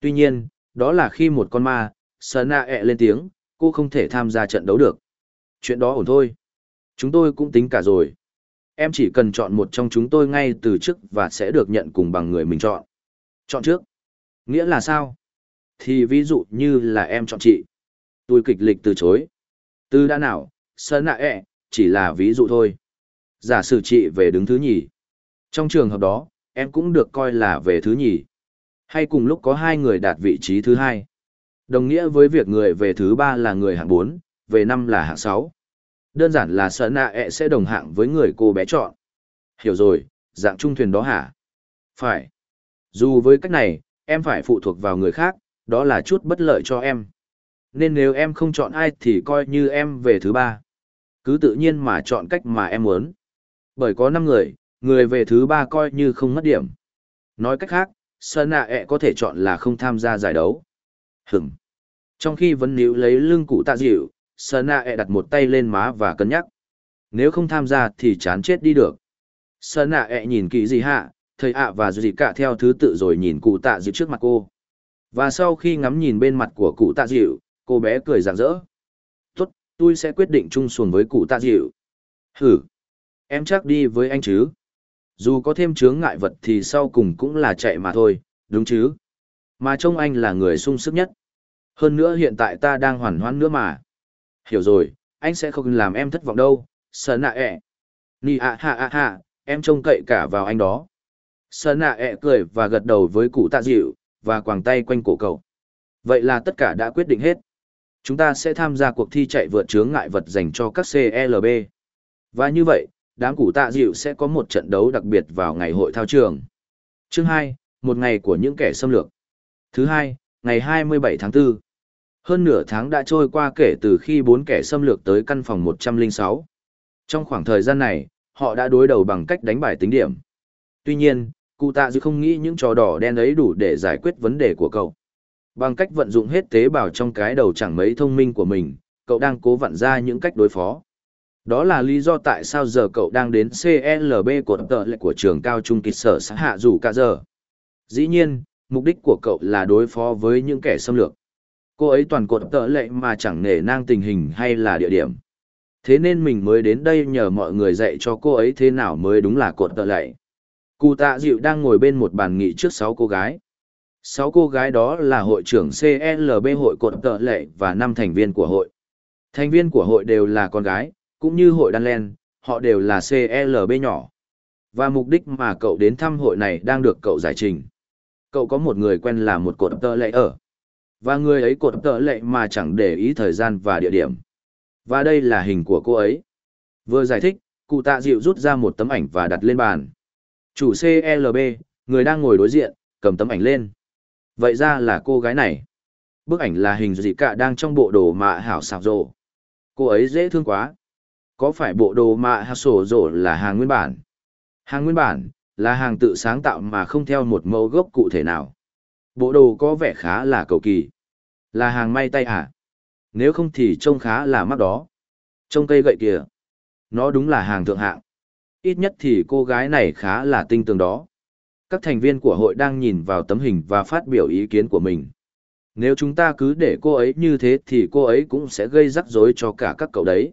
Tuy nhiên, đó là khi một con ma, sờ nạ ẹ lên tiếng, cô không thể tham gia trận đấu được. Chuyện đó ổn thôi. Chúng tôi cũng tính cả rồi. Em chỉ cần chọn một trong chúng tôi ngay từ trước và sẽ được nhận cùng bằng người mình chọn. Chọn trước. Nghĩa là sao? Thì ví dụ như là em chọn chị. Tôi kịch lịch từ chối. Từ đã nào, sơ nạ ẹ, chỉ là ví dụ thôi. Giả sử chị về đứng thứ nhì. Trong trường hợp đó, em cũng được coi là về thứ nhì. Hay cùng lúc có hai người đạt vị trí thứ hai. Đồng nghĩa với việc người về thứ ba là người hạng bốn, về năm là hạng sáu. Đơn giản là sợ nạ ẹ sẽ đồng hạng với người cô bé chọn. Hiểu rồi, dạng trung thuyền đó hả? Phải. Dù với cách này, em phải phụ thuộc vào người khác, đó là chút bất lợi cho em. Nên nếu em không chọn ai thì coi như em về thứ ba. Cứ tự nhiên mà chọn cách mà em muốn. Bởi có 5 người, người về thứ ba coi như không mất điểm. Nói cách khác, Sơn nạ ẹ e có thể chọn là không tham gia giải đấu. Hửm. Trong khi vấn níu lấy lưng cụ tạ dịu, Sơn nạ ẹ e đặt một tay lên má và cân nhắc. Nếu không tham gia thì chán chết đi được. Sơn nạ ẹ e nhìn kỹ gì hạ, thầy ạ và gì cả theo thứ tự rồi nhìn cụ tạ dịu trước mặt cô. Và sau khi ngắm nhìn bên mặt của cụ tạ dịu, cô bé cười rạng rỡ. Tốt, tôi sẽ quyết định chung xuồng với cụ tạ dịu. Hử. Em chắc đi với anh chứ? Dù có thêm chướng ngại vật thì sau cùng cũng là chạy mà thôi, đúng chứ? Mà trông anh là người sung sức nhất. Hơn nữa hiện tại ta đang hoàn hoãn nữa mà. Hiểu rồi, anh sẽ không làm em thất vọng đâu, sợ nạ ẹ. Nì ạ hạ ạ hạ, em trông cậy cả vào anh đó. Sợ nạ ẹ cười và gật đầu với cụ tạ dịu, và quàng tay quanh cổ cậu. Vậy là tất cả đã quyết định hết. Chúng ta sẽ tham gia cuộc thi chạy vượt chướng ngại vật dành cho các CLB. Và như vậy, đám củ tạ dịu sẽ có một trận đấu đặc biệt vào ngày hội thao trường. Chương 2, một ngày của những kẻ xâm lược. Thứ hai, ngày 27 tháng 4. Hơn nửa tháng đã trôi qua kể từ khi bốn kẻ xâm lược tới căn phòng 106. Trong khoảng thời gian này, họ đã đối đầu bằng cách đánh bài tính điểm. Tuy nhiên, cụ tạ dịu không nghĩ những trò đỏ đen ấy đủ để giải quyết vấn đề của cậu. Bằng cách vận dụng hết tế bào trong cái đầu chẳng mấy thông minh của mình, cậu đang cố vặn ra những cách đối phó. Đó là lý do tại sao giờ cậu đang đến CLB của tờ lệ của trường cao trung kịch sở xã hạ dù cả giờ. Dĩ nhiên, mục đích của cậu là đối phó với những kẻ xâm lược. Cô ấy toàn cột tợ lệ mà chẳng nể nang tình hình hay là địa điểm. Thế nên mình mới đến đây nhờ mọi người dạy cho cô ấy thế nào mới đúng là cột tợ lệ. Cụ tạ dịu đang ngồi bên một bàn nghị trước sáu cô gái. Sáu cô gái đó là hội trưởng CLB hội cột tợ lệ và năm thành viên của hội. Thành viên của hội đều là con gái, cũng như hội đan len, họ đều là CLB nhỏ. Và mục đích mà cậu đến thăm hội này đang được cậu giải trình. Cậu có một người quen là một cột tờ lệ ở. Và người ấy cột tờ lệ mà chẳng để ý thời gian và địa điểm. Và đây là hình của cô ấy. Vừa giải thích, cụ tạ dịu rút ra một tấm ảnh và đặt lên bàn. Chủ CLB, người đang ngồi đối diện, cầm tấm ảnh lên. Vậy ra là cô gái này. Bức ảnh là hình gì cả đang trong bộ đồ mạ hảo xào rộ. Cô ấy dễ thương quá. Có phải bộ đồ mạ hạ sổ rộ là hàng nguyên bản? Hàng nguyên bản, là hàng tự sáng tạo mà không theo một mẫu gốc cụ thể nào. Bộ đồ có vẻ khá là cầu kỳ. Là hàng may tay à? Nếu không thì trông khá là mắc đó. Trông cây gậy kìa. Nó đúng là hàng thượng hạng. Ít nhất thì cô gái này khá là tinh tường đó. Các thành viên của hội đang nhìn vào tấm hình và phát biểu ý kiến của mình. Nếu chúng ta cứ để cô ấy như thế thì cô ấy cũng sẽ gây rắc rối cho cả các cậu đấy.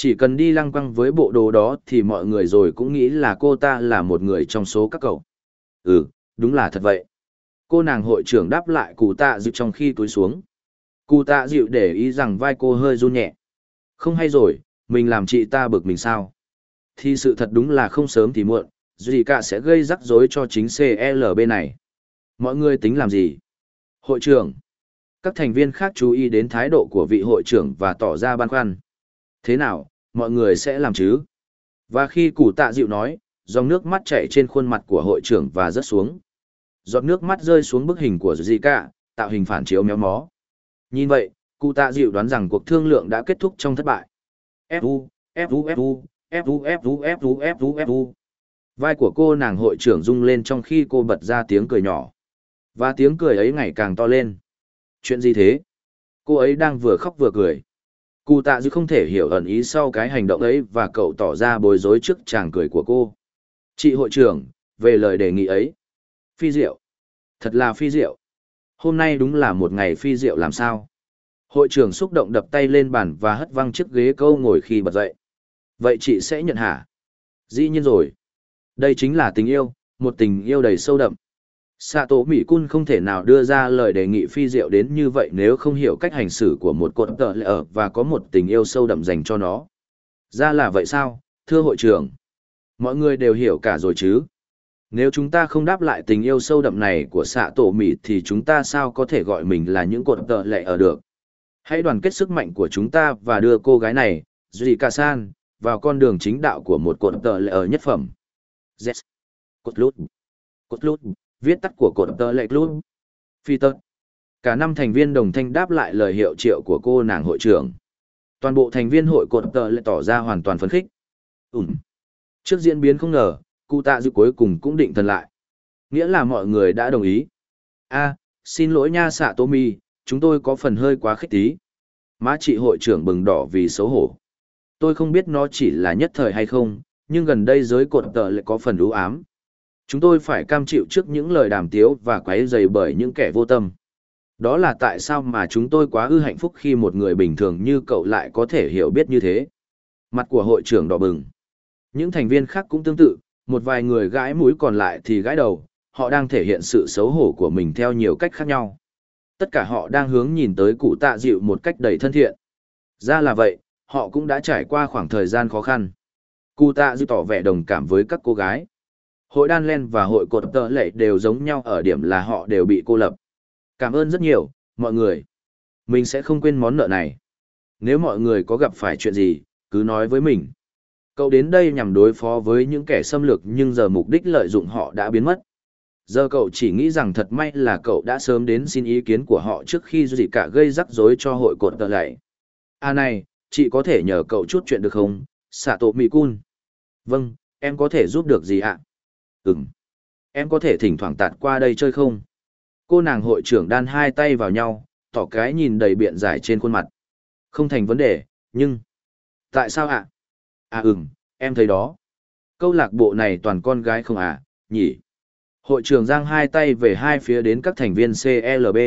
Chỉ cần đi lăng quăng với bộ đồ đó thì mọi người rồi cũng nghĩ là cô ta là một người trong số các cậu. Ừ, đúng là thật vậy. Cô nàng hội trưởng đáp lại cụ tạ dịu trong khi túi xuống. Cụ tạ dịu để ý rằng vai cô hơi run nhẹ. Không hay rồi, mình làm chị ta bực mình sao? Thì sự thật đúng là không sớm thì muộn, gì cả sẽ gây rắc rối cho chính CLB này. Mọi người tính làm gì? Hội trưởng. Các thành viên khác chú ý đến thái độ của vị hội trưởng và tỏ ra băn khoăn. Thế nào, mọi người sẽ làm chứ? Và khi cụ tạ dịu nói, dòng nước mắt chảy trên khuôn mặt của hội trưởng và rớt xuống. Giọt nước mắt rơi xuống bức hình của Zika, tạo hình phản chiếu méo mó. Nhìn vậy, cụ tạ dịu đoán rằng cuộc thương lượng đã kết thúc trong thất bại. Fu, Fu, Fu, Fu, Fu, Fu, Fu, Fu. Vai của cô nàng hội trưởng rung lên trong khi cô bật ra tiếng cười nhỏ. Và tiếng cười ấy ngày càng to lên. Chuyện gì thế? Cô ấy đang vừa khóc vừa cười. Cụ tạ dư không thể hiểu ẩn ý sau cái hành động ấy và cậu tỏ ra bối rối trước chàng cười của cô. Chị hội trưởng, về lời đề nghị ấy. Phi diệu. Thật là phi diệu. Hôm nay đúng là một ngày phi diệu làm sao. Hội trưởng xúc động đập tay lên bàn và hất văng chiếc ghế câu ngồi khi bật dậy. Vậy chị sẽ nhận hả? Dĩ nhiên rồi. Đây chính là tình yêu, một tình yêu đầy sâu đậm. Sạ tổ Mỹ Cun không thể nào đưa ra lời đề nghị phi diệu đến như vậy nếu không hiểu cách hành xử của một cột tờ lệ ở và có một tình yêu sâu đậm dành cho nó. Ra là vậy sao, thưa hội trưởng? Mọi người đều hiểu cả rồi chứ? Nếu chúng ta không đáp lại tình yêu sâu đậm này của xạ tổ Mỹ thì chúng ta sao có thể gọi mình là những cột tờ lệ ở được? Hãy đoàn kết sức mạnh của chúng ta và đưa cô gái này, Zika San, vào con đường chính đạo của một cột tờ lệ ở nhất phẩm. Yes. Cột lút. Cột lút, viết tắt của cột tờ lệ club Phi tật. Cả năm thành viên đồng thanh đáp lại lời hiệu triệu của cô nàng hội trưởng. Toàn bộ thành viên hội cột tờ lệ tỏ ra hoàn toàn phấn khích. Ừm. Trước diễn biến không ngờ, cụ tạ dự cuối cùng cũng định thần lại. Nghĩa là mọi người đã đồng ý. a xin lỗi nha xạ tô mi, chúng tôi có phần hơi quá khích tí. Má chị hội trưởng bừng đỏ vì xấu hổ. Tôi không biết nó chỉ là nhất thời hay không, nhưng gần đây giới cột tờ lại có phần ưu ám. Chúng tôi phải cam chịu trước những lời đàm tiếu và quấy dày bởi những kẻ vô tâm. Đó là tại sao mà chúng tôi quá ư hạnh phúc khi một người bình thường như cậu lại có thể hiểu biết như thế. Mặt của hội trưởng đỏ bừng. Những thành viên khác cũng tương tự, một vài người gãi mũi còn lại thì gãi đầu, họ đang thể hiện sự xấu hổ của mình theo nhiều cách khác nhau. Tất cả họ đang hướng nhìn tới cụ tạ dịu một cách đầy thân thiện. Ra là vậy, họ cũng đã trải qua khoảng thời gian khó khăn. Cụ tạ dịu tỏ vẻ đồng cảm với các cô gái. Hội đan len và hội cột tợ lệ đều giống nhau ở điểm là họ đều bị cô lập. Cảm ơn rất nhiều, mọi người. Mình sẽ không quên món nợ này. Nếu mọi người có gặp phải chuyện gì, cứ nói với mình. Cậu đến đây nhằm đối phó với những kẻ xâm lược nhưng giờ mục đích lợi dụng họ đã biến mất. Giờ cậu chỉ nghĩ rằng thật may là cậu đã sớm đến xin ý kiến của họ trước khi gì cả gây rắc rối cho hội cột tờ lệ. À này, chị có thể nhờ cậu chút chuyện được không, xạ tổ mỹ cun? Vâng, em có thể giúp được gì ạ? À? Ừm. Em có thể thỉnh thoảng tạt qua đây chơi không? Cô nàng hội trưởng đan hai tay vào nhau, tỏ cái nhìn đầy biện giải trên khuôn mặt. Không thành vấn đề, nhưng... Tại sao ạ? À? à ừm, em thấy đó. Câu lạc bộ này toàn con gái không à, nhỉ? Hội trưởng giang hai tay về hai phía đến các thành viên CLB.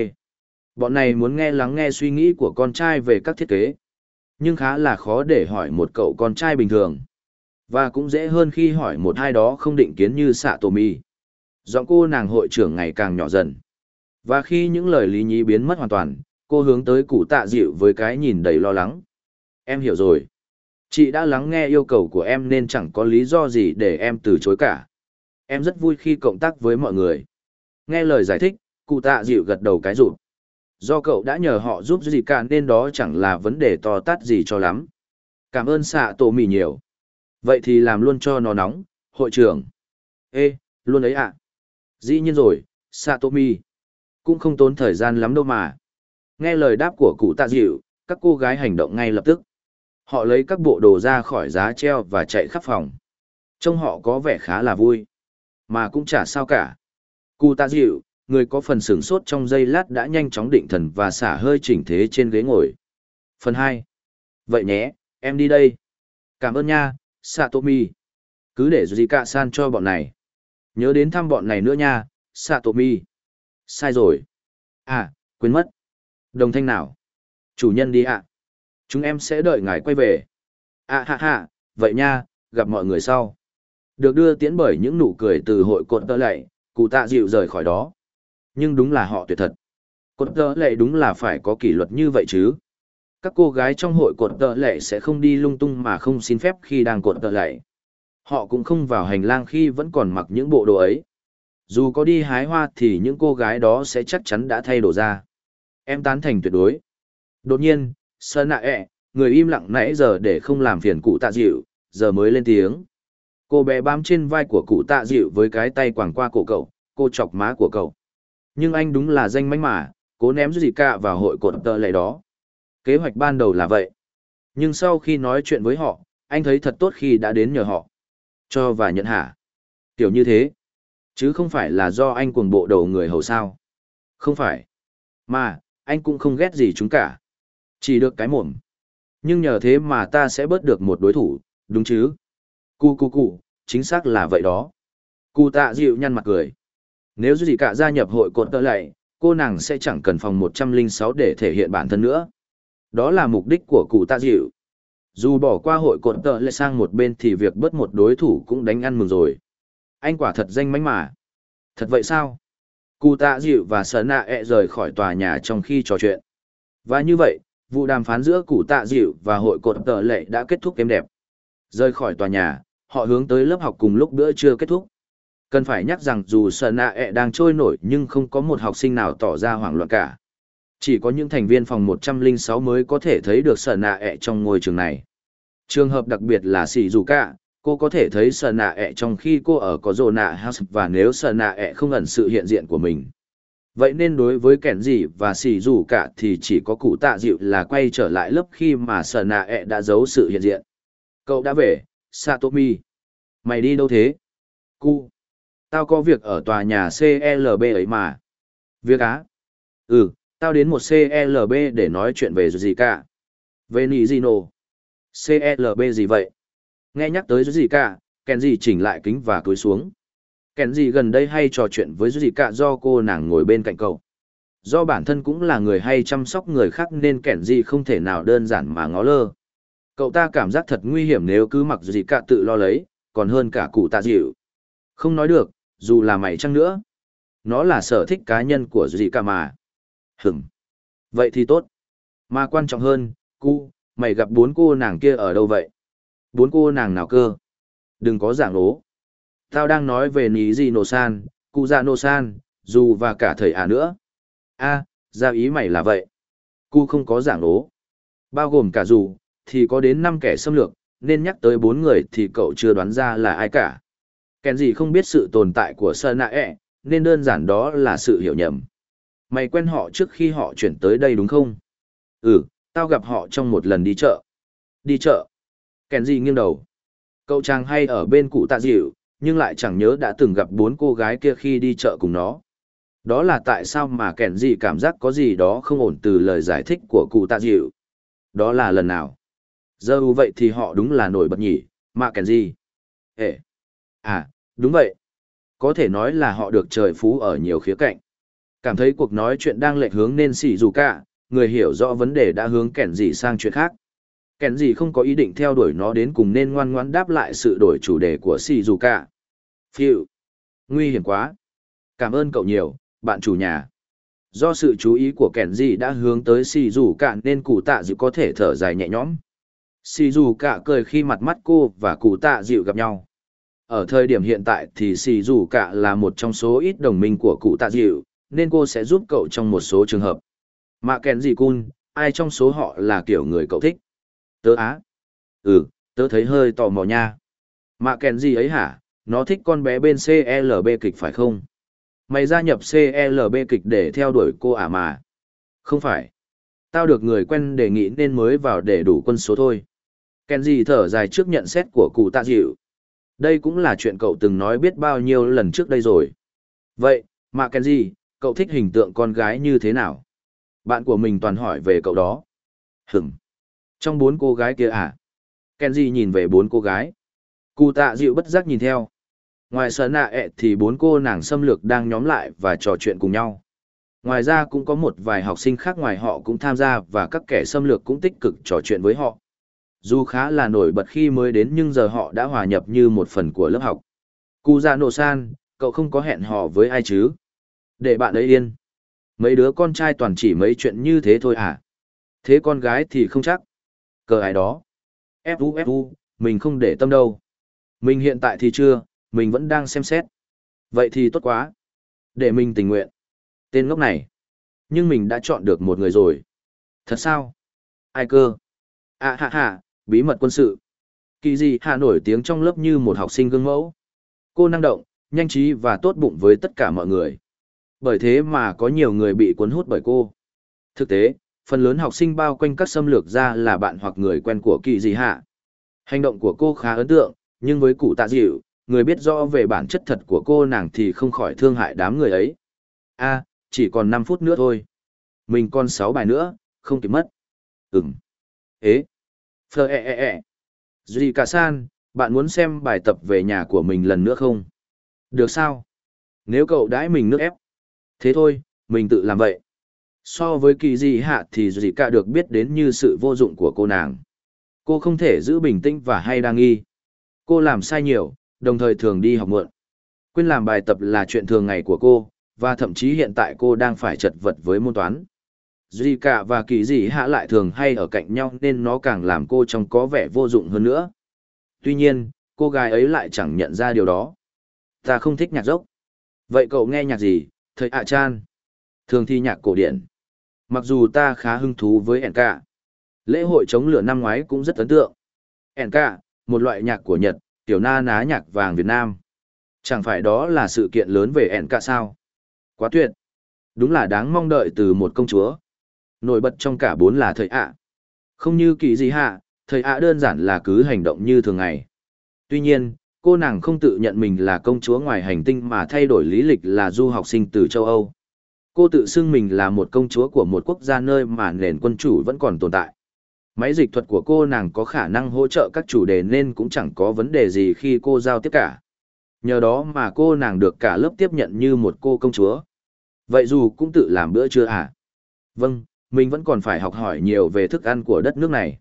Bọn này muốn nghe lắng nghe suy nghĩ của con trai về các thiết kế. Nhưng khá là khó để hỏi một cậu con trai bình thường. Và cũng dễ hơn khi hỏi một hai đó không định kiến như xạ tổ mì. Giọng cô nàng hội trưởng ngày càng nhỏ dần. Và khi những lời lý nhí biến mất hoàn toàn, cô hướng tới cụ tạ dịu với cái nhìn đầy lo lắng. Em hiểu rồi. Chị đã lắng nghe yêu cầu của em nên chẳng có lý do gì để em từ chối cả. Em rất vui khi cộng tác với mọi người. Nghe lời giải thích, cụ tạ dịu gật đầu cái rụt. Do cậu đã nhờ họ giúp gì cả nên đó chẳng là vấn đề to tát gì cho lắm. Cảm ơn xạ tổ mì nhiều. Vậy thì làm luôn cho nó nóng, hội trưởng. Ê, luôn ấy ạ. À. Dĩ nhiên rồi, Satomi. Cũng không tốn thời gian lắm đâu mà. Nghe lời đáp của cụ tạ dịu, các cô gái hành động ngay lập tức. Họ lấy các bộ đồ ra khỏi giá treo và chạy khắp phòng. Trông họ có vẻ khá là vui. Mà cũng chả sao cả. Cụ tạ dịu, người có phần sửng sốt trong giây lát đã nhanh chóng định thần và xả hơi chỉnh thế trên ghế ngồi. Phần hai. Vậy nhé, em đi đây. Cảm ơn nha, Satomi. Cứ để Zika san cho bọn này. Nhớ đến thăm bọn này nữa nha, Satomi. Sai rồi. À, quên mất. Đồng thanh nào? Chủ nhân đi ạ. Chúng em sẽ đợi ngài quay về. À ha ha, vậy nha, gặp mọi người sau. Được đưa tiễn bởi những nụ cười từ hội cột tơ lệ, cụ tạ dịu rời khỏi đó. Nhưng đúng là họ tuyệt thật. Cột tơ lệ đúng là phải có kỷ luật như vậy chứ. Các cô gái trong hội cột tơ lệ sẽ không đi lung tung mà không xin phép khi đang cột tơ lệ. Họ cũng không vào hành lang khi vẫn còn mặc những bộ đồ ấy. Dù có đi hái hoa thì những cô gái đó sẽ chắc chắn đã thay đồ ra. Em tán thành tuyệt đối. Đột nhiên, Sơn nạ ẹ, người im lặng nãy giờ để không làm phiền cụ tạ dịu, giờ mới lên tiếng. Cô bé bám trên vai của cụ tạ dịu với cái tay quàng qua cổ cậu, cô chọc má của cậu. Nhưng anh đúng là danh mánh mà, cố ném gì cả vào hội cột tợ lệ đó. Kế hoạch ban đầu là vậy. Nhưng sau khi nói chuyện với họ, anh thấy thật tốt khi đã đến nhờ họ. Cho và nhận hả. Kiểu như thế. Chứ không phải là do anh cuồng bộ đầu người hầu sao. Không phải. Mà, anh cũng không ghét gì chúng cả. Chỉ được cái mồm. Nhưng nhờ thế mà ta sẽ bớt được một đối thủ, đúng chứ? Cu cu cu, chính xác là vậy đó. Cụ tạ dịu nhăn mặt cười. Nếu gì cả gia nhập hội cột tơ lạy, cô nàng sẽ chẳng cần phòng 106 để thể hiện bản thân nữa. Đó là mục đích của cụ tạ dịu. Dù bỏ qua hội cột tợ lại sang một bên thì việc bớt một đối thủ cũng đánh ăn mừng rồi. Anh quả thật danh mánh mà. Thật vậy sao? Cụ tạ dịu và sở nạ ẹ rời khỏi tòa nhà trong khi trò chuyện. Và như vậy, vụ đàm phán giữa cụ tạ dịu và hội cột tợ lệ đã kết thúc êm đẹp. Rời khỏi tòa nhà, họ hướng tới lớp học cùng lúc bữa trưa kết thúc. Cần phải nhắc rằng dù sở nạ ẹ đang trôi nổi nhưng không có một học sinh nào tỏ ra hoảng loạn cả. Chỉ có những thành viên phòng 106 mới có thể thấy được sở nạ ẹ trong ngôi trường này. Trường hợp đặc biệt là xì dù cả, cô có thể thấy sở nạ ẹ trong khi cô ở có rồ nạ house và nếu sở nạ ẹ không ẩn sự hiện diện của mình. Vậy nên đối với kẻn gì và xì dù cả thì chỉ có cụ tạ dịu là quay trở lại lớp khi mà sở nạ ẹ đã giấu sự hiện diện. Cậu đã về, Satomi. Mày đi đâu thế? Cu. Tao có việc ở tòa nhà CLB ấy mà. Việc á? Ừ, tao đến một CLB để nói chuyện về gì cả. Về nì gì nổ? CLB gì vậy? Nghe nhắc tới gì cả, kèn gì chỉnh lại kính và cúi xuống. Kèn gì gần đây hay trò chuyện với gì cả do cô nàng ngồi bên cạnh cậu. Do bản thân cũng là người hay chăm sóc người khác nên kèn gì không thể nào đơn giản mà ngó lơ. Cậu ta cảm giác thật nguy hiểm nếu cứ mặc gì cả tự lo lấy, còn hơn cả cụ tạ dịu. Không nói được, dù là mày chăng nữa. Nó là sở thích cá nhân của gì cả mà. Hửm. Vậy thì tốt. Mà quan trọng hơn, cu, mày gặp bốn cô nàng kia ở đâu vậy? Bốn cô nàng nào cơ? Đừng có giảng lố. Tao đang nói về ní gì nổ san, cụ dạ già nổ san, dù và cả thầy à nữa. a à, ra ý mày là vậy. Cu không có giảng lố. Bao gồm cả dù, thì có đến năm kẻ xâm lược, nên nhắc tới bốn người thì cậu chưa đoán ra là ai cả. Kèn gì không biết sự tồn tại của Sơn Nạ ẹ, nên đơn giản đó là sự hiểu nhầm. Mày quen họ trước khi họ chuyển tới đây đúng không? Ừ, tao gặp họ trong một lần đi chợ. Đi chợ? Kèn gì nghiêng đầu. Cậu chàng hay ở bên cụ tạ dịu, nhưng lại chẳng nhớ đã từng gặp bốn cô gái kia khi đi chợ cùng nó. Đó là tại sao mà kèn gì cảm giác có gì đó không ổn từ lời giải thích của cụ tạ dịu. Đó là lần nào? Giờ vậy thì họ đúng là nổi bật nhỉ, mà kèn gì? Ê! À, đúng vậy. Có thể nói là họ được trời phú ở nhiều khía cạnh. Cảm thấy cuộc nói chuyện đang lệch hướng nên xỉ dù cả, người hiểu rõ vấn đề đã hướng kẻn gì sang chuyện khác. Kẻn gì không có ý định theo đuổi nó đến cùng nên ngoan ngoãn đáp lại sự đổi chủ đề của xỉ dù cả. Phiêu! Nguy hiểm quá! Cảm ơn cậu nhiều, bạn chủ nhà. Do sự chú ý của kẻn gì đã hướng tới xỉ dù cả nên cụ tạ dịu có thể thở dài nhẹ nhõm. Xỉ dù cả cười khi mặt mắt cô và cụ tạ dịu gặp nhau ở thời điểm hiện tại thì xì dù cả là một trong số ít đồng minh của cụ tạ dịu nên cô sẽ giúp cậu trong một số trường hợp. Mà kèn gì cun ai trong số họ là kiểu người cậu thích? Tớ á. Ừ tớ thấy hơi tò mò nha. Mà kèn gì ấy hả? Nó thích con bé bên clb kịch phải không? Mày gia nhập clb kịch để theo đuổi cô à mà. Không phải. Tao được người quen đề nghị nên mới vào để đủ quân số thôi. Kèn gì thở dài trước nhận xét của cụ tạ dịu. Đây cũng là chuyện cậu từng nói biết bao nhiêu lần trước đây rồi. Vậy, mà Kenji, cậu thích hình tượng con gái như thế nào? Bạn của mình toàn hỏi về cậu đó. Hửm. Trong bốn cô gái kia à? Kenji nhìn về bốn cô gái. Cụ tạ dịu bất giác nhìn theo. Ngoài sở nạ ẹ thì bốn cô nàng xâm lược đang nhóm lại và trò chuyện cùng nhau. Ngoài ra cũng có một vài học sinh khác ngoài họ cũng tham gia và các kẻ xâm lược cũng tích cực trò chuyện với họ. Dù khá là nổi bật khi mới đến nhưng giờ họ đã hòa nhập như một phần của lớp học. Cụ già nổ san, cậu không có hẹn hò với ai chứ? Để bạn ấy yên. Mấy đứa con trai toàn chỉ mấy chuyện như thế thôi à? Thế con gái thì không chắc. Cờ ai đó. Fu fu, mình không để tâm đâu. Mình hiện tại thì chưa, mình vẫn đang xem xét. Vậy thì tốt quá. Để mình tình nguyện. Tên ngốc này. Nhưng mình đã chọn được một người rồi. Thật sao? Ai cơ? À hạ hạ, bí mật quân sự. Kỳ gì hạ nổi tiếng trong lớp như một học sinh gương mẫu. Cô năng động, nhanh trí và tốt bụng với tất cả mọi người. Bởi thế mà có nhiều người bị cuốn hút bởi cô. Thực tế, phần lớn học sinh bao quanh các xâm lược ra là bạn hoặc người quen của kỳ dị hạ. Hành động của cô khá ấn tượng, nhưng với cụ tạ dịu, người biết rõ về bản chất thật của cô nàng thì không khỏi thương hại đám người ấy. a chỉ còn 5 phút nữa thôi. Mình còn 6 bài nữa, không kịp mất. Ừm. Ế. Phơ ẹ ẹ ẹ. Duy cả san, bạn muốn xem bài tập về nhà của mình lần nữa không? Được sao? Nếu cậu đãi mình nước ép. Thế thôi, Mình tự làm vậy. So với kỳ dị hạ thì gì cả được biết đến như sự vô dụng của cô nàng. Cô không thể giữ bình tĩnh và hay đa nghi. Cô làm sai nhiều, đồng thời thường đi học muộn. Quên làm bài tập là chuyện thường ngày của cô, và thậm chí hiện tại cô đang phải chật vật với môn toán. Duy cả và kỳ dị hạ lại thường hay ở cạnh nhau nên nó càng làm cô trông có vẻ vô dụng hơn nữa. Tuy nhiên, cô gái ấy lại chẳng nhận ra điều đó. Ta không thích nhạc dốc. Vậy cậu nghe nhạc gì, thầy ạ chan? Thường thi nhạc cổ điển. Mặc dù ta khá hứng thú với NK. Lễ hội chống lửa năm ngoái cũng rất ấn tượng. NK, một loại nhạc của Nhật, tiểu na ná nhạc vàng Việt Nam. Chẳng phải đó là sự kiện lớn về NK sao? Quá tuyệt. Đúng là đáng mong đợi từ một công chúa. Nổi bật trong cả bốn là thầy ạ. Không như kỳ gì hạ, thầy ạ đơn giản là cứ hành động như thường ngày. Tuy nhiên, cô nàng không tự nhận mình là công chúa ngoài hành tinh mà thay đổi lý lịch là du học sinh từ châu Âu. Cô tự xưng mình là một công chúa của một quốc gia nơi mà nền quân chủ vẫn còn tồn tại. Máy dịch thuật của cô nàng có khả năng hỗ trợ các chủ đề nên cũng chẳng có vấn đề gì khi cô giao tiếp cả. Nhờ đó mà cô nàng được cả lớp tiếp nhận như một cô công chúa. Vậy dù cũng tự làm bữa trưa à? Vâng, mình vẫn còn phải học hỏi nhiều về thức ăn của đất nước này.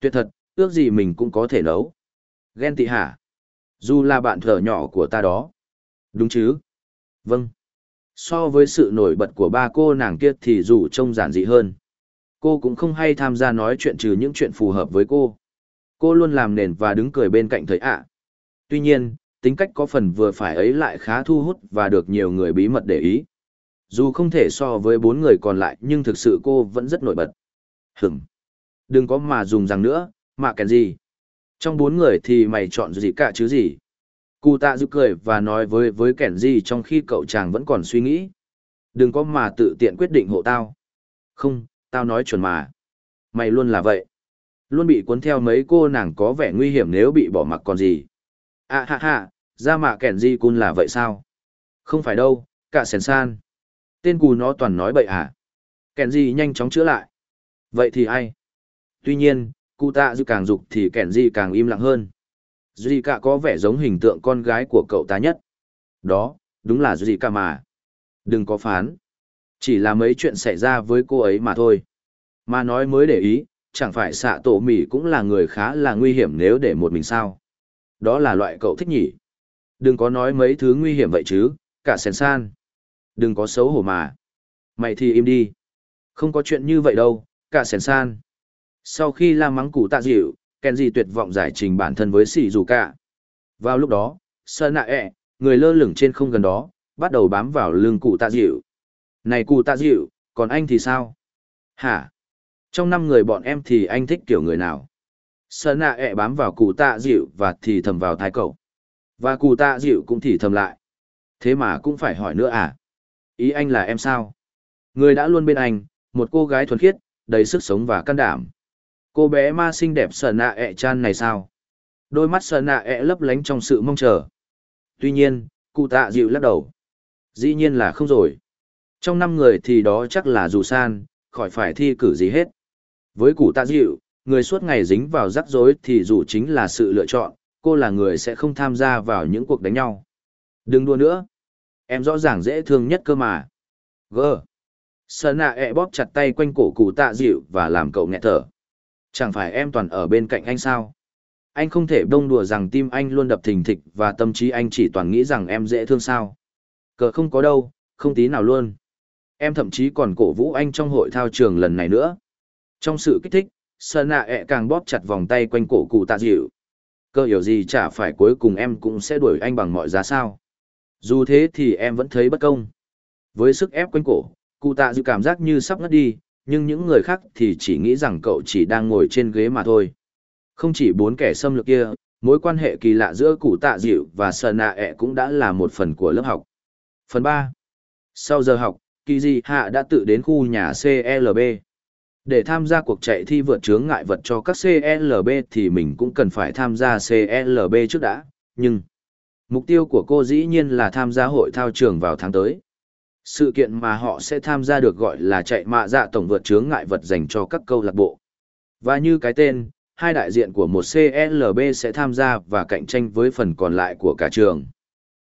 Tuyệt thật, ước gì mình cũng có thể nấu. Ghen tị hả? Dù là bạn thở nhỏ của ta đó. Đúng chứ? Vâng. So với sự nổi bật của ba cô nàng kia thì dù trông giản dị hơn. Cô cũng không hay tham gia nói chuyện trừ những chuyện phù hợp với cô. Cô luôn làm nền và đứng cười bên cạnh thầy ạ. Tuy nhiên, tính cách có phần vừa phải ấy lại khá thu hút và được nhiều người bí mật để ý. Dù không thể so với bốn người còn lại nhưng thực sự cô vẫn rất nổi bật. Hửm. Đừng có mà dùng rằng nữa, mà kèn gì. Trong bốn người thì mày chọn gì cả chứ gì. Cụ tạ giữ cười và nói với với kẻn gì trong khi cậu chàng vẫn còn suy nghĩ. Đừng có mà tự tiện quyết định hộ tao. Không, tao nói chuẩn mà. Mày luôn là vậy. Luôn bị cuốn theo mấy cô nàng có vẻ nguy hiểm nếu bị bỏ mặc còn gì. À ha ha, ra mà kẻn gì cun là vậy sao? Không phải đâu, cả sèn san. Tên cù nó toàn nói bậy à? Kẻn gì nhanh chóng chữa lại. Vậy thì ai? Tuy nhiên, cụ tạ dư càng dục thì kẻn gì càng im lặng hơn. Duy cả có vẻ giống hình tượng con gái của cậu ta nhất. Đó, đúng là Duy cả mà. Đừng có phán. Chỉ là mấy chuyện xảy ra với cô ấy mà thôi. Mà nói mới để ý, chẳng phải xạ tổ mỉ cũng là người khá là nguy hiểm nếu để một mình sao. Đó là loại cậu thích nhỉ. Đừng có nói mấy thứ nguy hiểm vậy chứ, cả sèn san. Đừng có xấu hổ mà. Mày thì im đi. Không có chuyện như vậy đâu, cả sèn san. Sau khi la mắng cụ tạ dịu, Kenji tuyệt vọng giải trình bản thân với sỉ dù cả. Vào lúc đó, Sơn nạ ẹ, người lơ lửng trên không gần đó, bắt đầu bám vào lưng cụ tạ dịu. Này cụ tạ dịu, còn anh thì sao? Hả? Trong năm người bọn em thì anh thích kiểu người nào? Sơn nạ ẹ bám vào cụ tạ dịu và thì thầm vào thái cậu. Và cụ tạ dịu cũng thì thầm lại. Thế mà cũng phải hỏi nữa à? Ý anh là em sao? Người đã luôn bên anh, một cô gái thuần khiết, đầy sức sống và can đảm. Cô bé ma xinh đẹp sờ nạ ẹ chan này sao? Đôi mắt sờ nạ ẹ lấp lánh trong sự mong chờ. Tuy nhiên, cụ tạ dịu lắc đầu. Dĩ nhiên là không rồi. Trong năm người thì đó chắc là dù san, khỏi phải thi cử gì hết. Với cụ tạ dịu, người suốt ngày dính vào rắc rối thì dù chính là sự lựa chọn, cô là người sẽ không tham gia vào những cuộc đánh nhau. Đừng đua nữa. Em rõ ràng dễ thương nhất cơ mà. g Sơn nạ ẹ bóp chặt tay quanh cổ cụ tạ dịu và làm cậu nghẹt thở. Chẳng phải em toàn ở bên cạnh anh sao? Anh không thể đông đùa rằng tim anh luôn đập thình thịch và tâm trí anh chỉ toàn nghĩ rằng em dễ thương sao. Cờ không có đâu, không tí nào luôn. Em thậm chí còn cổ vũ anh trong hội thao trường lần này nữa. Trong sự kích thích, Sơn nạ ẹ càng bóp chặt vòng tay quanh cổ cụ tạ dịu. Cơ hiểu gì chả phải cuối cùng em cũng sẽ đuổi anh bằng mọi giá sao. Dù thế thì em vẫn thấy bất công. Với sức ép quanh cổ, cụ tạ dịu cảm giác như sắp ngất đi, nhưng những người khác thì chỉ nghĩ rằng cậu chỉ đang ngồi trên ghế mà thôi. Không chỉ bốn kẻ xâm lược kia, mối quan hệ kỳ lạ giữa cụ tạ dịu và sờ nạ ẹ cũng đã là một phần của lớp học. Phần 3. Sau giờ học, kỳ di hạ đã tự đến khu nhà CLB. Để tham gia cuộc chạy thi vượt chướng ngại vật cho các CLB thì mình cũng cần phải tham gia CLB trước đã, nhưng mục tiêu của cô dĩ nhiên là tham gia hội thao trường vào tháng tới. Sự kiện mà họ sẽ tham gia được gọi là chạy mạ dạ tổng vượt chướng ngại vật dành cho các câu lạc bộ. Và như cái tên, hai đại diện của một CLB sẽ tham gia và cạnh tranh với phần còn lại của cả trường.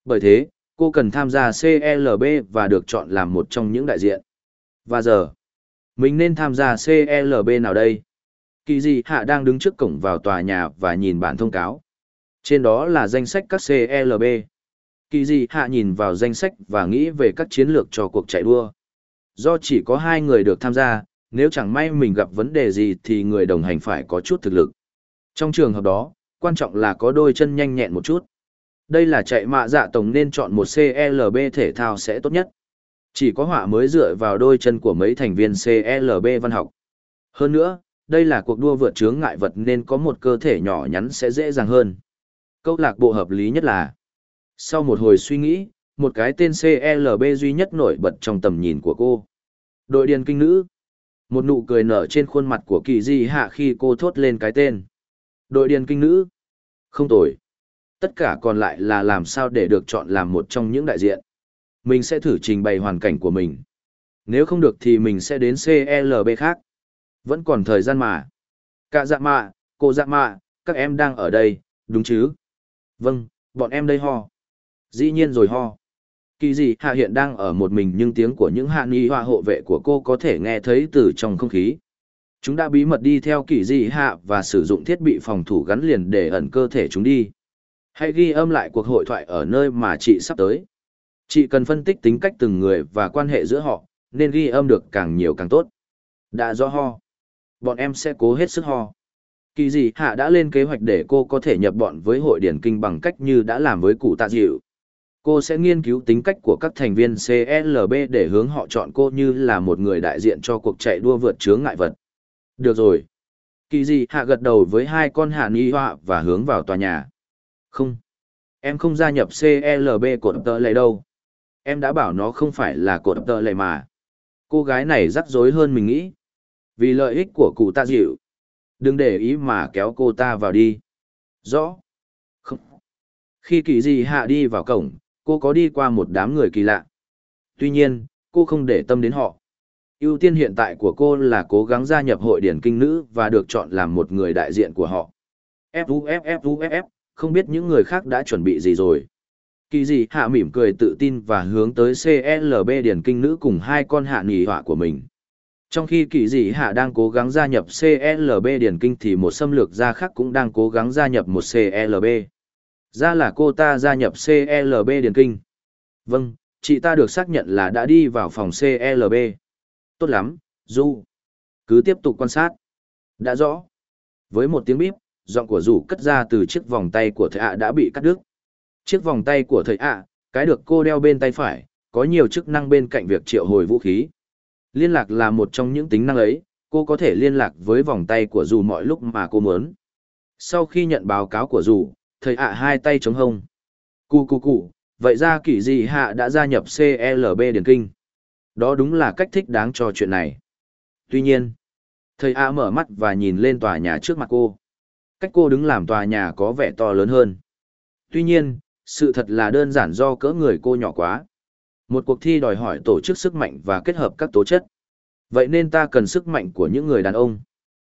Bởi thế, cô cần tham gia CLB và được chọn làm một trong những đại diện. Và giờ, mình nên tham gia CLB nào đây? Kỳ dị hạ đang đứng trước cổng vào tòa nhà và nhìn bản thông cáo. Trên đó là danh sách các CLB. Kỳ dị hạ nhìn vào danh sách và nghĩ về các chiến lược cho cuộc chạy đua. Do chỉ có hai người được tham gia, nếu chẳng may mình gặp vấn đề gì thì người đồng hành phải có chút thực lực. Trong trường hợp đó, quan trọng là có đôi chân nhanh nhẹn một chút. Đây là chạy mạ dạ tổng nên chọn một CLB thể thao sẽ tốt nhất. Chỉ có họa mới dựa vào đôi chân của mấy thành viên CLB văn học. Hơn nữa, đây là cuộc đua vượt chướng ngại vật nên có một cơ thể nhỏ nhắn sẽ dễ dàng hơn. Câu lạc bộ hợp lý nhất là sau một hồi suy nghĩ, một cái tên CLB duy nhất nổi bật trong tầm nhìn của cô. Đội điền kinh nữ. Một nụ cười nở trên khuôn mặt của kỳ di hạ khi cô thốt lên cái tên. Đội điền kinh nữ. Không tồi. Tất cả còn lại là làm sao để được chọn làm một trong những đại diện. Mình sẽ thử trình bày hoàn cảnh của mình. Nếu không được thì mình sẽ đến CLB khác. Vẫn còn thời gian mà. Cả dạ mạ, cô dạ mạ, các em đang ở đây, đúng chứ? Vâng, bọn em đây ho. Dĩ nhiên rồi ho. Kỳ dị hạ hiện đang ở một mình nhưng tiếng của những hạ nghi hoa hộ vệ của cô có thể nghe thấy từ trong không khí. Chúng đã bí mật đi theo kỳ dị hạ và sử dụng thiết bị phòng thủ gắn liền để ẩn cơ thể chúng đi. Hãy ghi âm lại cuộc hội thoại ở nơi mà chị sắp tới. Chị cần phân tích tính cách từng người và quan hệ giữa họ, nên ghi âm được càng nhiều càng tốt. Đã do ho. Bọn em sẽ cố hết sức ho. Kỳ dị hạ đã lên kế hoạch để cô có thể nhập bọn với hội điển kinh bằng cách như đã làm với cụ tạ dịu. Cô sẽ nghiên cứu tính cách của các thành viên CLB để hướng họ chọn cô như là một người đại diện cho cuộc chạy đua vượt chướng ngại vật. Được rồi. Kỳ gì hạ gật đầu với hai con hạ nghi họa và hướng vào tòa nhà. Không. Em không gia nhập CLB của tờ lệ đâu. Em đã bảo nó không phải là của tờ lệ mà. Cô gái này rắc rối hơn mình nghĩ. Vì lợi ích của cụ ta dịu. Đừng để ý mà kéo cô ta vào đi. Rõ. Không. Khi kỳ gì hạ đi vào cổng, cô có đi qua một đám người kỳ lạ. Tuy nhiên, cô không để tâm đến họ. ưu tiên hiện tại của cô là cố gắng gia nhập hội điển kinh nữ và được chọn làm một người đại diện của họ. F không biết những người khác đã chuẩn bị gì rồi. Kỳ dị hạ mỉm cười tự tin và hướng tới CLB điển kinh nữ cùng hai con hạ nghỉ họa của mình. Trong khi kỳ dị hạ đang cố gắng gia nhập CLB điển kinh thì một xâm lược gia khác cũng đang cố gắng gia nhập một CLB. Ra là cô ta gia nhập CLB điển kinh. Vâng, chị ta được xác nhận là đã đi vào phòng CLB. Tốt lắm, Du. Cứ tiếp tục quan sát. Đã rõ. Với một tiếng bíp, giọng của rủ cất ra từ chiếc vòng tay của thầy ạ đã bị cắt đứt. Chiếc vòng tay của thầy ạ, cái được cô đeo bên tay phải, có nhiều chức năng bên cạnh việc triệu hồi vũ khí. Liên lạc là một trong những tính năng ấy, cô có thể liên lạc với vòng tay của dù mọi lúc mà cô muốn. Sau khi nhận báo cáo của dù, thầy ạ hai tay chống hông. Cù cù cù, vậy ra kỳ gì hạ đã gia nhập CLB điển kinh. Đó đúng là cách thích đáng cho chuyện này. Tuy nhiên, thầy ạ mở mắt và nhìn lên tòa nhà trước mặt cô cách cô đứng làm tòa nhà có vẻ to lớn hơn. Tuy nhiên, sự thật là đơn giản do cỡ người cô nhỏ quá. Một cuộc thi đòi hỏi tổ chức sức mạnh và kết hợp các tố chất. Vậy nên ta cần sức mạnh của những người đàn ông.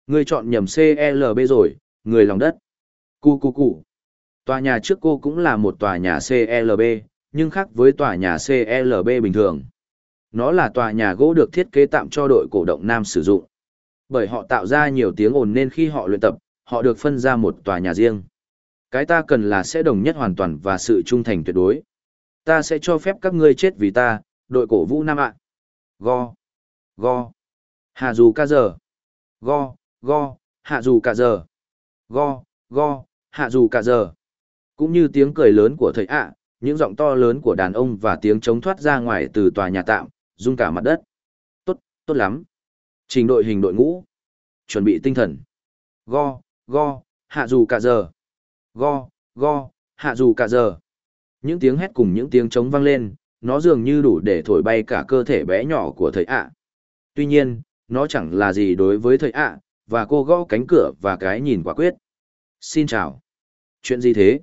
Người chọn nhầm CLB rồi, người lòng đất. Cu cu cu. Tòa nhà trước cô cũng là một tòa nhà CLB, nhưng khác với tòa nhà CLB bình thường. Nó là tòa nhà gỗ được thiết kế tạm cho đội cổ động nam sử dụng. Bởi họ tạo ra nhiều tiếng ồn nên khi họ luyện tập, họ được phân ra một tòa nhà riêng. Cái ta cần là sẽ đồng nhất hoàn toàn và sự trung thành tuyệt đối. Ta sẽ cho phép các ngươi chết vì ta, đội cổ vũ Nam ạ. Go. Go. Hạ dù ca giờ. Go. Go. Hạ dù cả giờ. Go. Go. Hạ dù cả giờ. Cũng như tiếng cười lớn của thầy ạ, những giọng to lớn của đàn ông và tiếng trống thoát ra ngoài từ tòa nhà tạm, rung cả mặt đất. Tốt, tốt lắm. Trình đội hình đội ngũ. Chuẩn bị tinh thần. Go, go, hạ dù cả giờ. Go, go, hạ dù cả giờ. Những tiếng hét cùng những tiếng trống vang lên, nó dường như đủ để thổi bay cả cơ thể bé nhỏ của thầy ạ. Tuy nhiên, nó chẳng là gì đối với thầy ạ, và cô gõ cánh cửa và cái nhìn quả quyết. Xin chào. Chuyện gì thế?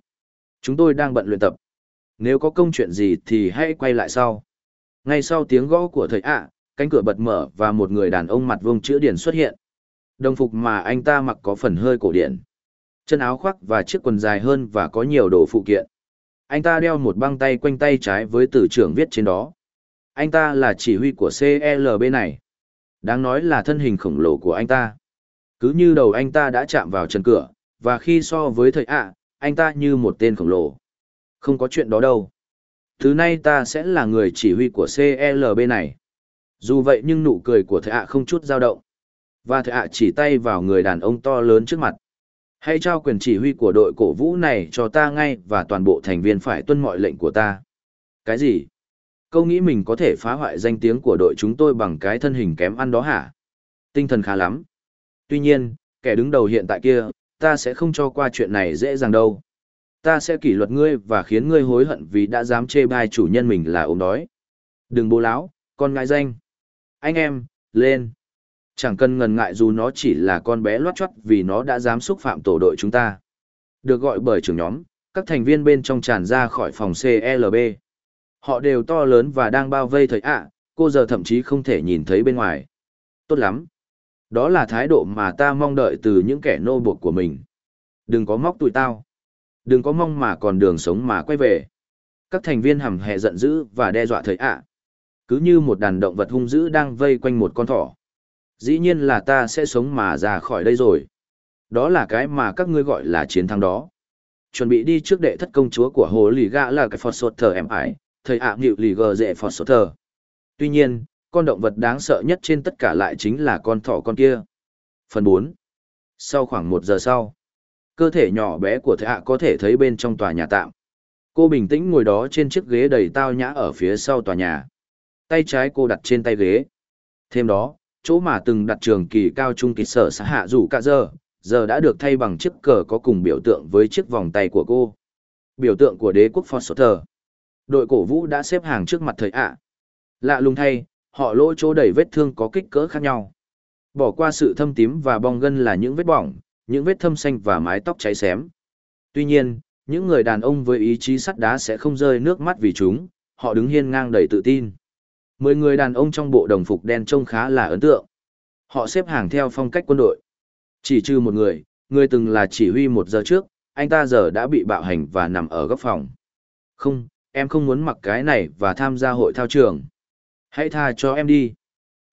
Chúng tôi đang bận luyện tập. Nếu có công chuyện gì thì hãy quay lại sau. Ngay sau tiếng gõ của thầy ạ, cánh cửa bật mở và một người đàn ông mặt vuông chữ điển xuất hiện. Đồng phục mà anh ta mặc có phần hơi cổ điển. Chân áo khoác và chiếc quần dài hơn và có nhiều đồ phụ kiện. Anh ta đeo một băng tay quanh tay trái với tử trưởng viết trên đó. Anh ta là chỉ huy của CLB này. Đáng nói là thân hình khổng lồ của anh ta. Cứ như đầu anh ta đã chạm vào chân cửa, và khi so với thầy ạ, anh ta như một tên khổng lồ. Không có chuyện đó đâu. Thứ nay ta sẽ là người chỉ huy của CLB này. Dù vậy nhưng nụ cười của thầy ạ không chút dao động. Và thầy ạ chỉ tay vào người đàn ông to lớn trước mặt. Hãy trao quyền chỉ huy của đội cổ vũ này cho ta ngay và toàn bộ thành viên phải tuân mọi lệnh của ta. Cái gì? Câu nghĩ mình có thể phá hoại danh tiếng của đội chúng tôi bằng cái thân hình kém ăn đó hả? Tinh thần khá lắm. Tuy nhiên, kẻ đứng đầu hiện tại kia, ta sẽ không cho qua chuyện này dễ dàng đâu. Ta sẽ kỷ luật ngươi và khiến ngươi hối hận vì đã dám chê bai chủ nhân mình là ốm đói. Đừng bố láo, con ngại danh. Anh em, lên. Chẳng cần ngần ngại dù nó chỉ là con bé loát choắt vì nó đã dám xúc phạm tổ đội chúng ta. Được gọi bởi trưởng nhóm, các thành viên bên trong tràn ra khỏi phòng CLB. Họ đều to lớn và đang bao vây thời ạ, cô giờ thậm chí không thể nhìn thấy bên ngoài. Tốt lắm. Đó là thái độ mà ta mong đợi từ những kẻ nô buộc của mình. Đừng có móc tụi tao. Đừng có mong mà còn đường sống mà quay về. Các thành viên hầm hè giận dữ và đe dọa thời ạ. Cứ như một đàn động vật hung dữ đang vây quanh một con thỏ. Dĩ nhiên là ta sẽ sống mà ra khỏi đây rồi. Đó là cái mà các ngươi gọi là chiến thắng đó. Chuẩn bị đi trước đệ thất công chúa của hồ lì gã là cái phọt sột thờ em ải, thầy ạ nghịu lì gờ dễ phọt sột thờ. Tuy nhiên, con động vật đáng sợ nhất trên tất cả lại chính là con thỏ con kia. Phần 4. Sau khoảng một giờ sau, cơ thể nhỏ bé của thầy ạ có thể thấy bên trong tòa nhà tạm. Cô bình tĩnh ngồi đó trên chiếc ghế đầy tao nhã ở phía sau tòa nhà. Tay trái cô đặt trên tay ghế. Thêm đó, chỗ mà từng đặt trường kỳ cao trung kỳ sở xã hạ rủ cả giờ, giờ đã được thay bằng chiếc cờ có cùng biểu tượng với chiếc vòng tay của cô. Biểu tượng của đế quốc Foster. Đội cổ vũ đã xếp hàng trước mặt thầy ạ. Lạ lùng thay, họ lỗ chỗ đầy vết thương có kích cỡ khác nhau. Bỏ qua sự thâm tím và bong gân là những vết bỏng, những vết thâm xanh và mái tóc cháy xém. Tuy nhiên, những người đàn ông với ý chí sắt đá sẽ không rơi nước mắt vì chúng, họ đứng hiên ngang đầy tự tin. Mười người đàn ông trong bộ đồng phục đen trông khá là ấn tượng. Họ xếp hàng theo phong cách quân đội. Chỉ trừ một người, người từng là chỉ huy một giờ trước, anh ta giờ đã bị bạo hành và nằm ở góc phòng. Không, em không muốn mặc cái này và tham gia hội thao trường. Hãy tha cho em đi.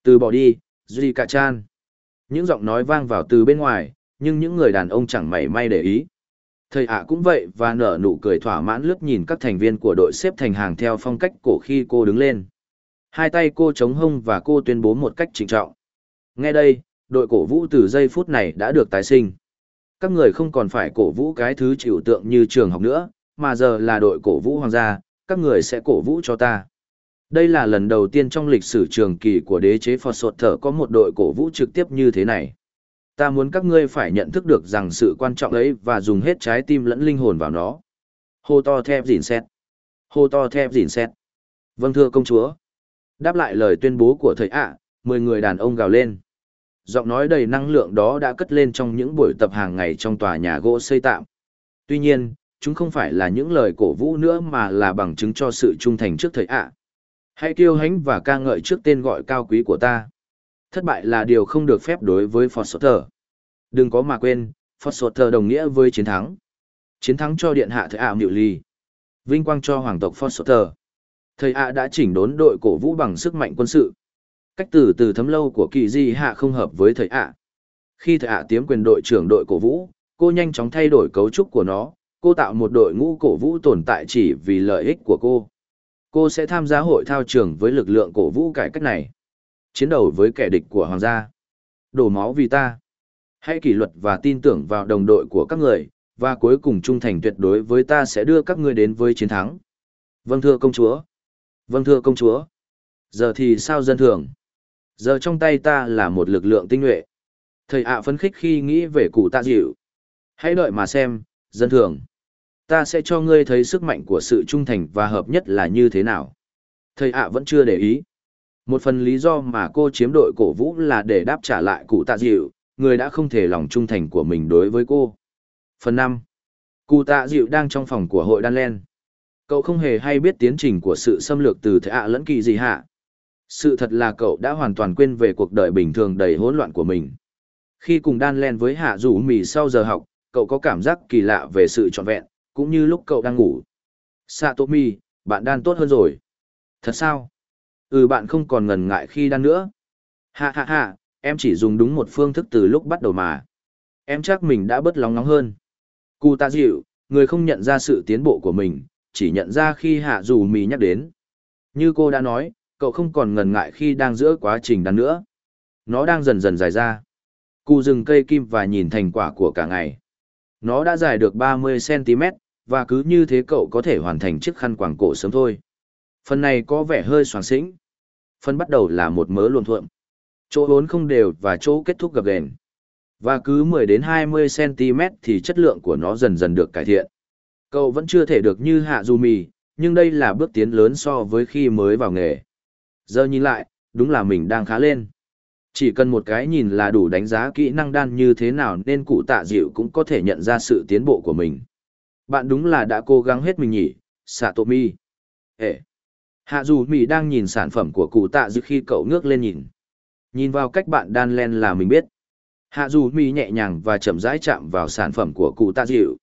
Từ bỏ đi, Duy Cả Chan. Những giọng nói vang vào từ bên ngoài, nhưng những người đàn ông chẳng mảy may để ý. Thầy ạ cũng vậy và nở nụ cười thỏa mãn lướt nhìn các thành viên của đội xếp thành hàng theo phong cách cổ khi cô đứng lên. Hai tay cô chống hông và cô tuyên bố một cách trịnh trọng. Nghe đây, đội cổ vũ từ giây phút này đã được tái sinh. Các người không còn phải cổ vũ cái thứ chịu tượng như trường học nữa, mà giờ là đội cổ vũ hoàng gia, các người sẽ cổ vũ cho ta. Đây là lần đầu tiên trong lịch sử trường kỳ của đế chế Phật Sột Thở có một đội cổ vũ trực tiếp như thế này. Ta muốn các ngươi phải nhận thức được rằng sự quan trọng ấy và dùng hết trái tim lẫn linh hồn vào nó. Hô to thép dỉn xét. Hô to thép dỉn xét. Vâng thưa công chúa. Đáp lại lời tuyên bố của thầy ạ, mười người đàn ông gào lên. Giọng nói đầy năng lượng đó đã cất lên trong những buổi tập hàng ngày trong tòa nhà gỗ xây tạm. Tuy nhiên, chúng không phải là những lời cổ vũ nữa mà là bằng chứng cho sự trung thành trước thầy ạ. Hãy kiêu hãnh và ca ngợi trước tên gọi cao quý của ta. Thất bại là điều không được phép đối với Foster. Đừng có mà quên, Foster đồng nghĩa với chiến thắng. Chiến thắng cho điện hạ thầy ạ Miệu Ly. Vinh quang cho hoàng tộc Foster. Thầy ạ đã chỉnh đốn đội cổ vũ bằng sức mạnh quân sự. Cách từ từ thấm lâu của kỳ di hạ không hợp với thầy ạ. Khi thầy ạ tiếm quyền đội trưởng đội cổ vũ, cô nhanh chóng thay đổi cấu trúc của nó, cô tạo một đội ngũ cổ vũ tồn tại chỉ vì lợi ích của cô. Cô sẽ tham gia hội thao trường với lực lượng cổ vũ cải cách này. Chiến đấu với kẻ địch của hoàng gia. Đổ máu vì ta. Hãy kỷ luật và tin tưởng vào đồng đội của các người, và cuối cùng trung thành tuyệt đối với ta sẽ đưa các ngươi đến với chiến thắng. Vâng thưa công chúa. Vâng thưa công chúa. Giờ thì sao dân thường? Giờ trong tay ta là một lực lượng tinh nhuệ. Thầy ạ phấn khích khi nghĩ về cụ tạ dịu. Hãy đợi mà xem, dân thường. Ta sẽ cho ngươi thấy sức mạnh của sự trung thành và hợp nhất là như thế nào. Thầy ạ vẫn chưa để ý. Một phần lý do mà cô chiếm đội cổ vũ là để đáp trả lại cụ tạ dịu, người đã không thể lòng trung thành của mình đối với cô. Phần năm, Cụ tạ dịu đang trong phòng của hội đan len. Cậu không hề hay biết tiến trình của sự xâm lược từ thầy ạ lẫn kỳ gì hạ. Sự thật là cậu đã hoàn toàn quên về cuộc đời bình thường đầy hỗn loạn của mình. Khi cùng đan len với hạ rủ mì sau giờ học, cậu có cảm giác kỳ lạ về sự trọn vẹn, cũng như lúc cậu đang ngủ. Satomi, bạn đan tốt hơn rồi. Thật sao? Ừ bạn không còn ngần ngại khi đan nữa. Ha ha ha, em chỉ dùng đúng một phương thức từ lúc bắt đầu mà. Em chắc mình đã bớt lóng nóng hơn. Cụ ta dịu, người không nhận ra sự tiến bộ của mình, chỉ nhận ra khi hạ dù mì nhắc đến. Như cô đã nói, cậu không còn ngần ngại khi đang giữa quá trình đan nữa. Nó đang dần dần dài ra. Cụ dừng cây kim và nhìn thành quả của cả ngày. Nó đã dài được 30cm, và cứ như thế cậu có thể hoàn thành chiếc khăn quàng cổ sớm thôi. Phần này có vẻ hơi soàng xĩnh. Phần bắt đầu là một mớ luồn thuộm. Chỗ vốn không đều và chỗ kết thúc gập ghềnh. Và cứ 10 đến 20 cm thì chất lượng của nó dần dần được cải thiện. Cậu vẫn chưa thể được như Hạ Du Mì, nhưng đây là bước tiến lớn so với khi mới vào nghề. Giờ nhìn lại, đúng là mình đang khá lên. Chỉ cần một cái nhìn là đủ đánh giá kỹ năng đan như thế nào nên cụ tạ dịu cũng có thể nhận ra sự tiến bộ của mình. Bạn đúng là đã cố gắng hết mình nhỉ, Satomi. Ê! Hạ dù Mì đang nhìn sản phẩm của cụ tạ dịu khi cậu ngước lên nhìn. Nhìn vào cách bạn đan len là mình biết. Hạ dù Mì nhẹ nhàng và chậm rãi chạm vào sản phẩm của cụ tạ dịu.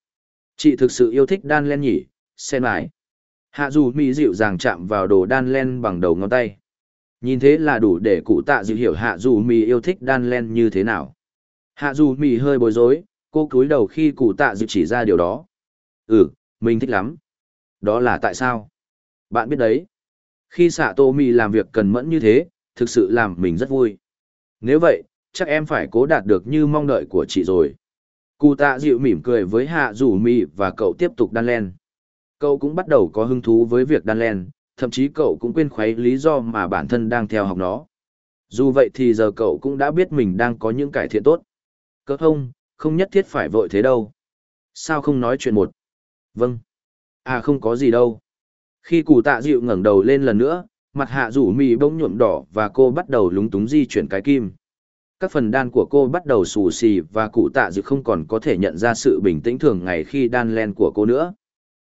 Chị thực sự yêu thích đan len nhỉ, xem lại. Hạ dù Mì dịu dàng chạm vào đồ đan len bằng đầu ngón tay. Nhìn thế là đủ để cụ tạ dịu hiểu hạ dù Mì yêu thích đan len như thế nào. Hạ dù Mì hơi bối rối, cô cúi đầu khi cụ tạ dịu chỉ ra điều đó. Ừ, mình thích lắm. Đó là tại sao? Bạn biết đấy. Khi xạ tô mì làm việc cần mẫn như thế, thực sự làm mình rất vui. Nếu vậy, chắc em phải cố đạt được như mong đợi của chị rồi. Cụ tạ dịu mỉm cười với hạ rủ mì và cậu tiếp tục đan len. Cậu cũng bắt đầu có hứng thú với việc đan len, thậm chí cậu cũng quên khuấy lý do mà bản thân đang theo học nó. Dù vậy thì giờ cậu cũng đã biết mình đang có những cải thiện tốt. Cớ không, không nhất thiết phải vội thế đâu. Sao không nói chuyện một? Vâng. À không có gì đâu. Khi cụ tạ dịu ngẩng đầu lên lần nữa, mặt hạ rủ mì bỗng nhuộm đỏ và cô bắt đầu lúng túng di chuyển cái kim. Các phần đan của cô bắt đầu xù xì và cụ tạ dịu không còn có thể nhận ra sự bình tĩnh thường ngày khi đan len của cô nữa.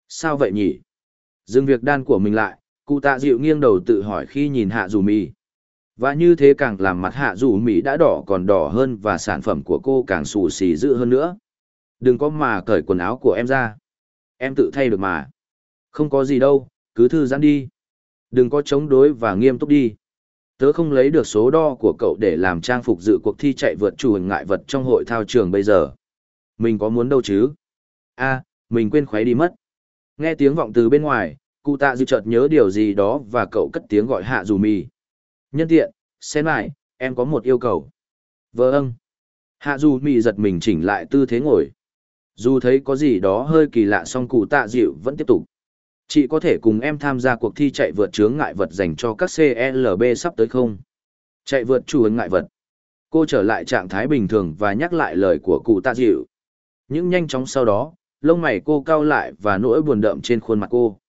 Sao vậy nhỉ? Dừng việc đan của mình lại, cụ tạ dịu nghiêng đầu tự hỏi khi nhìn hạ rủ mì. Và như thế càng làm mặt hạ rủ mì đã đỏ còn đỏ hơn và sản phẩm của cô càng xù xì dữ hơn nữa. Đừng có mà cởi quần áo của em ra. Em tự thay được mà. Không có gì đâu, cứ thư giãn đi. Đừng có chống đối và nghiêm túc đi. Tớ không lấy được số đo của cậu để làm trang phục dự cuộc thi chạy vượt chủ hình ngại vật trong hội thao trường bây giờ. Mình có muốn đâu chứ? a mình quên khuấy đi mất. Nghe tiếng vọng từ bên ngoài, cụ tạ dịu chợt nhớ điều gì đó và cậu cất tiếng gọi hạ dù mì. Nhân tiện, xem lại, em có một yêu cầu. Vâng. Hạ dù mì giật mình chỉnh lại tư thế ngồi. Dù thấy có gì đó hơi kỳ lạ song cụ tạ dịu vẫn tiếp tục. Chị có thể cùng em tham gia cuộc thi chạy vượt chướng ngại vật dành cho các CLB sắp tới không? Chạy vượt chủ ứng ngại vật. Cô trở lại trạng thái bình thường và nhắc lại lời của cụ tạ dịu. Những nhanh chóng sau đó, lông mày cô cao lại và nỗi buồn đậm trên khuôn mặt cô.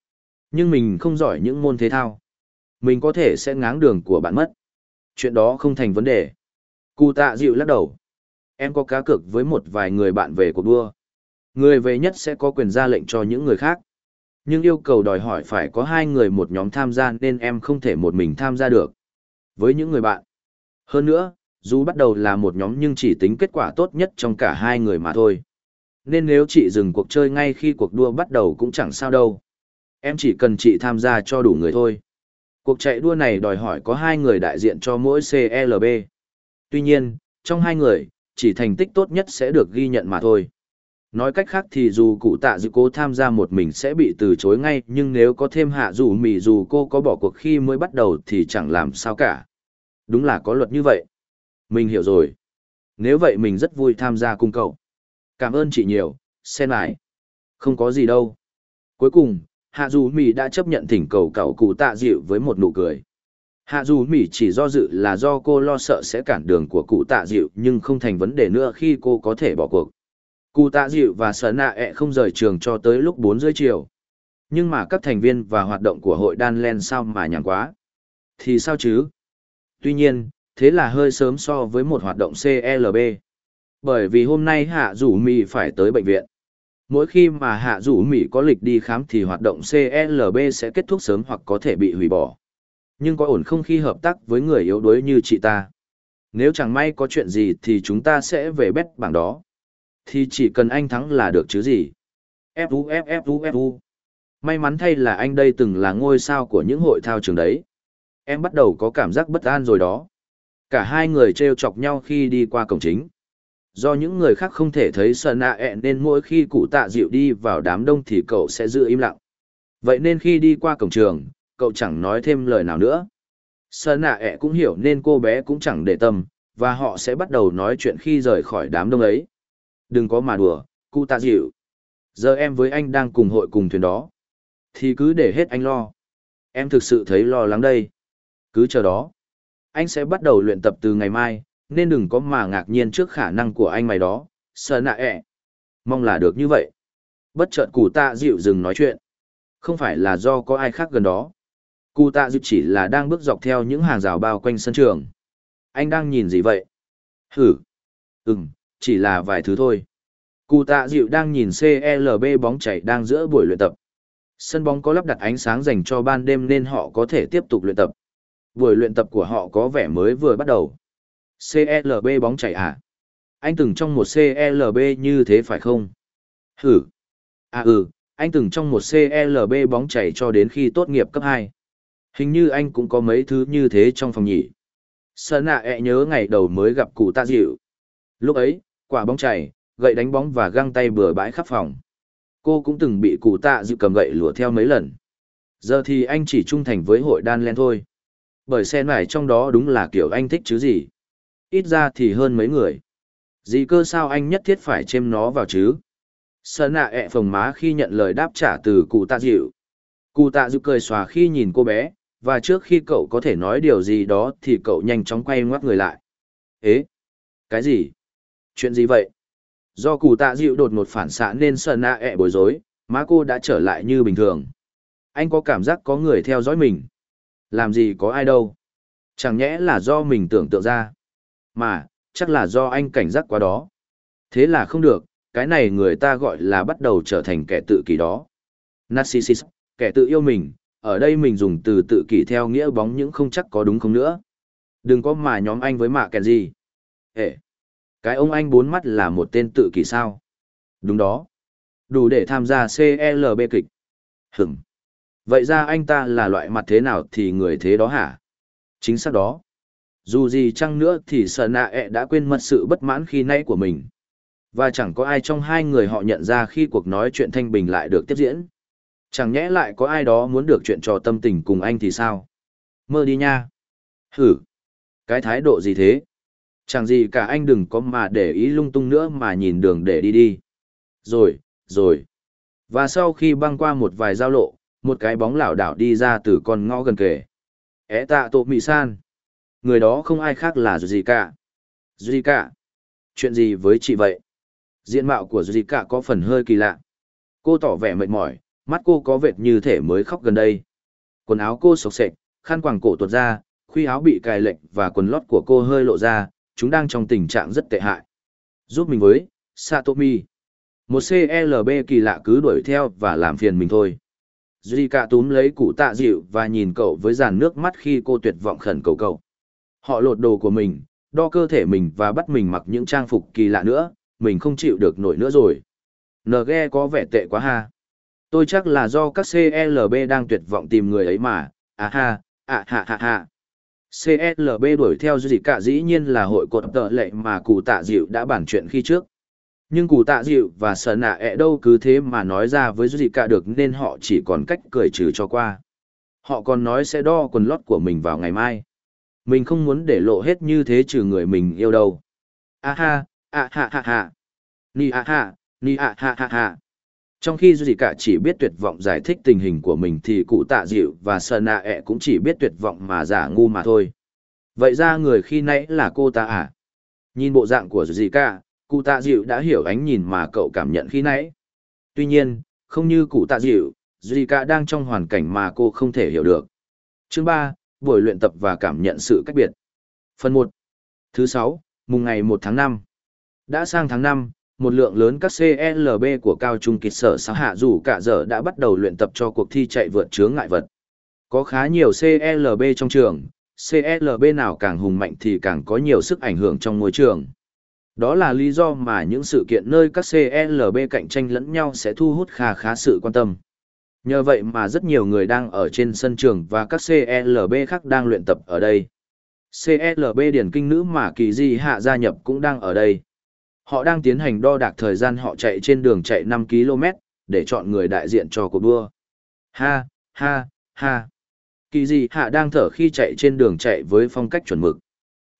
Nhưng mình không giỏi những môn thể thao. Mình có thể sẽ ngáng đường của bạn mất. Chuyện đó không thành vấn đề. Cụ tạ dịu lắc đầu. Em có cá cược với một vài người bạn về cuộc đua. Người về nhất sẽ có quyền ra lệnh cho những người khác. Nhưng yêu cầu đòi hỏi phải có hai người một nhóm tham gia nên em không thể một mình tham gia được. Với những người bạn. Hơn nữa, dù bắt đầu là một nhóm nhưng chỉ tính kết quả tốt nhất trong cả hai người mà thôi. Nên nếu chị dừng cuộc chơi ngay khi cuộc đua bắt đầu cũng chẳng sao đâu. Em chỉ cần chị tham gia cho đủ người thôi. Cuộc chạy đua này đòi hỏi có hai người đại diện cho mỗi CLB. Tuy nhiên, trong hai người, chỉ thành tích tốt nhất sẽ được ghi nhận mà thôi. Nói cách khác thì dù cụ tạ dự cố tham gia một mình sẽ bị từ chối ngay nhưng nếu có thêm hạ dù mì dù cô có bỏ cuộc khi mới bắt đầu thì chẳng làm sao cả. Đúng là có luật như vậy. Mình hiểu rồi. Nếu vậy mình rất vui tham gia cùng cậu. Cảm ơn chị nhiều, xem lại. Không có gì đâu. Cuối cùng, hạ dù mì đã chấp nhận thỉnh cầu cậu cụ tạ dịu với một nụ cười. Hạ dù mỉ chỉ do dự là do cô lo sợ sẽ cản đường của cụ tạ dịu nhưng không thành vấn đề nữa khi cô có thể bỏ cuộc. Cụ tạ dịu và sở nạ ẹ không rời trường cho tới lúc 4 rưỡi chiều. Nhưng mà các thành viên và hoạt động của hội đan len sao mà nhàn quá. Thì sao chứ? Tuy nhiên, thế là hơi sớm so với một hoạt động CLB. Bởi vì hôm nay hạ Dũ Mỹ phải tới bệnh viện. Mỗi khi mà hạ Dũ Mỹ có lịch đi khám thì hoạt động CLB sẽ kết thúc sớm hoặc có thể bị hủy bỏ. Nhưng có ổn không khi hợp tác với người yếu đuối như chị ta. Nếu chẳng may có chuyện gì thì chúng ta sẽ về bét bảng đó thì chỉ cần anh thắng là được chứ gì. Fu Fu Fu. May mắn thay là anh đây từng là ngôi sao của những hội thao trường đấy. Em bắt đầu có cảm giác bất an rồi đó. Cả hai người trêu chọc nhau khi đi qua cổng chính. Do những người khác không thể thấy sợ nạ ẹ nên mỗi khi cụ tạ dịu đi vào đám đông thì cậu sẽ giữ im lặng. Vậy nên khi đi qua cổng trường, cậu chẳng nói thêm lời nào nữa. Sợ nạ ẹ cũng hiểu nên cô bé cũng chẳng để tâm, và họ sẽ bắt đầu nói chuyện khi rời khỏi đám đông ấy. Đừng có mà đùa, cụ tạ dịu. Giờ em với anh đang cùng hội cùng thuyền đó. Thì cứ để hết anh lo. Em thực sự thấy lo lắng đây. Cứ chờ đó. Anh sẽ bắt đầu luyện tập từ ngày mai, nên đừng có mà ngạc nhiên trước khả năng của anh mày đó. Sợ nạ ẹ. Mong là được như vậy. Bất chợt cụ tạ dịu dừng nói chuyện. Không phải là do có ai khác gần đó. Cụ tạ dịu chỉ là đang bước dọc theo những hàng rào bao quanh sân trường. Anh đang nhìn gì vậy? Hử. Ừm, chỉ là vài thứ thôi. Cụ tạ dịu đang nhìn CLB bóng chảy đang giữa buổi luyện tập. Sân bóng có lắp đặt ánh sáng dành cho ban đêm nên họ có thể tiếp tục luyện tập. Buổi luyện tập của họ có vẻ mới vừa bắt đầu. CLB bóng chảy à? Anh từng trong một CLB như thế phải không? Hử. À ừ, anh từng trong một CLB bóng chảy cho đến khi tốt nghiệp cấp 2. Hình như anh cũng có mấy thứ như thế trong phòng nhỉ. Sơn ạ, ẹ nhớ ngày đầu mới gặp cụ tạ dịu. Lúc ấy, quả bóng chảy, gậy đánh bóng và găng tay bừa bãi khắp phòng. Cô cũng từng bị cụ tạ dịu cầm gậy lùa theo mấy lần. Giờ thì anh chỉ trung thành với hội đan len thôi. Bởi xe này trong đó đúng là kiểu anh thích chứ gì. Ít ra thì hơn mấy người. Gì cơ sao anh nhất thiết phải chêm nó vào chứ? Sơn nạ ẹ phồng má khi nhận lời đáp trả từ cụ tạ dịu. Cụ tạ dịu cười xòa khi nhìn cô bé, và trước khi cậu có thể nói điều gì đó thì cậu nhanh chóng quay ngoắt người lại. Ế! Cái gì? Chuyện gì vậy? Do cụ tạ dịu đột ngột phản xạ nên sợ nạ ẹ bối rối, má cô đã trở lại như bình thường. Anh có cảm giác có người theo dõi mình. Làm gì có ai đâu. Chẳng nhẽ là do mình tưởng tượng ra. Mà, chắc là do anh cảnh giác quá đó. Thế là không được, cái này người ta gọi là bắt đầu trở thành kẻ tự kỷ đó. Narcissus, kẻ tự yêu mình, ở đây mình dùng từ tự kỷ theo nghĩa bóng những không chắc có đúng không nữa. Đừng có mà nhóm anh với mạ kèn gì. Ê, cái ông anh bốn mắt là một tên tự kỷ sao? Đúng đó. Đủ để tham gia CLB kịch. Hửm. Vậy ra anh ta là loại mặt thế nào thì người thế đó hả? Chính xác đó. Dù gì chăng nữa thì sợ nạ ẹ đã quên mất sự bất mãn khi nãy của mình. Và chẳng có ai trong hai người họ nhận ra khi cuộc nói chuyện thanh bình lại được tiếp diễn. Chẳng nhẽ lại có ai đó muốn được chuyện trò tâm tình cùng anh thì sao? Mơ đi nha. Hử. Cái thái độ gì thế? Chẳng gì cả anh đừng có mà để ý lung tung nữa mà nhìn đường để đi đi. Rồi, rồi. Và sau khi băng qua một vài giao lộ, một cái bóng lảo đảo đi ra từ con ngõ gần kề. É tạ tổ mị san. Người đó không ai khác là gì cả. duy cả. Chuyện gì với chị vậy? Diện mạo của duy cả có phần hơi kỳ lạ. Cô tỏ vẻ mệt mỏi, mắt cô có vệt như thể mới khóc gần đây. Quần áo cô sộc sệch, khăn quàng cổ tuột ra, khuy áo bị cài lệch và quần lót của cô hơi lộ ra, chúng đang trong tình trạng rất tệ hại. Giúp mình với, Satomi. Một CLB kỳ lạ cứ đuổi theo và làm phiền mình thôi. Zika túm lấy cụ tạ dịu và nhìn cậu với dàn nước mắt khi cô tuyệt vọng khẩn cầu cậu. Họ lột đồ của mình, đo cơ thể mình và bắt mình mặc những trang phục kỳ lạ nữa, mình không chịu được nổi nữa rồi. NG có vẻ tệ quá ha. Tôi chắc là do các CLB đang tuyệt vọng tìm người ấy mà, à ha, à ha ha ha. CLB đuổi theo gì cả dĩ nhiên là hội cột tợ lệ mà cụ tạ dịu đã bản chuyện khi trước. Nhưng cụ tạ dịu và sở nạ ẹ đâu cứ thế mà nói ra với gì cả được nên họ chỉ còn cách cười trừ cho qua. Họ còn nói sẽ đo quần lót của mình vào ngày mai. Mình không muốn để lộ hết như thế trừ người mình yêu đâu. A ha, a ha ha ha. Ni a ha, ni à ha ha ha. Trong khi Duy cả chỉ biết tuyệt vọng giải thích tình hình của mình thì cụ tạ dịu và Sơ Nạ ẹ e cũng chỉ biết tuyệt vọng mà giả ngu mà thôi. Vậy ra người khi nãy là cô ta à? Nhìn bộ dạng của Duy cả, cụ tạ dịu đã hiểu ánh nhìn mà cậu cảm nhận khi nãy. Tuy nhiên, không như cụ tạ dịu, Duy cả đang trong hoàn cảnh mà cô không thể hiểu được. Chương ba buổi luyện tập và cảm nhận sự cách biệt. Phần một Thứ sáu mùng ngày một tháng năm Đã sang tháng năm một lượng lớn các CLB của cao trung kịch sở xã hạ dù cả giờ đã bắt đầu luyện tập cho cuộc thi chạy vượt chướng ngại vật. Có khá nhiều CLB trong trường, CLB nào càng hùng mạnh thì càng có nhiều sức ảnh hưởng trong môi trường. Đó là lý do mà những sự kiện nơi các CLB cạnh tranh lẫn nhau sẽ thu hút khá khá sự quan tâm. Nhờ vậy mà rất nhiều người đang ở trên sân trường và các CLB khác đang luyện tập ở đây. CLB điển kinh nữ mà kỳ di hạ gia nhập cũng đang ở đây. Họ đang tiến hành đo đạc thời gian họ chạy trên đường chạy 5 km, để chọn người đại diện cho cuộc đua. Ha, ha, ha. Kỳ gì hạ đang thở khi chạy trên đường chạy với phong cách chuẩn mực.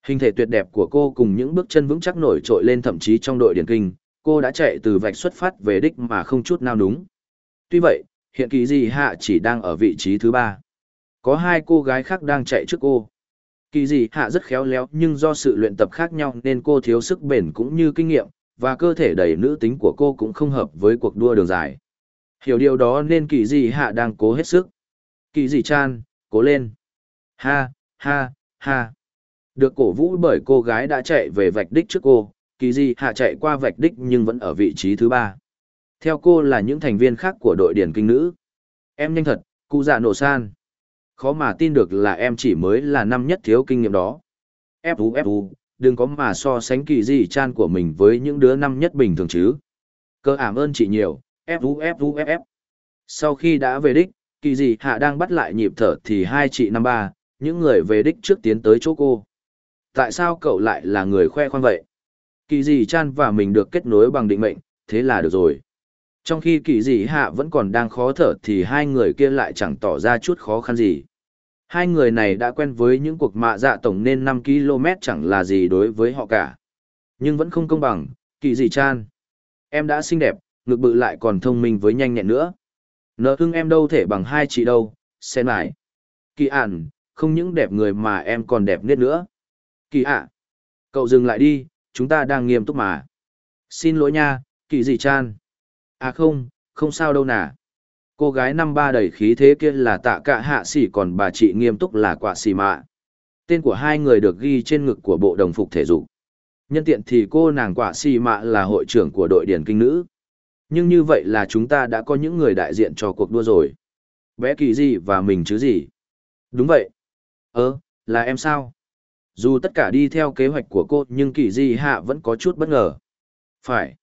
Hình thể tuyệt đẹp của cô cùng những bước chân vững chắc nổi trội lên thậm chí trong đội điển kinh, cô đã chạy từ vạch xuất phát về đích mà không chút nào đúng. Tuy vậy, hiện kỳ gì hạ chỉ đang ở vị trí thứ ba. Có hai cô gái khác đang chạy trước cô. Kỳ dị hạ rất khéo léo nhưng do sự luyện tập khác nhau nên cô thiếu sức bền cũng như kinh nghiệm, và cơ thể đầy nữ tính của cô cũng không hợp với cuộc đua đường dài. Hiểu điều đó nên kỳ dị hạ đang cố hết sức. Kỳ dị chan, cố lên. Ha, ha, ha. Được cổ vũ bởi cô gái đã chạy về vạch đích trước cô, kỳ dị hạ chạy qua vạch đích nhưng vẫn ở vị trí thứ ba. Theo cô là những thành viên khác của đội điển kinh nữ. Em nhanh thật, cụ dạ nổ san. Khó mà tin được là em chỉ mới là năm nhất thiếu kinh nghiệm đó. Fu Fu, đừng có mà so sánh kỳ gì chan của mình với những đứa năm nhất bình thường chứ. Cơ ảm ơn chị nhiều, Fu Fu Ff. Sau khi đã về đích, kỳ gì hạ đang bắt lại nhịp thở thì hai chị năm ba, những người về đích trước tiến tới chỗ cô. Tại sao cậu lại là người khoe khoang vậy? Kỳ gì chan và mình được kết nối bằng định mệnh, thế là được rồi. Trong khi kỳ dị hạ vẫn còn đang khó thở thì hai người kia lại chẳng tỏ ra chút khó khăn gì. Hai người này đã quen với những cuộc mạ dạ tổng nên 5 km chẳng là gì đối với họ cả. Nhưng vẫn không công bằng, kỳ dị chan. Em đã xinh đẹp, ngực bự lại còn thông minh với nhanh nhẹn nữa. Nợ hưng em đâu thể bằng hai chị đâu, xem lại. Kỳ ản, không những đẹp người mà em còn đẹp nết nữa. Kỳ ạ. Cậu dừng lại đi, chúng ta đang nghiêm túc mà. Xin lỗi nha, kỳ dị chan. À không, không sao đâu nà. Cô gái năm ba đầy khí thế kia là tạ cạ hạ xỉ còn bà chị nghiêm túc là quả Xì mạ. Tên của hai người được ghi trên ngực của bộ đồng phục thể dục. Nhân tiện thì cô nàng quả Xì mạ là hội trưởng của đội điển kinh nữ. Nhưng như vậy là chúng ta đã có những người đại diện cho cuộc đua rồi. Bé kỳ gì và mình chứ gì? Đúng vậy. Ơ, là em sao? Dù tất cả đi theo kế hoạch của cô nhưng kỳ di hạ vẫn có chút bất ngờ. Phải.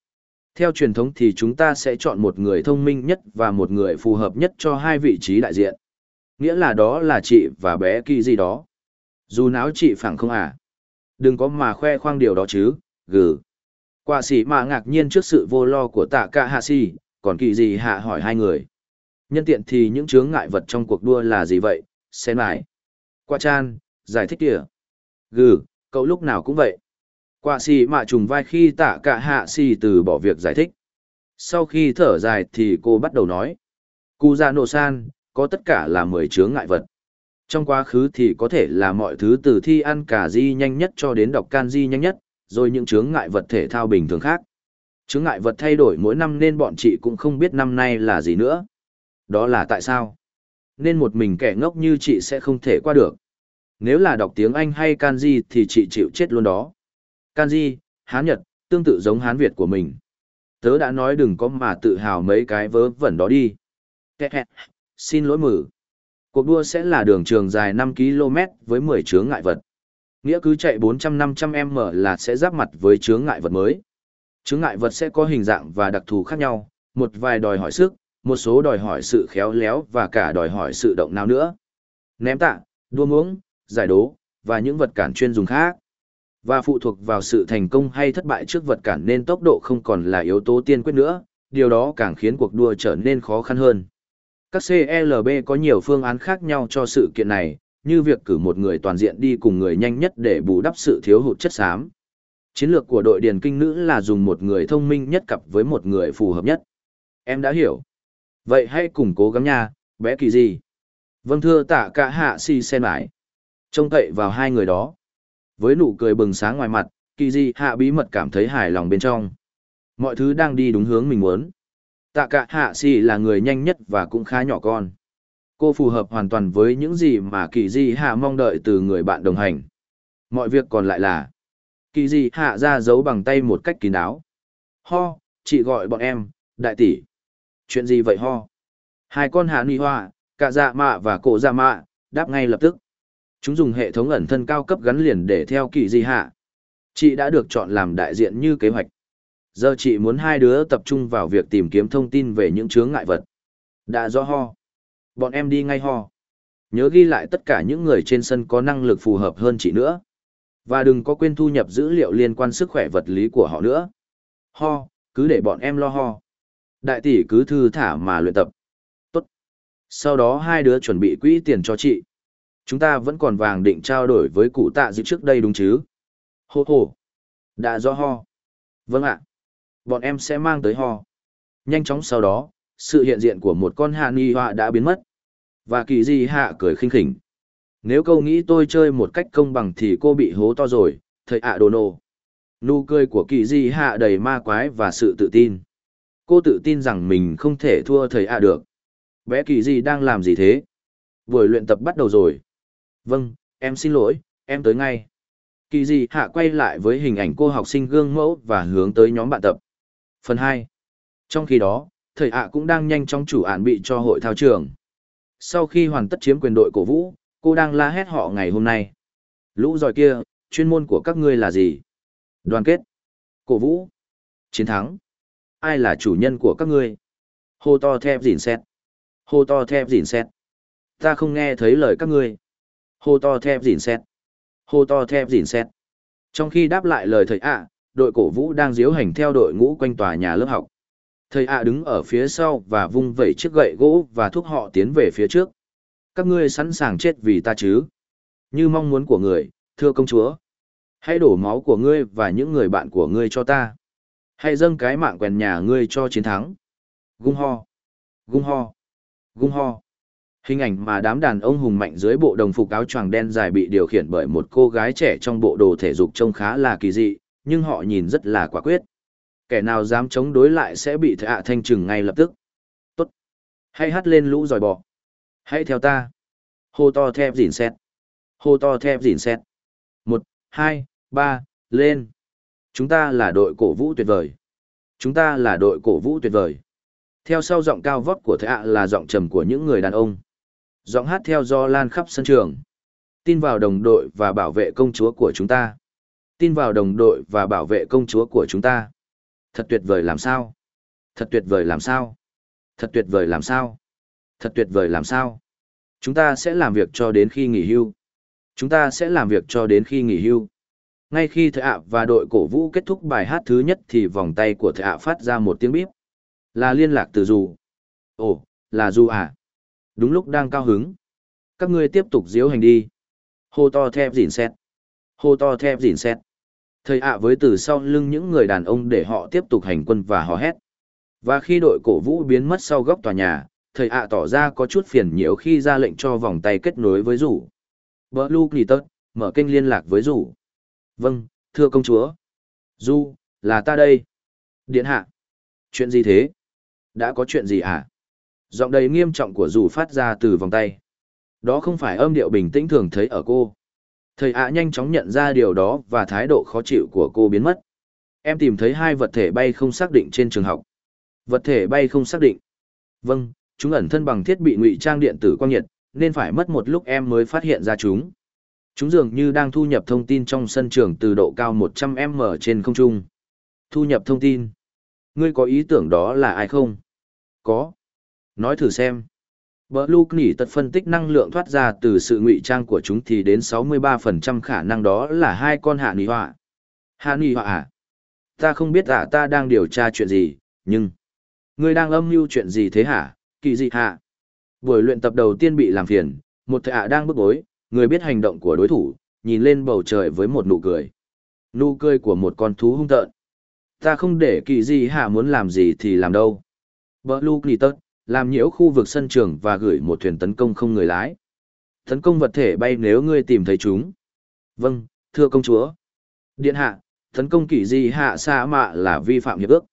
Theo truyền thống thì chúng ta sẽ chọn một người thông minh nhất và một người phù hợp nhất cho hai vị trí đại diện. Nghĩa là đó là chị và bé kỳ gì đó. Dù náo chị phẳng không à. Đừng có mà khoe khoang điều đó chứ, gừ. Quả sĩ mà ngạc nhiên trước sự vô lo của tạ cả hạ si, còn kỳ gì hạ hỏi hai người. Nhân tiện thì những chướng ngại vật trong cuộc đua là gì vậy, xem lại. Qua chan, giải thích kìa. Gừ, cậu lúc nào cũng vậy. Quả xì mạ trùng vai khi tạ cả hạ xì từ bỏ việc giải thích. Sau khi thở dài thì cô bắt đầu nói. Cụ già nổ san, có tất cả là mười chướng ngại vật. Trong quá khứ thì có thể là mọi thứ từ thi ăn cả di nhanh nhất cho đến đọc can di nhanh nhất, rồi những chướng ngại vật thể thao bình thường khác. Chướng ngại vật thay đổi mỗi năm nên bọn chị cũng không biết năm nay là gì nữa. Đó là tại sao? Nên một mình kẻ ngốc như chị sẽ không thể qua được. Nếu là đọc tiếng Anh hay kanji thì chị chịu chết luôn đó. Kanji, Hán Nhật, tương tự giống Hán Việt của mình. Tớ đã nói đừng có mà tự hào mấy cái vớ vẩn đó đi. Xin lỗi mử. Cuộc đua sẽ là đường trường dài 5 km với 10 chướng ngại vật. Nghĩa cứ chạy 400-500 m là sẽ giáp mặt với chướng ngại vật mới. Chướng ngại vật sẽ có hình dạng và đặc thù khác nhau, một vài đòi hỏi sức, một số đòi hỏi sự khéo léo và cả đòi hỏi sự động nào nữa. Ném tạ, đua muống, giải đố, và những vật cản chuyên dùng khác. Và phụ thuộc vào sự thành công hay thất bại trước vật cản nên tốc độ không còn là yếu tố tiên quyết nữa, điều đó càng khiến cuộc đua trở nên khó khăn hơn. Các CLB có nhiều phương án khác nhau cho sự kiện này, như việc cử một người toàn diện đi cùng người nhanh nhất để bù đắp sự thiếu hụt chất xám. Chiến lược của đội điền kinh nữ là dùng một người thông minh nhất cặp với một người phù hợp nhất. Em đã hiểu. Vậy hãy cùng cố gắng nha, bé kỳ gì? Vâng thưa tạ cả hạ si sen mãi. Trông cậy vào hai người đó. Với nụ cười bừng sáng ngoài mặt, kỳ di hạ bí mật cảm thấy hài lòng bên trong. Mọi thứ đang đi đúng hướng mình muốn. Tạ cả hạ si là người nhanh nhất và cũng khá nhỏ con. Cô phù hợp hoàn toàn với những gì mà kỳ di hạ mong đợi từ người bạn đồng hành. Mọi việc còn lại là kỳ di hạ ra giấu bằng tay một cách kín đáo. Ho, chị gọi bọn em, đại tỷ. Chuyện gì vậy ho? Hai con hạ ni hoa, cả dạ mạ và cổ dạ mạ, đáp ngay lập tức. Chúng dùng hệ thống ẩn thân cao cấp gắn liền để theo kỳ di hạ. Chị đã được chọn làm đại diện như kế hoạch. Giờ chị muốn hai đứa tập trung vào việc tìm kiếm thông tin về những chướng ngại vật. Đã rõ ho. Bọn em đi ngay ho. Nhớ ghi lại tất cả những người trên sân có năng lực phù hợp hơn chị nữa. Và đừng có quên thu nhập dữ liệu liên quan sức khỏe vật lý của họ nữa. Ho, cứ để bọn em lo ho. Đại tỷ cứ thư thả mà luyện tập. Tốt. Sau đó hai đứa chuẩn bị quỹ tiền cho chị. Chúng ta vẫn còn vàng định trao đổi với cụ tạ dịp trước đây đúng chứ? Hô hô. Đã do ho. Vâng ạ. Bọn em sẽ mang tới ho. Nhanh chóng sau đó, sự hiện diện của một con hạ ni họa đã biến mất. Và kỳ di hạ cười khinh khỉnh. Nếu câu nghĩ tôi chơi một cách công bằng thì cô bị hố to rồi, thầy ạ đồ nổ. Nụ cười của kỳ di hạ đầy ma quái và sự tự tin. Cô tự tin rằng mình không thể thua thầy ạ được. Bé kỳ di đang làm gì thế? Buổi luyện tập bắt đầu rồi. Vâng, em xin lỗi, em tới ngay. Kỳ gì hạ quay lại với hình ảnh cô học sinh gương mẫu và hướng tới nhóm bạn tập. Phần hai. Trong khi đó, thầy ạ cũng đang nhanh chóng chủ án bị cho hội thao trường. Sau khi hoàn tất chiếm quyền đội cổ vũ, cô đang la hét họ ngày hôm nay. Lũ giỏi kia, chuyên môn của các ngươi là gì? Đoàn kết. Cổ vũ. Chiến thắng. Ai là chủ nhân của các ngươi? Hô to thép dìn xét. Hô to thép dìn xét. Ta không nghe thấy lời các ngươi. Hô to thép dìn xét. Hô to thép dìn xét. Trong khi đáp lại lời thầy ạ, đội cổ vũ đang diếu hành theo đội ngũ quanh tòa nhà lớp học. Thầy ạ đứng ở phía sau và vung vẩy chiếc gậy gỗ và thúc họ tiến về phía trước. Các ngươi sẵn sàng chết vì ta chứ? Như mong muốn của người, thưa công chúa. Hãy đổ máu của ngươi và những người bạn của ngươi cho ta. Hãy dâng cái mạng quèn nhà ngươi cho chiến thắng. Gung ho. Gung ho. Gung ho. Hình ảnh mà đám đàn ông hùng mạnh dưới bộ đồng phục áo choàng đen dài bị điều khiển bởi một cô gái trẻ trong bộ đồ thể dục trông khá là kỳ dị, nhưng họ nhìn rất là quả quyết. Kẻ nào dám chống đối lại sẽ bị thạ thanh trừng ngay lập tức. Tốt. Hãy hát lên lũ dòi bò. Hãy theo ta. Hô to thép dỉn xét. Hô to thép dỉn xét. Một, hai, ba, lên. Chúng ta là đội cổ vũ tuyệt vời. Chúng ta là đội cổ vũ tuyệt vời. Theo sau giọng cao vót của thệ ạ là giọng trầm của những người đàn ông. Giọng hát theo do lan khắp sân trường. Tin vào đồng đội và bảo vệ công chúa của chúng ta. Tin vào đồng đội và bảo vệ công chúa của chúng ta. Thật tuyệt vời làm sao? Thật tuyệt vời làm sao? Thật tuyệt vời làm sao? Thật tuyệt vời làm sao? Chúng ta sẽ làm việc cho đến khi nghỉ hưu. Chúng ta sẽ làm việc cho đến khi nghỉ hưu. Ngay khi thợ ạ và đội cổ vũ kết thúc bài hát thứ nhất thì vòng tay của thợ ạ phát ra một tiếng bíp. Là liên lạc từ dù. Ồ, là dù à? Đúng lúc đang cao hứng. Các ngươi tiếp tục diếu hành đi. Hô to thép dỉn xét. Hô to thép dỉn xét. Thầy ạ với từ sau lưng những người đàn ông để họ tiếp tục hành quân và hò hét. Và khi đội cổ vũ biến mất sau góc tòa nhà, thầy ạ tỏ ra có chút phiền nhiễu khi ra lệnh cho vòng tay kết nối với rủ. Blue Glitter, mở kênh liên lạc với rủ. Vâng, thưa công chúa. Du, là ta đây. Điện hạ. Chuyện gì thế? Đã có chuyện gì hả? Giọng đầy nghiêm trọng của rủ phát ra từ vòng tay. Đó không phải âm điệu bình tĩnh thường thấy ở cô. Thầy ạ nhanh chóng nhận ra điều đó và thái độ khó chịu của cô biến mất. Em tìm thấy hai vật thể bay không xác định trên trường học. Vật thể bay không xác định. Vâng, chúng ẩn thân bằng thiết bị ngụy trang điện tử quang nhiệt, nên phải mất một lúc em mới phát hiện ra chúng. Chúng dường như đang thu nhập thông tin trong sân trường từ độ cao 100m trên không trung. Thu nhập thông tin. Ngươi có ý tưởng đó là ai không? Có. Nói thử xem. Blue nỉ tật phân tích năng lượng thoát ra từ sự ngụy trang của chúng thì đến 63% khả năng đó là hai con hạ nỉ họa. Hạ nỉ họa à? Ta không biết à ta đang điều tra chuyện gì, nhưng... Ngươi đang âm mưu chuyện gì thế hả, kỳ dị hạ? Buổi luyện tập đầu tiên bị làm phiền, một thầy ạ đang bức bối, người biết hành động của đối thủ, nhìn lên bầu trời với một nụ cười. Nụ cười của một con thú hung tợn. Ta không để kỳ dị hạ muốn làm gì thì làm đâu. Blue nỉ tật làm nhiễu khu vực sân trường và gửi một thuyền tấn công không người lái. Tấn công vật thể bay nếu ngươi tìm thấy chúng. Vâng, thưa công chúa. Điện hạ, tấn công kỷ di hạ sa mạ là vi phạm hiệp ước.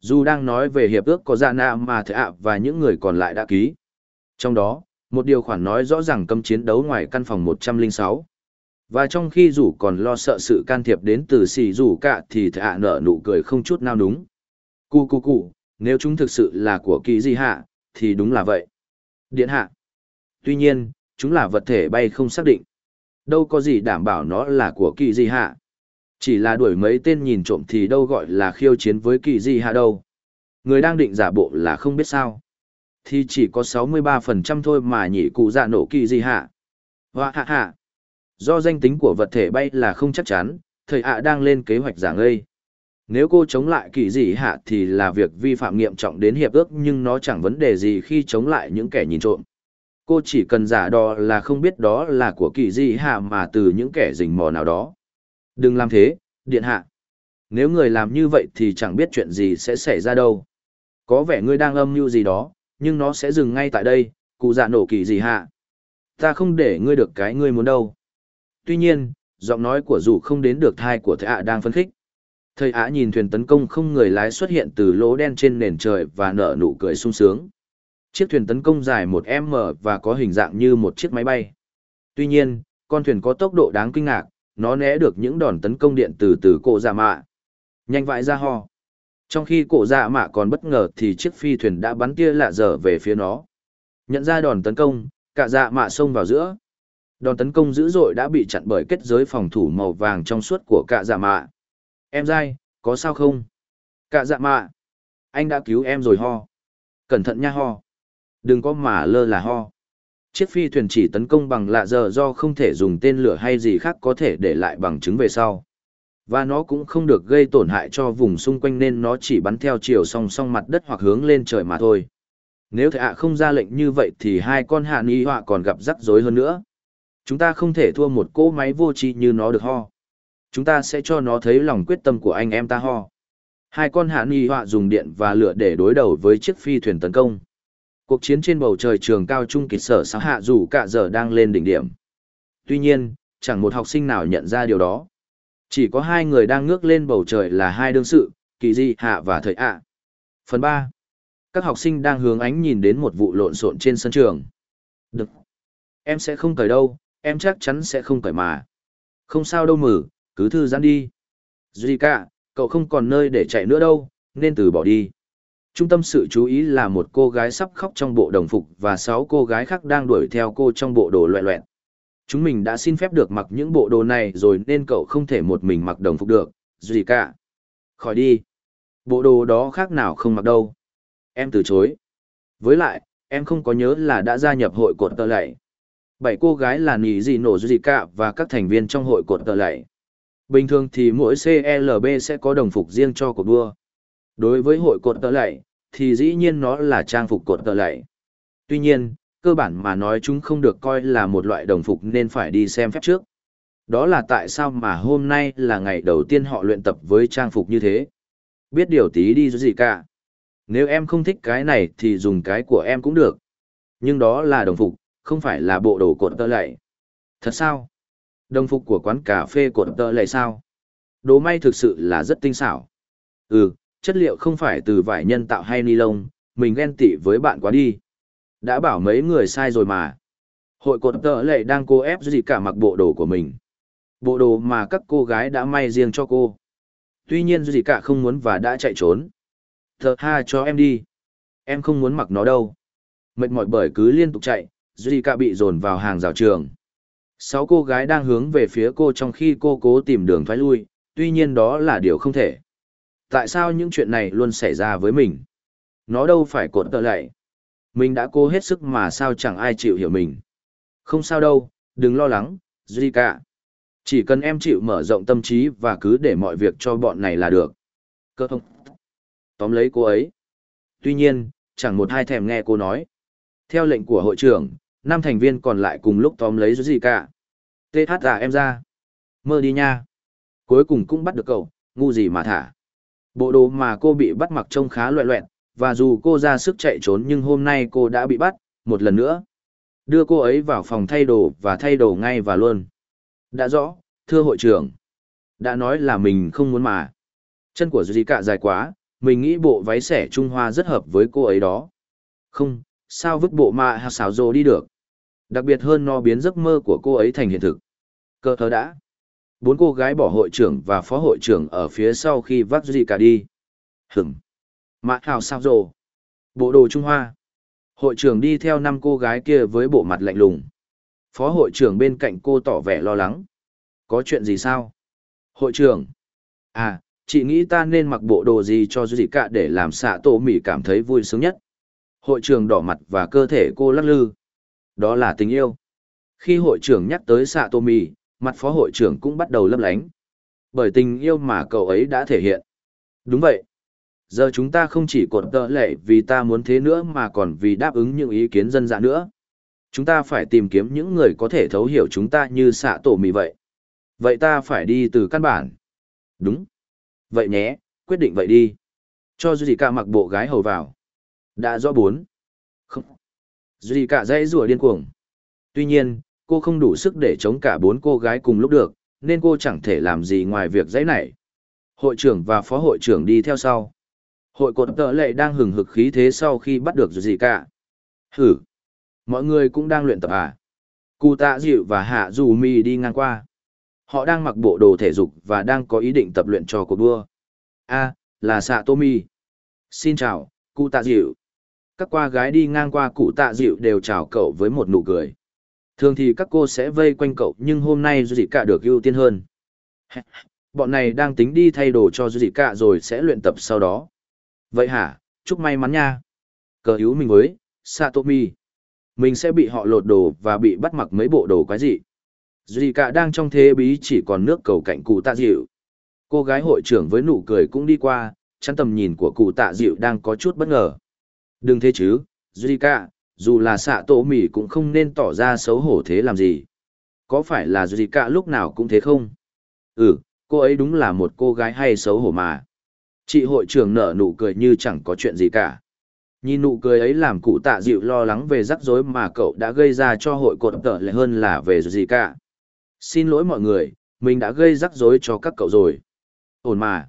Dù đang nói về hiệp ước có dạ nạ mà thệ ạ và những người còn lại đã ký. Trong đó, một điều khoản nói rõ ràng cấm chiến đấu ngoài căn phòng 106. Và trong khi rủ còn lo sợ sự can thiệp đến từ xì rủ cả thì thệ ạ nở nụ cười không chút nào đúng. Cú cú cú nếu chúng thực sự là của kỳ di hạ, thì đúng là vậy. Điện hạ. Tuy nhiên, chúng là vật thể bay không xác định. Đâu có gì đảm bảo nó là của kỳ di hạ. Chỉ là đuổi mấy tên nhìn trộm thì đâu gọi là khiêu chiến với kỳ di hạ đâu. Người đang định giả bộ là không biết sao. thì chỉ có 63% thôi mà nhỉ cụ dạ nổ kỳ Di hạ. Hoa hạ hạ. Do danh tính của vật thể bay là không chắc chắn, thầy ạ đang lên kế hoạch giả ngây. Nếu cô chống lại kỳ Dị hạ thì là việc vi phạm nghiêm trọng đến hiệp ước nhưng nó chẳng vấn đề gì khi chống lại những kẻ nhìn trộm. Cô chỉ cần giả đò là không biết đó là của kỳ Dị hạ mà từ những kẻ rình mò nào đó. Đừng làm thế, điện hạ. Nếu người làm như vậy thì chẳng biết chuyện gì sẽ xảy ra đâu. Có vẻ ngươi đang âm mưu gì đó, nhưng nó sẽ dừng ngay tại đây, cụ dạ nổ kỳ gì hạ. Ta không để ngươi được cái ngươi muốn đâu. Tuy nhiên, giọng nói của dù không đến được thai của thầy ạ đang phấn khích. Thầy Á nhìn thuyền tấn công không người lái xuất hiện từ lỗ đen trên nền trời và nở nụ cười sung sướng. Chiếc thuyền tấn công dài một m và có hình dạng như một chiếc máy bay. Tuy nhiên, con thuyền có tốc độ đáng kinh ngạc, nó né được những đòn tấn công điện từ từ cổ dạ mạ. Nhanh vãi ra ho. Trong khi cổ dạ mạ còn bất ngờ thì chiếc phi thuyền đã bắn tia lạ dở về phía nó. Nhận ra đòn tấn công, cả dạ mạ xông vào giữa. Đòn tấn công dữ dội đã bị chặn bởi kết giới phòng thủ màu vàng trong suốt của cả dạ mạ. Em dai, có sao không? Cả dạ mạ. Anh đã cứu em rồi ho. Cẩn thận nha ho. Đừng có mà lơ là ho. Chiếc phi thuyền chỉ tấn công bằng lạ giờ do không thể dùng tên lửa hay gì khác có thể để lại bằng chứng về sau. Và nó cũng không được gây tổn hại cho vùng xung quanh nên nó chỉ bắn theo chiều song song mặt đất hoặc hướng lên trời mà thôi. Nếu thầy ạ không ra lệnh như vậy thì hai con hạ ni họa còn gặp rắc rối hơn nữa. Chúng ta không thể thua một cỗ máy vô tri như nó được ho. Chúng ta sẽ cho nó thấy lòng quyết tâm của anh em ta ho. Hai con hạ ni họa dùng điện và lửa để đối đầu với chiếc phi thuyền tấn công. Cuộc chiến trên bầu trời trường cao trung kịch sở xã hạ dù cả giờ đang lên đỉnh điểm. Tuy nhiên, chẳng một học sinh nào nhận ra điều đó. Chỉ có hai người đang ngước lên bầu trời là hai đương sự, kỳ di hạ và thời ạ. Phần ba, Các học sinh đang hướng ánh nhìn đến một vụ lộn xộn trên sân trường. Được. Em sẽ không cởi đâu, em chắc chắn sẽ không cởi mà. Không sao đâu mử, cứ thư giãn đi. Zika, cậu không còn nơi để chạy nữa đâu, nên từ bỏ đi. Trung tâm sự chú ý là một cô gái sắp khóc trong bộ đồng phục và sáu cô gái khác đang đuổi theo cô trong bộ đồ loẹ loẹn. Chúng mình đã xin phép được mặc những bộ đồ này rồi nên cậu không thể một mình mặc đồng phục được, Zika. Khỏi đi. Bộ đồ đó khác nào không mặc đâu. Em từ chối. Với lại, em không có nhớ là đã gia nhập hội cột tờ lạy. Bảy cô gái là Nì Dì Nổ Zika và các thành viên trong hội cột tờ lạy. Bình thường thì mỗi CLB sẽ có đồng phục riêng cho cuộc đua. Đối với hội cột tờ lạy, thì dĩ nhiên nó là trang phục cột tờ lạy. Tuy nhiên, cơ bản mà nói chúng không được coi là một loại đồng phục nên phải đi xem phép trước. Đó là tại sao mà hôm nay là ngày đầu tiên họ luyện tập với trang phục như thế. Biết điều tí đi gì cả. Nếu em không thích cái này thì dùng cái của em cũng được. Nhưng đó là đồng phục, không phải là bộ đồ cột tơ lạy. Thật sao? Đồng phục của quán cà phê cột tơ lệ sao? Đồ may thực sự là rất tinh xảo. Ừ, chất liệu không phải từ vải nhân tạo hay ni lông, mình ghen tị với bạn quá đi. Đã bảo mấy người sai rồi mà. Hội cột tợ lệ đang cô ép gì cả mặc bộ đồ của mình. Bộ đồ mà các cô gái đã may riêng cho cô. Tuy nhiên gì cả không muốn và đã chạy trốn. Thờ ha cho em đi. Em không muốn mặc nó đâu. Mệt mỏi bởi cứ liên tục chạy, Duy cả bị dồn vào hàng rào trường. Sáu cô gái đang hướng về phía cô trong khi cô cố tìm đường thoái lui, tuy nhiên đó là điều không thể. Tại sao những chuyện này luôn xảy ra với mình? Nó đâu phải cột tợ lại. Mình đã cố hết sức mà sao chẳng ai chịu hiểu mình. Không sao đâu, đừng lo lắng, Zika. Chỉ cần em chịu mở rộng tâm trí và cứ để mọi việc cho bọn này là được. Cơ thông. Tóm lấy cô ấy. Tuy nhiên, chẳng một ai thèm nghe cô nói. Theo lệnh của hội trưởng, năm thành viên còn lại cùng lúc tóm lấy Zika. TH à em ra. Mơ đi nha. Cuối cùng cũng bắt được cậu, ngu gì mà thả. Bộ đồ mà cô bị bắt mặc trông khá loẹ loẹt. và dù cô ra sức chạy trốn nhưng hôm nay cô đã bị bắt, một lần nữa. Đưa cô ấy vào phòng thay đồ và thay đồ ngay và luôn. Đã rõ, thưa hội trưởng. Đã nói là mình không muốn mà. Chân của Duy Cạ dài quá, mình nghĩ bộ váy xẻ Trung Hoa rất hợp với cô ấy đó. Không, sao vứt bộ mạ hạt xảo rồ đi được. Đặc biệt hơn nó biến giấc mơ của cô ấy thành hiện thực. Cơ thơ đã. Bốn cô gái bỏ hội trưởng và phó hội trưởng ở phía sau khi vác gì cả đi. Hửm. Mã hào sao rồ. Bộ đồ Trung Hoa. Hội trưởng đi theo năm cô gái kia với bộ mặt lạnh lùng. Phó hội trưởng bên cạnh cô tỏ vẻ lo lắng. Có chuyện gì sao? Hội trưởng. À, chị nghĩ ta nên mặc bộ đồ gì cho gì cả để làm xạ tổ mỉ cảm thấy vui sướng nhất. Hội trưởng đỏ mặt và cơ thể cô lắc lư. Đó là tình yêu. Khi hội trưởng nhắc tới xạ tô mì, mặt phó hội trưởng cũng bắt đầu lấp lánh. Bởi tình yêu mà cậu ấy đã thể hiện. Đúng vậy. Giờ chúng ta không chỉ cột tợ lệ vì ta muốn thế nữa mà còn vì đáp ứng những ý kiến dân dạ nữa. Chúng ta phải tìm kiếm những người có thể thấu hiểu chúng ta như xạ tổ mì vậy. Vậy ta phải đi từ căn bản. Đúng. Vậy nhé, quyết định vậy đi. Cho Duy cả mặc bộ gái hầu vào. Đã rõ bốn. Không. Duy cả dây rùa điên cuồng. Tuy nhiên, cô không đủ sức để chống cả bốn cô gái cùng lúc được, nên cô chẳng thể làm gì ngoài việc dãy này. Hội trưởng và phó hội trưởng đi theo sau. Hội cột tợ lệ đang hừng hực khí thế sau khi bắt được gì cả. Hử. Mọi người cũng đang luyện tập à. Cụ tạ dịu và hạ dù mi đi ngang qua. Họ đang mặc bộ đồ thể dục và đang có ý định tập luyện cho cuộc đua. A, là xạ Mi. Xin chào, cụ tạ dịu. Các qua gái đi ngang qua cụ tạ dịu đều chào cậu với một nụ cười. Thường thì các cô sẽ vây quanh cậu nhưng hôm nay Duy Cả được ưu tiên hơn. Bọn này đang tính đi thay đồ cho Duy Cả rồi sẽ luyện tập sau đó. Vậy hả, chúc may mắn nha. Cờ yếu mình với, Satomi. Mình sẽ bị họ lột đồ và bị bắt mặc mấy bộ đồ quái dị. Duy Cả đang trong thế bí chỉ còn nước cầu cạnh cụ tạ dịu. Cô gái hội trưởng với nụ cười cũng đi qua, chắn tầm nhìn của cụ tạ dịu đang có chút bất ngờ. Đừng thế chứ, Duy dù là xạ tổ mỉ cũng không nên tỏ ra xấu hổ thế làm gì. Có phải là Duy lúc nào cũng thế không? Ừ, cô ấy đúng là một cô gái hay xấu hổ mà. Chị hội trưởng nở nụ cười như chẳng có chuyện gì cả. Nhìn nụ cười ấy làm cụ tạ dịu lo lắng về rắc rối mà cậu đã gây ra cho hội cột tợ lại hơn là về gì cả. Xin lỗi mọi người, mình đã gây rắc rối cho các cậu rồi. Ổn mà.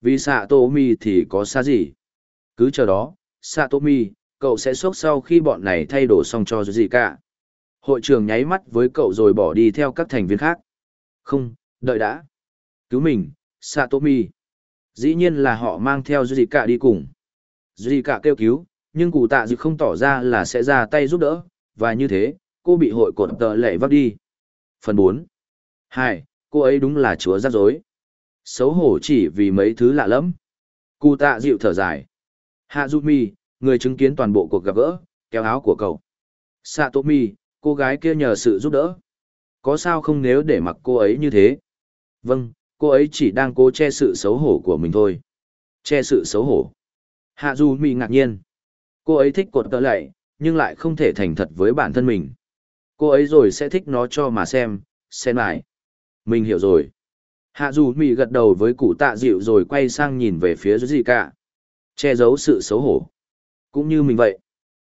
Vì xạ tô mi thì có xa gì? Cứ chờ đó, Satomi, mi, cậu sẽ sốc sau khi bọn này thay đổi xong cho gì cả. Hội trưởng nháy mắt với cậu rồi bỏ đi theo các thành viên khác. Không, đợi đã. Cứu mình, Satomi. Dĩ nhiên là họ mang theo Duy Cả đi cùng. Duy Cả kêu cứu, nhưng cụ tạ dự không tỏ ra là sẽ ra tay giúp đỡ, và như thế, cô bị hội cột tờ lệ vấp đi. Phần 4. 2. Cô ấy đúng là chúa rắc rối. Xấu hổ chỉ vì mấy thứ lạ lắm. Cụ tạ dịu thở dài. Hạ Mi, người chứng kiến toàn bộ cuộc gặp gỡ, kéo áo của cậu. Satomi, cô gái kia nhờ sự giúp đỡ. Có sao không nếu để mặc cô ấy như thế? Vâng, cô ấy chỉ đang cố che sự xấu hổ của mình thôi. Che sự xấu hổ. Hạ Du Mi ngạc nhiên. Cô ấy thích cột tớ lại, nhưng lại không thể thành thật với bản thân mình. Cô ấy rồi sẽ thích nó cho mà xem, xem lại. Mình hiểu rồi. Hạ dù Mi gật đầu với cụ tạ dịu rồi quay sang nhìn về phía gì cả. Che giấu sự xấu hổ. Cũng như mình vậy.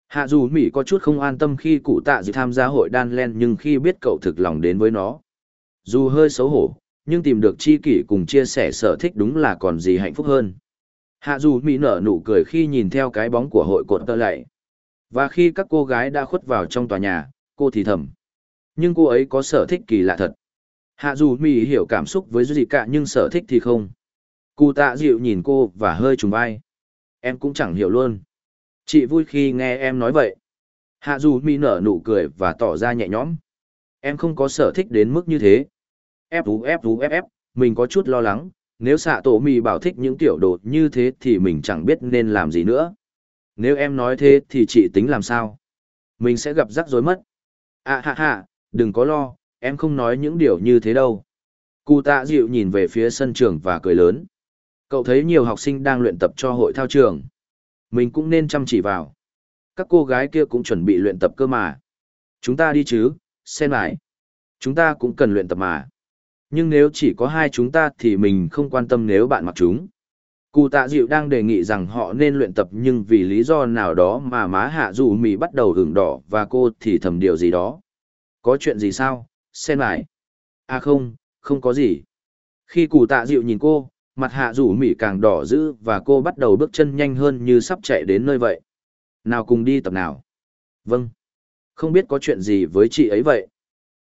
Hạ dù Mỹ có chút không an tâm khi cụ tạ dịu tham gia hội đan len nhưng khi biết cậu thực lòng đến với nó. Dù hơi xấu hổ, nhưng tìm được chi kỷ cùng chia sẻ sở thích đúng là còn gì hạnh phúc hơn. Hạ dù Mỹ nở nụ cười khi nhìn theo cái bóng của hội cột tơ lạy. Và khi các cô gái đã khuất vào trong tòa nhà, cô thì thầm. Nhưng cô ấy có sở thích kỳ lạ thật. Hạ dù Mỹ hiểu cảm xúc với gì cả nhưng sở thích thì không. Cụ tạ dịu nhìn cô và hơi trùng vai. Em cũng chẳng hiểu luôn. Chị vui khi nghe em nói vậy. Hạ dù Mi nở nụ cười và tỏ ra nhẹ nhõm. Em không có sở thích đến mức như thế ép vú ép vú ép ép, mình có chút lo lắng, nếu xạ tổ mì bảo thích những tiểu đồ như thế thì mình chẳng biết nên làm gì nữa. Nếu em nói thế thì chị tính làm sao? Mình sẽ gặp rắc rối mất. À ha ha, đừng có lo, em không nói những điều như thế đâu. Cụ tạ dịu nhìn về phía sân trường và cười lớn. Cậu thấy nhiều học sinh đang luyện tập cho hội thao trường. Mình cũng nên chăm chỉ vào. Các cô gái kia cũng chuẩn bị luyện tập cơ mà. Chúng ta đi chứ, xem lại. Chúng ta cũng cần luyện tập mà. Nhưng nếu chỉ có hai chúng ta thì mình không quan tâm nếu bạn mặc chúng. Cụ tạ dịu đang đề nghị rằng họ nên luyện tập nhưng vì lý do nào đó mà má hạ dù mì bắt đầu hưởng đỏ và cô thì thầm điều gì đó. Có chuyện gì sao? Xem lại. À không, không có gì. Khi cụ tạ dịu nhìn cô, mặt hạ rủ mỉ càng đỏ dữ và cô bắt đầu bước chân nhanh hơn như sắp chạy đến nơi vậy. Nào cùng đi tập nào? Vâng. Không biết có chuyện gì với chị ấy vậy?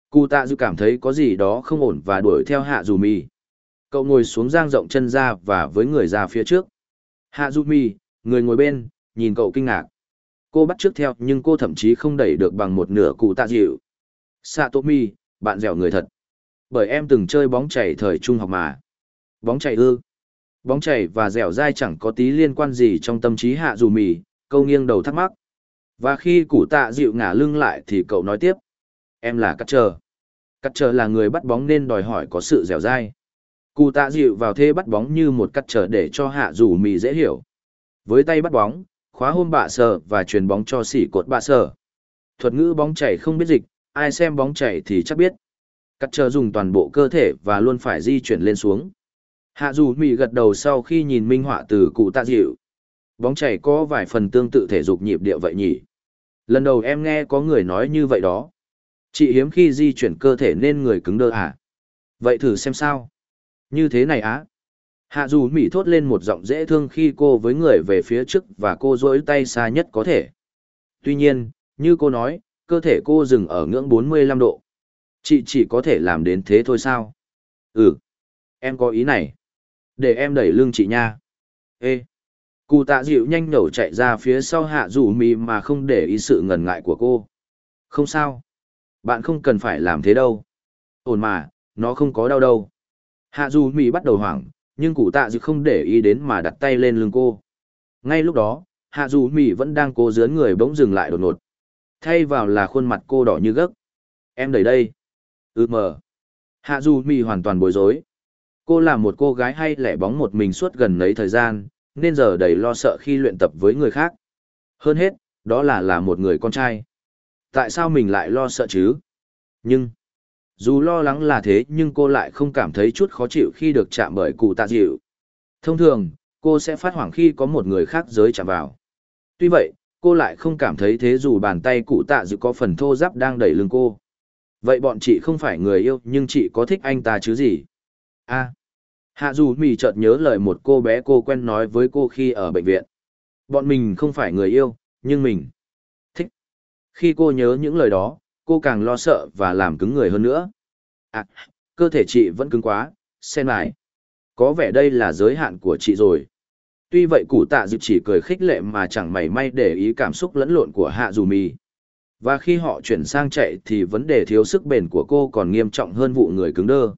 Cụ tạ dư cảm thấy có gì đó không ổn và đuổi theo hạ dù mì. Cậu ngồi xuống giang rộng chân ra và với người ra phía trước. Hạ dù mì, người ngồi bên, nhìn cậu kinh ngạc. Cô bắt trước theo nhưng cô thậm chí không đẩy được bằng một nửa cụ tạ dịu. Satomi, bạn dẻo người thật. Bởi em từng chơi bóng chảy thời trung học mà. Bóng chảy ư. Bóng chảy và dẻo dai chẳng có tí liên quan gì trong tâm trí hạ dù mì, câu nghiêng đầu thắc mắc, Và khi cụ tạ dịu ngả lưng lại thì cậu nói tiếp. Em là cắt chờ. Cắt chờ là người bắt bóng nên đòi hỏi có sự dẻo dai. Cụ tạ dịu vào thế bắt bóng như một cắt chờ để cho hạ dù mì dễ hiểu. Với tay bắt bóng, khóa hôm bạ sờ và truyền bóng cho xỉ cột bạ sờ. Thuật ngữ bóng chảy không biết dịch, ai xem bóng chảy thì chắc biết. Cắt chờ dùng toàn bộ cơ thể và luôn phải di chuyển lên xuống. Hạ dù mì gật đầu sau khi nhìn minh họa từ cụ tạ dịu. Bóng chảy có vài phần tương tự thể dục nhịp điệu vậy nhỉ. Lần đầu em nghe có người nói như vậy đó. Chị hiếm khi di chuyển cơ thể nên người cứng đơ à? Vậy thử xem sao. Như thế này á. Hạ dù mỉ thốt lên một giọng dễ thương khi cô với người về phía trước và cô dối tay xa nhất có thể. Tuy nhiên, như cô nói, cơ thể cô dừng ở ngưỡng 45 độ. Chị chỉ có thể làm đến thế thôi sao? Ừ. Em có ý này. Để em đẩy lưng chị nha. Ê. Cụ tạ dịu nhanh nhẩu chạy ra phía sau hạ dù mì mà không để ý sự ngần ngại của cô. Không sao. Bạn không cần phải làm thế đâu. Ổn mà, nó không có đau đâu. Hạ dù mì bắt đầu hoảng, nhưng cụ tạ dịu không để ý đến mà đặt tay lên lưng cô. Ngay lúc đó, hạ dù mì vẫn đang cố dướn người bỗng dừng lại đột ngột. Thay vào là khuôn mặt cô đỏ như gấc. Em đẩy đây. Ừ mờ. Hạ dù mì hoàn toàn bối rối. Cô là một cô gái hay lẻ bóng một mình suốt gần nấy thời gian, nên giờ đầy lo sợ khi luyện tập với người khác. Hơn hết, đó là là một người con trai. Tại sao mình lại lo sợ chứ? Nhưng, dù lo lắng là thế nhưng cô lại không cảm thấy chút khó chịu khi được chạm bởi cụ tạ dịu. Thông thường, cô sẽ phát hoảng khi có một người khác giới chạm vào. Tuy vậy, cô lại không cảm thấy thế dù bàn tay cụ tạ dịu có phần thô giáp đang đẩy lưng cô. Vậy bọn chị không phải người yêu nhưng chị có thích anh ta chứ gì? a Hạ dù mì chợt nhớ lời một cô bé cô quen nói với cô khi ở bệnh viện. Bọn mình không phải người yêu, nhưng mình thích. Khi cô nhớ những lời đó, cô càng lo sợ và làm cứng người hơn nữa. À, cơ thể chị vẫn cứng quá, xem lại. Có vẻ đây là giới hạn của chị rồi. Tuy vậy cụ tạ dịp chỉ cười khích lệ mà chẳng mảy may để ý cảm xúc lẫn lộn của hạ dù mì. Và khi họ chuyển sang chạy thì vấn đề thiếu sức bền của cô còn nghiêm trọng hơn vụ người cứng đơ.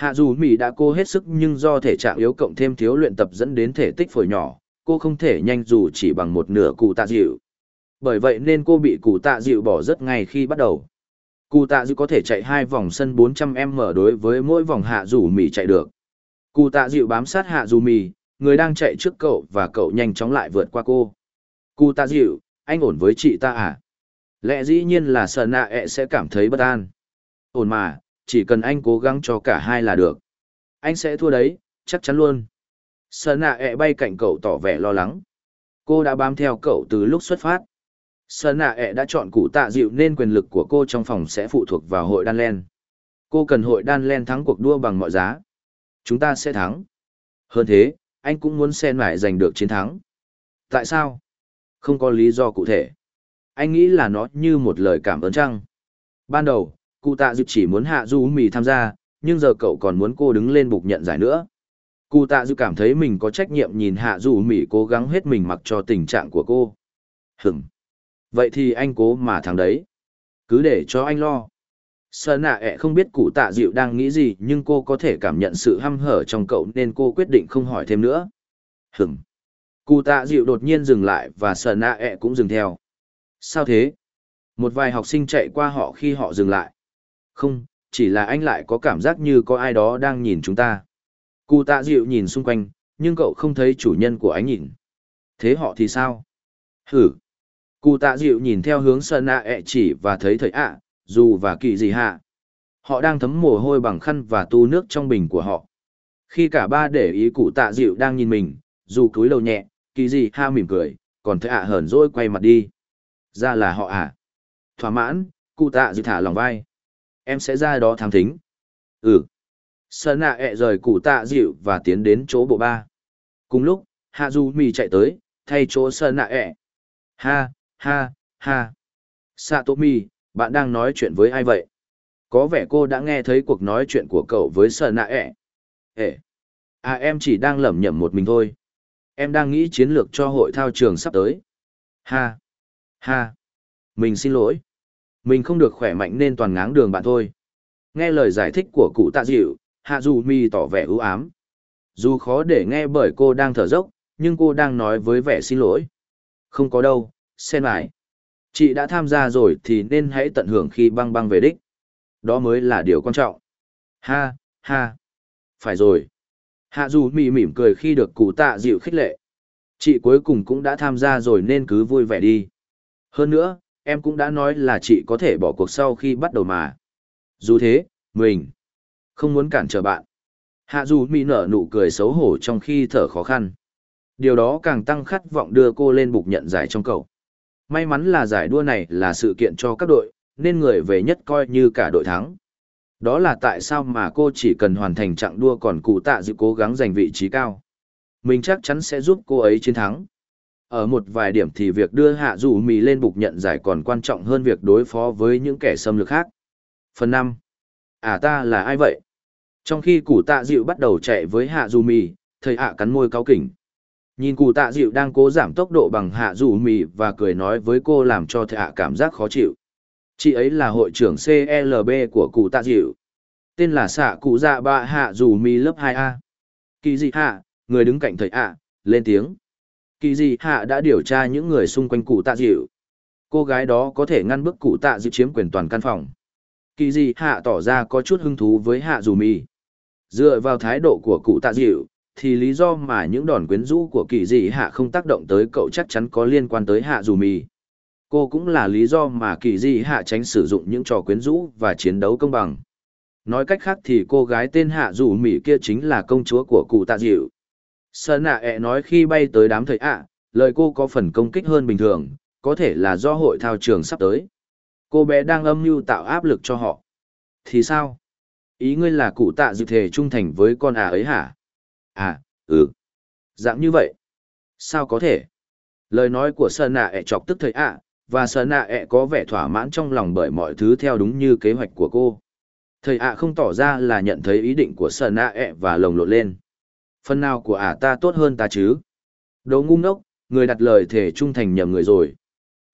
Hạ dù Mỹ đã cô hết sức nhưng do thể trạng yếu cộng thêm thiếu luyện tập dẫn đến thể tích phổi nhỏ, cô không thể nhanh dù chỉ bằng một nửa cụ tạ dịu. Bởi vậy nên cô bị cụ tạ dịu bỏ rất ngay khi bắt đầu. Cụ tạ dịu có thể chạy hai vòng sân 400m đối với mỗi vòng hạ dù Mỹ chạy được. Cụ tạ dịu bám sát hạ dù Mỹ, người đang chạy trước cậu và cậu nhanh chóng lại vượt qua cô. Cụ tạ dịu, anh ổn với chị ta à? Lẽ dĩ nhiên là sợ nạ ẹ sẽ cảm thấy bất an. Ổn mà, chỉ cần anh cố gắng cho cả hai là được. Anh sẽ thua đấy, chắc chắn luôn. Sợ nạ ẹ bay cạnh cậu tỏ vẻ lo lắng. Cô đã bám theo cậu từ lúc xuất phát. Sợ nạ ẹ đã chọn cụ tạ dịu nên quyền lực của cô trong phòng sẽ phụ thuộc vào hội đan len. Cô cần hội đan len thắng cuộc đua bằng mọi giá. Chúng ta sẽ thắng. Hơn thế, anh cũng muốn sen lại giành được chiến thắng. Tại sao? Không có lý do cụ thể. Anh nghĩ là nó như một lời cảm ơn chăng? Ban đầu, cụ tạ dịp chỉ muốn hạ du mì tham gia, nhưng giờ cậu còn muốn cô đứng lên bục nhận giải nữa. Cụ tạ dịp cảm thấy mình có trách nhiệm nhìn hạ du mì cố gắng hết mình mặc cho tình trạng của cô. Hừng vậy thì anh cố mà thằng đấy. Cứ để cho anh lo. Sợ nạ ẹ không biết cụ tạ dịu đang nghĩ gì, nhưng cô có thể cảm nhận sự hăm hở trong cậu nên cô quyết định không hỏi thêm nữa. Hừng cụ tạ dịu đột nhiên dừng lại và sợ nạ ẹ cũng dừng theo. Sao thế? Một vài học sinh chạy qua họ khi họ dừng lại không, chỉ là anh lại có cảm giác như có ai đó đang nhìn chúng ta. Cụ tạ dịu nhìn xung quanh, nhưng cậu không thấy chủ nhân của anh nhìn. Thế họ thì sao? Hử! Cụ tạ dịu nhìn theo hướng sơn nạ ẹ e chỉ và thấy thầy ạ, dù và kỳ gì hạ. Họ đang thấm mồ hôi bằng khăn và tu nước trong bình của họ. Khi cả ba để ý cụ tạ dịu đang nhìn mình, dù cúi đầu nhẹ, kỳ gì ha mỉm cười, còn thầy ạ hờn dỗi quay mặt đi. Ra là họ à? Thỏa mãn, cụ tạ dịu thả lòng vai em sẽ ra đó tham thính. Ừ. Sơn nạ ẹ rời cụ tạ dịu và tiến đến chỗ bộ ba. Cùng lúc, hạ du mì chạy tới, thay chỗ sơn nạ ẹ. Ha ha ha. Xạ tô mi, bạn đang nói chuyện với ai vậy? Có vẻ cô đã nghe thấy cuộc nói chuyện của cậu với sơn nạ ẹ. Ê. à em chỉ đang lẩm nhẩm một mình thôi. Em đang nghĩ chiến lược cho hội thao trường sắp tới. Ha ha. Mình xin lỗi mình không được khỏe mạnh nên toàn ngáng đường bạn thôi. Nghe lời giải thích của cụ tạ dịu, hạ dù mi tỏ vẻ ưu ám. Dù khó để nghe bởi cô đang thở dốc, nhưng cô đang nói với vẻ xin lỗi. Không có đâu, sen lại. Chị đã tham gia rồi thì nên hãy tận hưởng khi băng băng về đích. Đó mới là điều quan trọng. Ha, ha. Phải rồi. Hạ dù mỉ mỉm cười khi được cụ tạ dịu khích lệ. Chị cuối cùng cũng đã tham gia rồi nên cứ vui vẻ đi. Hơn nữa, em cũng đã nói là chị có thể bỏ cuộc sau khi bắt đầu mà. Dù thế, mình không muốn cản trở bạn. Hạ dù mỹ nở nụ cười xấu hổ trong khi thở khó khăn. Điều đó càng tăng khát vọng đưa cô lên bục nhận giải trong cầu. May mắn là giải đua này là sự kiện cho các đội, nên người về nhất coi như cả đội thắng. Đó là tại sao mà cô chỉ cần hoàn thành chặng đua còn cụ tạ dự cố gắng giành vị trí cao. Mình chắc chắn sẽ giúp cô ấy chiến thắng. Ở một vài điểm thì việc đưa hạ dù mì lên bục nhận giải còn quan trọng hơn việc đối phó với những kẻ xâm lược khác. Phần năm, À ta là ai vậy? Trong khi cụ tạ dịu bắt đầu chạy với hạ dù mì, thầy ạ cắn môi cáu kỉnh. Nhìn cụ tạ dịu đang cố giảm tốc độ bằng hạ dù mì và cười nói với cô làm cho thầy ạ cảm giác khó chịu. Chị ấy là hội trưởng CLB của cụ tạ dịu. Tên là xạ cụ dạ bạ hạ dù mì lớp 2A. Kỳ dị hạ, người đứng cạnh thầy ạ, lên tiếng. Kỳ dị hạ đã điều tra những người xung quanh cụ tạ dịu. Cô gái đó có thể ngăn bức cụ tạ dịu chiếm quyền toàn căn phòng. Kỳ dị hạ tỏ ra có chút hứng thú với hạ dù mì. Dựa vào thái độ của cụ tạ dịu, thì lý do mà những đòn quyến rũ của kỳ dị hạ không tác động tới cậu chắc chắn có liên quan tới hạ dù mì cô cũng là lý do mà kỳ dị hạ tránh sử dụng những trò quyến rũ và chiến đấu công bằng nói cách khác thì cô gái tên hạ dù mỹ kia chính là công chúa của cụ tạ dịu sơn nạ ẹ nói khi bay tới đám thầy ạ lời cô có phần công kích hơn bình thường có thể là do hội thao trường sắp tới cô bé đang âm mưu tạo áp lực cho họ thì sao ý ngươi là cụ tạ dự thể trung thành với con à ấy hả À, ừ. Dạng như vậy. Sao có thể? Lời nói của Sơn Nạ ẹ chọc tức thầy ạ, và Sơn Nạ ẹ có vẻ thỏa mãn trong lòng bởi mọi thứ theo đúng như kế hoạch của cô. Thầy ạ không tỏ ra là nhận thấy ý định của Sơn Nạ ẹ và lồng lộn lên. Phần nào của ả ta tốt hơn ta chứ? Đồ ngu ngốc, người đặt lời thề trung thành nhầm người rồi.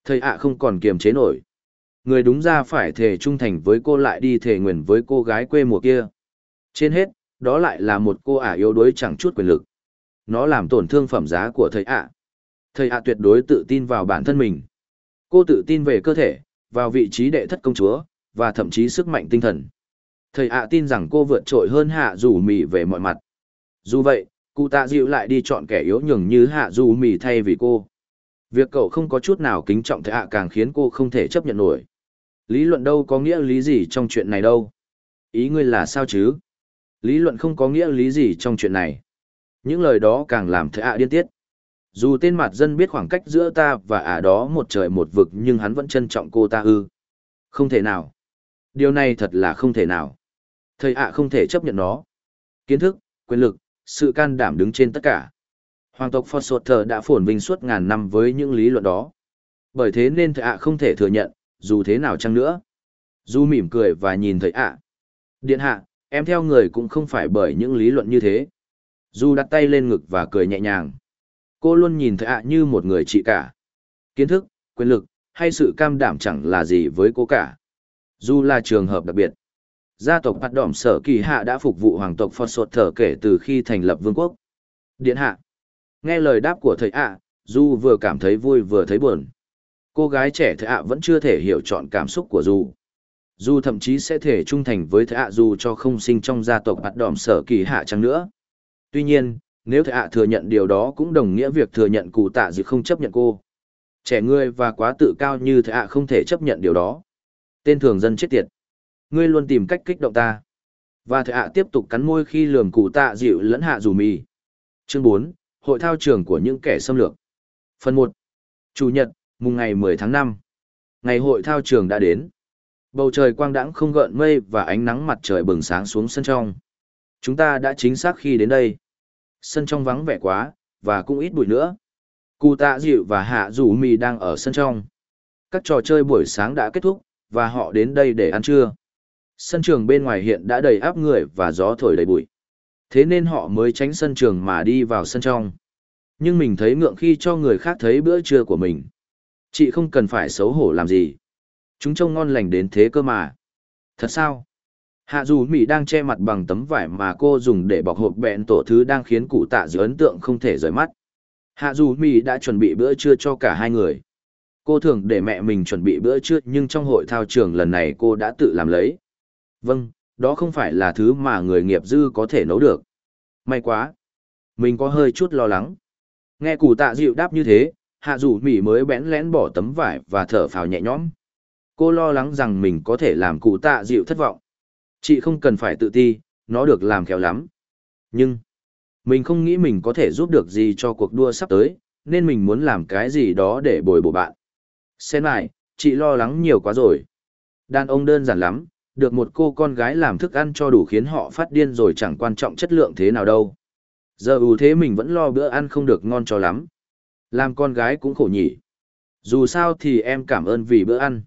Thầy ạ không còn kiềm chế nổi. Người đúng ra phải thề trung thành với cô lại đi thề nguyện với cô gái quê mùa kia. Trên hết, đó lại là một cô ả yếu đuối chẳng chút quyền lực. Nó làm tổn thương phẩm giá của thầy ạ. Thầy ạ tuyệt đối tự tin vào bản thân mình. Cô tự tin về cơ thể, vào vị trí đệ thất công chúa, và thậm chí sức mạnh tinh thần. Thầy ạ tin rằng cô vượt trội hơn hạ dù mì về mọi mặt. Dù vậy, cụ tạ dịu lại đi chọn kẻ yếu nhường như hạ dù mì thay vì cô. Việc cậu không có chút nào kính trọng thầy Hạ càng khiến cô không thể chấp nhận nổi. Lý luận đâu có nghĩa lý gì trong chuyện này đâu. Ý ngươi là sao chứ? Lý luận không có nghĩa lý gì trong chuyện này. Những lời đó càng làm thầy Hạ điên tiết. Dù tên mặt dân biết khoảng cách giữa ta và ả đó một trời một vực nhưng hắn vẫn trân trọng cô ta ư. Không thể nào. Điều này thật là không thể nào. Thầy ạ không thể chấp nhận nó. Kiến thức, quyền lực, sự can đảm đứng trên tất cả. Hoàng tộc Foster đã phổn vinh suốt ngàn năm với những lý luận đó. Bởi thế nên thầy ạ không thể thừa nhận, dù thế nào chăng nữa. Du mỉm cười và nhìn thầy ạ. Điện hạ, Em theo người cũng không phải bởi những lý luận như thế. Du đặt tay lên ngực và cười nhẹ nhàng. Cô luôn nhìn thấy ạ như một người chị cả. Kiến thức, quyền lực, hay sự cam đảm chẳng là gì với cô cả. Du là trường hợp đặc biệt. Gia tộc Bạt Đỏm Sở Kỳ Hạ đã phục vụ hoàng tộc Phật Sột Thở kể từ khi thành lập vương quốc. Điện Hạ. Nghe lời đáp của thầy ạ, Du vừa cảm thấy vui vừa thấy buồn. Cô gái trẻ thầy ạ vẫn chưa thể hiểu chọn cảm xúc của Du dù thậm chí sẽ thể trung thành với thệ ạ dù cho không sinh trong gia tộc bắt đỏm sở kỳ hạ chăng nữa tuy nhiên nếu thệ ạ thừa nhận điều đó cũng đồng nghĩa việc thừa nhận cụ tạ dự không chấp nhận cô trẻ ngươi và quá tự cao như thệ ạ không thể chấp nhận điều đó tên thường dân chết tiệt ngươi luôn tìm cách kích động ta và thệ ạ tiếp tục cắn môi khi lườm cụ tạ dịu lẫn hạ dù mì chương bốn hội thao trường của những kẻ xâm lược phần một chủ nhật mùng ngày 10 tháng 5. ngày hội thao trường đã đến Bầu trời quang đãng không gợn mây và ánh nắng mặt trời bừng sáng xuống sân trong. Chúng ta đã chính xác khi đến đây. Sân trong vắng vẻ quá, và cũng ít bụi nữa. Cụ tạ dịu và hạ rủ mì đang ở sân trong. Các trò chơi buổi sáng đã kết thúc, và họ đến đây để ăn trưa. Sân trường bên ngoài hiện đã đầy áp người và gió thổi đầy bụi. Thế nên họ mới tránh sân trường mà đi vào sân trong. Nhưng mình thấy ngượng khi cho người khác thấy bữa trưa của mình. Chị không cần phải xấu hổ làm gì Chúng trông ngon lành đến thế cơ mà. Thật sao? Hạ dù Mỹ đang che mặt bằng tấm vải mà cô dùng để bọc hộp bẹn tổ thứ đang khiến cụ tạ dưới ấn tượng không thể rời mắt. Hạ dù Mỹ đã chuẩn bị bữa trưa cho cả hai người. Cô thường để mẹ mình chuẩn bị bữa trưa nhưng trong hội thao trường lần này cô đã tự làm lấy. Vâng, đó không phải là thứ mà người nghiệp dư có thể nấu được. May quá. Mình có hơi chút lo lắng. Nghe cụ tạ dịu đáp như thế, hạ dù mỉ mới bẽn lẽn bỏ tấm vải và thở phào nhẹ nhõm. Cô lo lắng rằng mình có thể làm cụ tạ dịu thất vọng. Chị không cần phải tự ti, nó được làm khéo lắm. Nhưng, mình không nghĩ mình có thể giúp được gì cho cuộc đua sắp tới, nên mình muốn làm cái gì đó để bồi bổ bạn. Xem lại, chị lo lắng nhiều quá rồi. Đàn ông đơn giản lắm, được một cô con gái làm thức ăn cho đủ khiến họ phát điên rồi chẳng quan trọng chất lượng thế nào đâu. Giờ ưu thế mình vẫn lo bữa ăn không được ngon cho lắm. Làm con gái cũng khổ nhỉ. Dù sao thì em cảm ơn vì bữa ăn.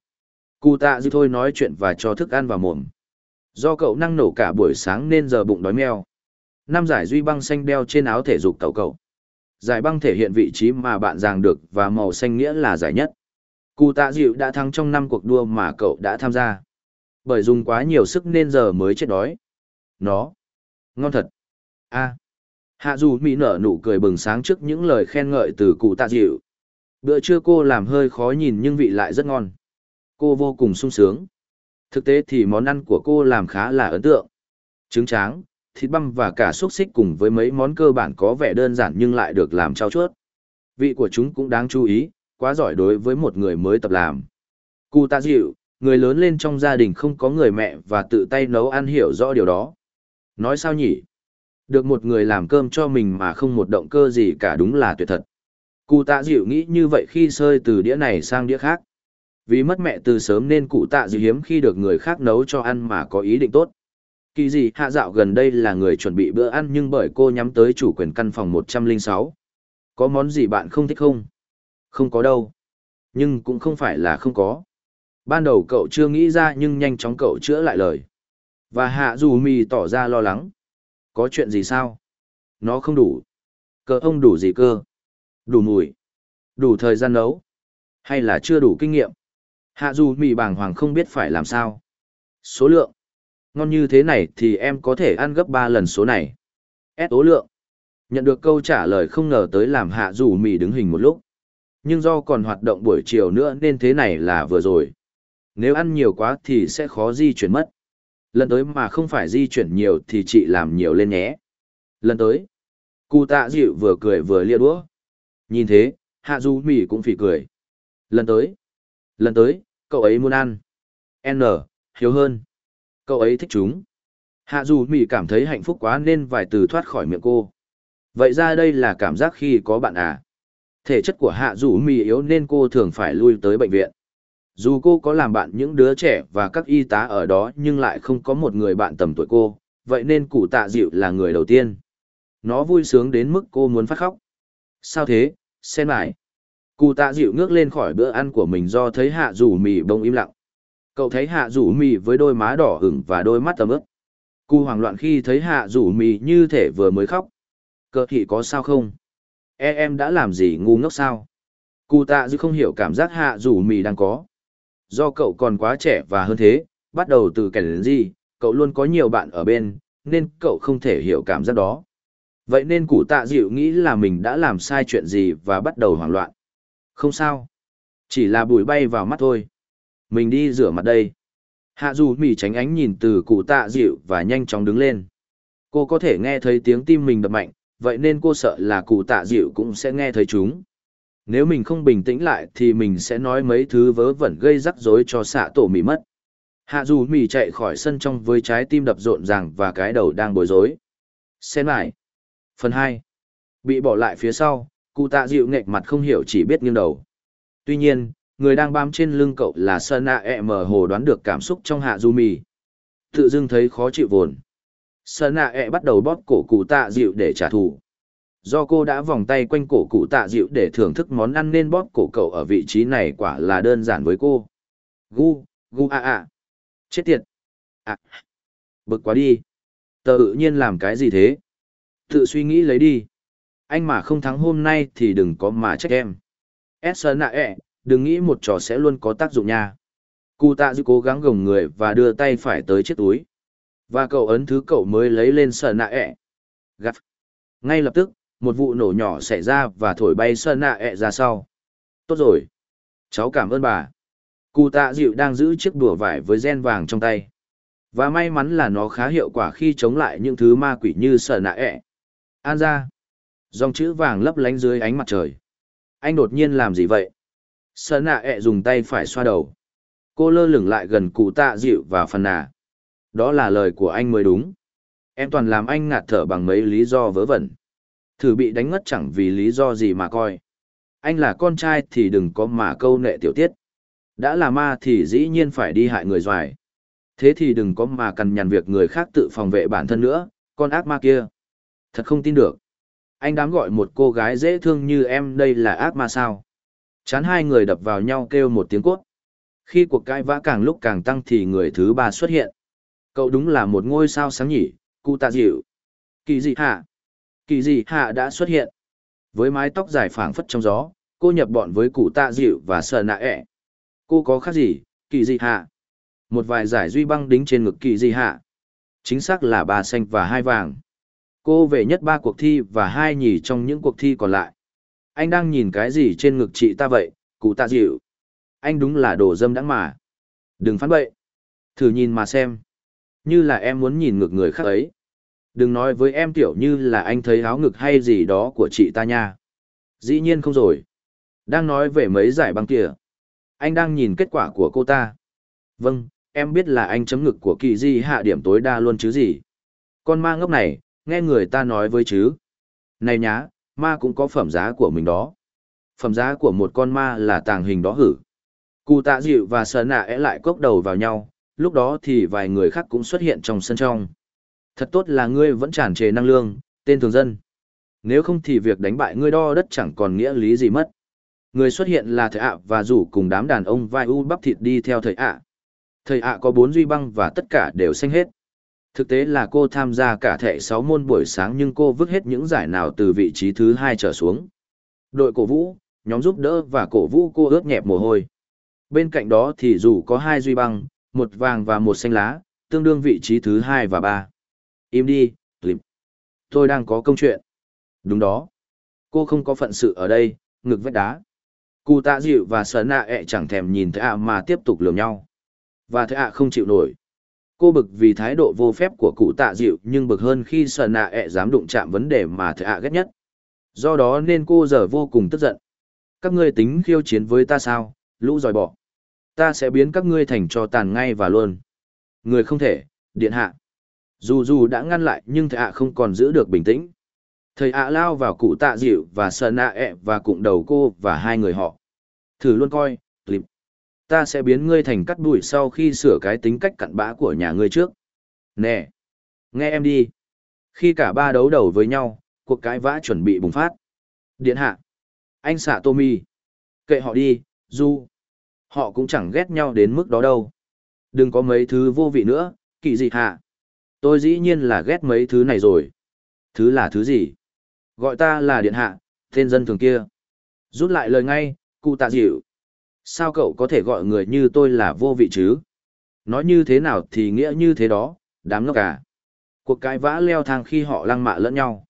Cụ tạ dư thôi nói chuyện và cho thức ăn vào mồm. Do cậu năng nổ cả buổi sáng nên giờ bụng đói meo. Năm giải duy băng xanh đeo trên áo thể dục tàu cậu. Giải băng thể hiện vị trí mà bạn giành được và màu xanh nghĩa là giải nhất. Cụ tạ dịu đã thắng trong năm cuộc đua mà cậu đã tham gia. Bởi dùng quá nhiều sức nên giờ mới chết đói. Nó. Ngon thật. a Hạ dù Mỹ nở nụ cười bừng sáng trước những lời khen ngợi từ cụ tạ dịu. Bữa trưa cô làm hơi khó nhìn nhưng vị lại rất ngon. Cô vô cùng sung sướng. Thực tế thì món ăn của cô làm khá là ấn tượng. Trứng tráng, thịt băm và cả xúc xích cùng với mấy món cơ bản có vẻ đơn giản nhưng lại được làm trao chuốt. Vị của chúng cũng đáng chú ý, quá giỏi đối với một người mới tập làm. Cụ tạ dịu, người lớn lên trong gia đình không có người mẹ và tự tay nấu ăn hiểu rõ điều đó. Nói sao nhỉ? Được một người làm cơm cho mình mà không một động cơ gì cả đúng là tuyệt thật. Cụ tạ dịu nghĩ như vậy khi sơi từ đĩa này sang đĩa khác. Vì mất mẹ từ sớm nên cụ tạ dịu hiếm khi được người khác nấu cho ăn mà có ý định tốt. Kỳ gì hạ dạo gần đây là người chuẩn bị bữa ăn nhưng bởi cô nhắm tới chủ quyền căn phòng 106. Có món gì bạn không thích không? Không có đâu. Nhưng cũng không phải là không có. Ban đầu cậu chưa nghĩ ra nhưng nhanh chóng cậu chữa lại lời. Và hạ dù mì tỏ ra lo lắng. Có chuyện gì sao? Nó không đủ. Cờ ông đủ gì cơ? Đủ mùi. Đủ thời gian nấu. Hay là chưa đủ kinh nghiệm? Hạ dù mì bàng hoàng không biết phải làm sao. Số lượng. Ngon như thế này thì em có thể ăn gấp ba lần số này. S tố lượng. Nhận được câu trả lời không ngờ tới làm hạ dù mì đứng hình một lúc. Nhưng do còn hoạt động buổi chiều nữa nên thế này là vừa rồi. Nếu ăn nhiều quá thì sẽ khó di chuyển mất. Lần tới mà không phải di chuyển nhiều thì chị làm nhiều lên nhé. Lần tới. Cụ tạ dịu vừa cười vừa lia đũa. Nhìn thế, hạ du mỉ cũng phỉ cười. Lần tới. Lần tới, cậu ấy muốn ăn. N, hiếu hơn. Cậu ấy thích chúng. Hạ dù mỉ cảm thấy hạnh phúc quá nên vài từ thoát khỏi miệng cô. Vậy ra đây là cảm giác khi có bạn à? Thể chất của hạ dù mỉ yếu nên cô thường phải lui tới bệnh viện. Dù cô có làm bạn những đứa trẻ và các y tá ở đó nhưng lại không có một người bạn tầm tuổi cô, vậy nên cụ tạ dịu là người đầu tiên. Nó vui sướng đến mức cô muốn phát khóc. Sao thế, xem lại. Cụ tạ dịu ngước lên khỏi bữa ăn của mình do thấy hạ rủ mì bông im lặng. Cậu thấy hạ rủ mì với đôi má đỏ ửng và đôi mắt tầm ướp. Cụ hoảng loạn khi thấy hạ rủ mì như thể vừa mới khóc. Cơ thị có sao không? E em đã làm gì ngu ngốc sao? Cụ tạ dịu không hiểu cảm giác hạ rủ mì đang có do cậu còn quá trẻ và hơn thế, bắt đầu từ kẻ đến gì, cậu luôn có nhiều bạn ở bên, nên cậu không thể hiểu cảm giác đó. Vậy nên cụ tạ dịu nghĩ là mình đã làm sai chuyện gì và bắt đầu hoảng loạn. Không sao. Chỉ là bụi bay vào mắt thôi. Mình đi rửa mặt đây. Hạ dù mỉ tránh ánh nhìn từ cụ tạ dịu và nhanh chóng đứng lên. Cô có thể nghe thấy tiếng tim mình đập mạnh, vậy nên cô sợ là cụ tạ dịu cũng sẽ nghe thấy chúng. Nếu mình không bình tĩnh lại thì mình sẽ nói mấy thứ vớ vẩn gây rắc rối cho xạ tổ mì mất. Hạ dù mì chạy khỏi sân trong với trái tim đập rộn ràng và cái đầu đang bối rối. Xen lại. Phần hai Bị bỏ lại phía sau, cụ tạ dịu nghệch mặt không hiểu chỉ biết nghiêng đầu. Tuy nhiên, người đang bám trên lưng cậu là Sơn A ẹ hồ đoán được cảm xúc trong hạ du mì. Tự dưng thấy khó chịu vồn. Sơn A e bắt đầu bóp cổ cụ tạ dịu để trả thù do cô đã vòng tay quanh cổ cụ tạ dịu để thưởng thức món ăn nên bóp cổ cậu ở vị trí này quả là đơn giản với cô. Gu gu a a. Chết tiệt. À. Bực quá đi. Tự nhiên làm cái gì thế? Tự suy nghĩ lấy đi. Anh mà không thắng hôm nay thì đừng có mà trách em. S nạ ẹ đừng nghĩ một trò sẽ luôn có tác dụng nha. Cụ tạ dịu cố gắng gồng người và đưa tay phải tới chiếc túi. Và cậu ấn thứ cậu mới lấy lên sờ nạ ẹ gặt ngay lập tức một vụ nổ nhỏ xảy ra và thổi bay sơn nạ ẹ e ra sau. Tốt rồi. Cháu cảm ơn bà. Cụ tạ dịu đang giữ chiếc đùa vải với gen vàng trong tay. Và may mắn là nó khá hiệu quả khi chống lại những thứ ma quỷ như sợ nạ ẹ. An ra. Dòng chữ vàng lấp lánh dưới ánh mặt trời. Anh đột nhiên làm gì vậy? Sợ nạ ẹ dùng tay phải xoa đầu. Cô lơ lửng lại gần cụ tạ dịu và phần nà. Đó là lời của anh mới đúng. Em toàn làm anh ngạt thở bằng mấy lý do vớ vẩn. Thử bị đánh ngất chẳng vì lý do gì mà coi. Anh là con trai thì đừng có mà câu nệ tiểu tiết. Đã là ma thì dĩ nhiên phải đi hại người doài. Thế thì đừng có mà cần nhằn việc người khác tự phòng vệ bản thân nữa, con ác ma kia. Thật không tin được. Anh đám gọi một cô gái dễ thương như em đây là ác ma sao? Chán hai người đập vào nhau kêu một tiếng cốt. Khi cuộc cãi vã càng lúc càng tăng thì người thứ ba xuất hiện. Cậu đúng là một ngôi sao sáng nhỉ, cụ tạ dịu. Kỳ dị hả? Kỳ dị hạ đã xuất hiện. Với mái tóc dài phảng phất trong gió, cô nhập bọn với cụ tạ dịu và sờ nạ ẹ. Cô có khác gì, kỳ dị hạ? Một vài giải duy băng đính trên ngực kỳ dị hạ. Chính xác là ba xanh và hai vàng. Cô về nhất ba cuộc thi và hai nhì trong những cuộc thi còn lại. Anh đang nhìn cái gì trên ngực chị ta vậy, cụ tạ dịu? Anh đúng là đồ dâm đãng mà. Đừng phán bậy. Thử nhìn mà xem. Như là em muốn nhìn ngược người khác ấy. Đừng nói với em tiểu như là anh thấy áo ngực hay gì đó của chị ta nha. Dĩ nhiên không rồi. Đang nói về mấy giải băng kìa. Anh đang nhìn kết quả của cô ta. Vâng, em biết là anh chấm ngực của kỳ di hạ điểm tối đa luôn chứ gì. Con ma ngốc này, nghe người ta nói với chứ. Này nhá, ma cũng có phẩm giá của mình đó. Phẩm giá của một con ma là tàng hình đó hử. Cụ tạ dịu và sờ nạ é lại cốc đầu vào nhau, lúc đó thì vài người khác cũng xuất hiện trong sân trong. Thật tốt là ngươi vẫn tràn trề năng lương, tên thường dân. Nếu không thì việc đánh bại ngươi đo đất chẳng còn nghĩa lý gì mất. Người xuất hiện là thầy ạ và rủ cùng đám đàn ông vai u bắp thịt đi theo thầy ạ. Thầy ạ có bốn duy băng và tất cả đều xanh hết. Thực tế là cô tham gia cả thẻ sáu môn buổi sáng nhưng cô vứt hết những giải nào từ vị trí thứ hai trở xuống. Đội cổ vũ, nhóm giúp đỡ và cổ vũ cô ướt nhẹp mồ hôi. Bên cạnh đó thì dù có hai duy băng, một vàng và một xanh lá, tương đương vị trí thứ hai và ba. Im đi, Lịp. Tôi đang có công chuyện. Đúng đó. Cô không có phận sự ở đây, ngực vách đá. Cụ tạ dịu và sở nạ ẹ chẳng thèm nhìn thấy ạ mà tiếp tục lường nhau. Và thấy ạ không chịu nổi. Cô bực vì thái độ vô phép của cụ tạ dịu nhưng bực hơn khi sở nạ ẹ dám đụng chạm vấn đề mà thấy ạ ghét nhất. Do đó nên cô giờ vô cùng tức giận. Các ngươi tính khiêu chiến với ta sao, lũ dòi bỏ. Ta sẽ biến các ngươi thành cho tàn ngay và luôn. Người không thể, điện hạ. Dù dù đã ngăn lại nhưng thầy ạ không còn giữ được bình tĩnh. Thầy ạ lao vào cụ tạ dịu và sờ nạ ẹ và cụm đầu cô và hai người họ. Thử luôn coi, clip. Ta sẽ biến ngươi thành cắt bụi sau khi sửa cái tính cách cặn bã của nhà ngươi trước. Nè! Nghe em đi. Khi cả ba đấu đầu với nhau, cuộc cãi vã chuẩn bị bùng phát. Điện hạ! Anh xạ Tommy! Kệ họ đi, Du! Họ cũng chẳng ghét nhau đến mức đó đâu. Đừng có mấy thứ vô vị nữa, kỳ dị hạ. Tôi dĩ nhiên là ghét mấy thứ này rồi. Thứ là thứ gì? Gọi ta là điện hạ, tên dân thường kia. Rút lại lời ngay, cụ tạ dịu. Sao cậu có thể gọi người như tôi là vô vị chứ? Nói như thế nào thì nghĩa như thế đó, đám ngốc cả. Cuộc cãi vã leo thang khi họ lăng mạ lẫn nhau.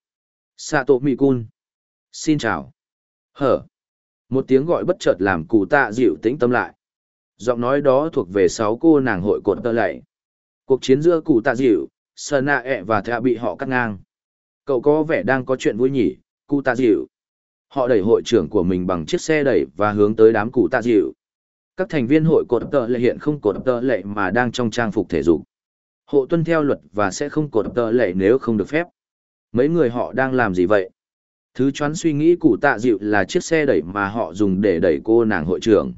Sato Mikun. Xin chào. Hở. Một tiếng gọi bất chợt làm cụ tạ dịu tĩnh tâm lại. Giọng nói đó thuộc về sáu cô nàng hội cột tơ lạy. Cuộc chiến giữa cụ tạ dịu, sờ nạ ẹ và thạ bị họ cắt ngang. Cậu có vẻ đang có chuyện vui nhỉ, cụ tạ dịu. Họ đẩy hội trưởng của mình bằng chiếc xe đẩy và hướng tới đám cụ tạ dịu. Các thành viên hội cột tơ lệ hiện không cột tơ lệ mà đang trong trang phục thể dục. Hộ tuân theo luật và sẽ không cột tơ lệ nếu không được phép. Mấy người họ đang làm gì vậy? Thứ choán suy nghĩ cụ tạ dịu là chiếc xe đẩy mà họ dùng để đẩy cô nàng hội trưởng.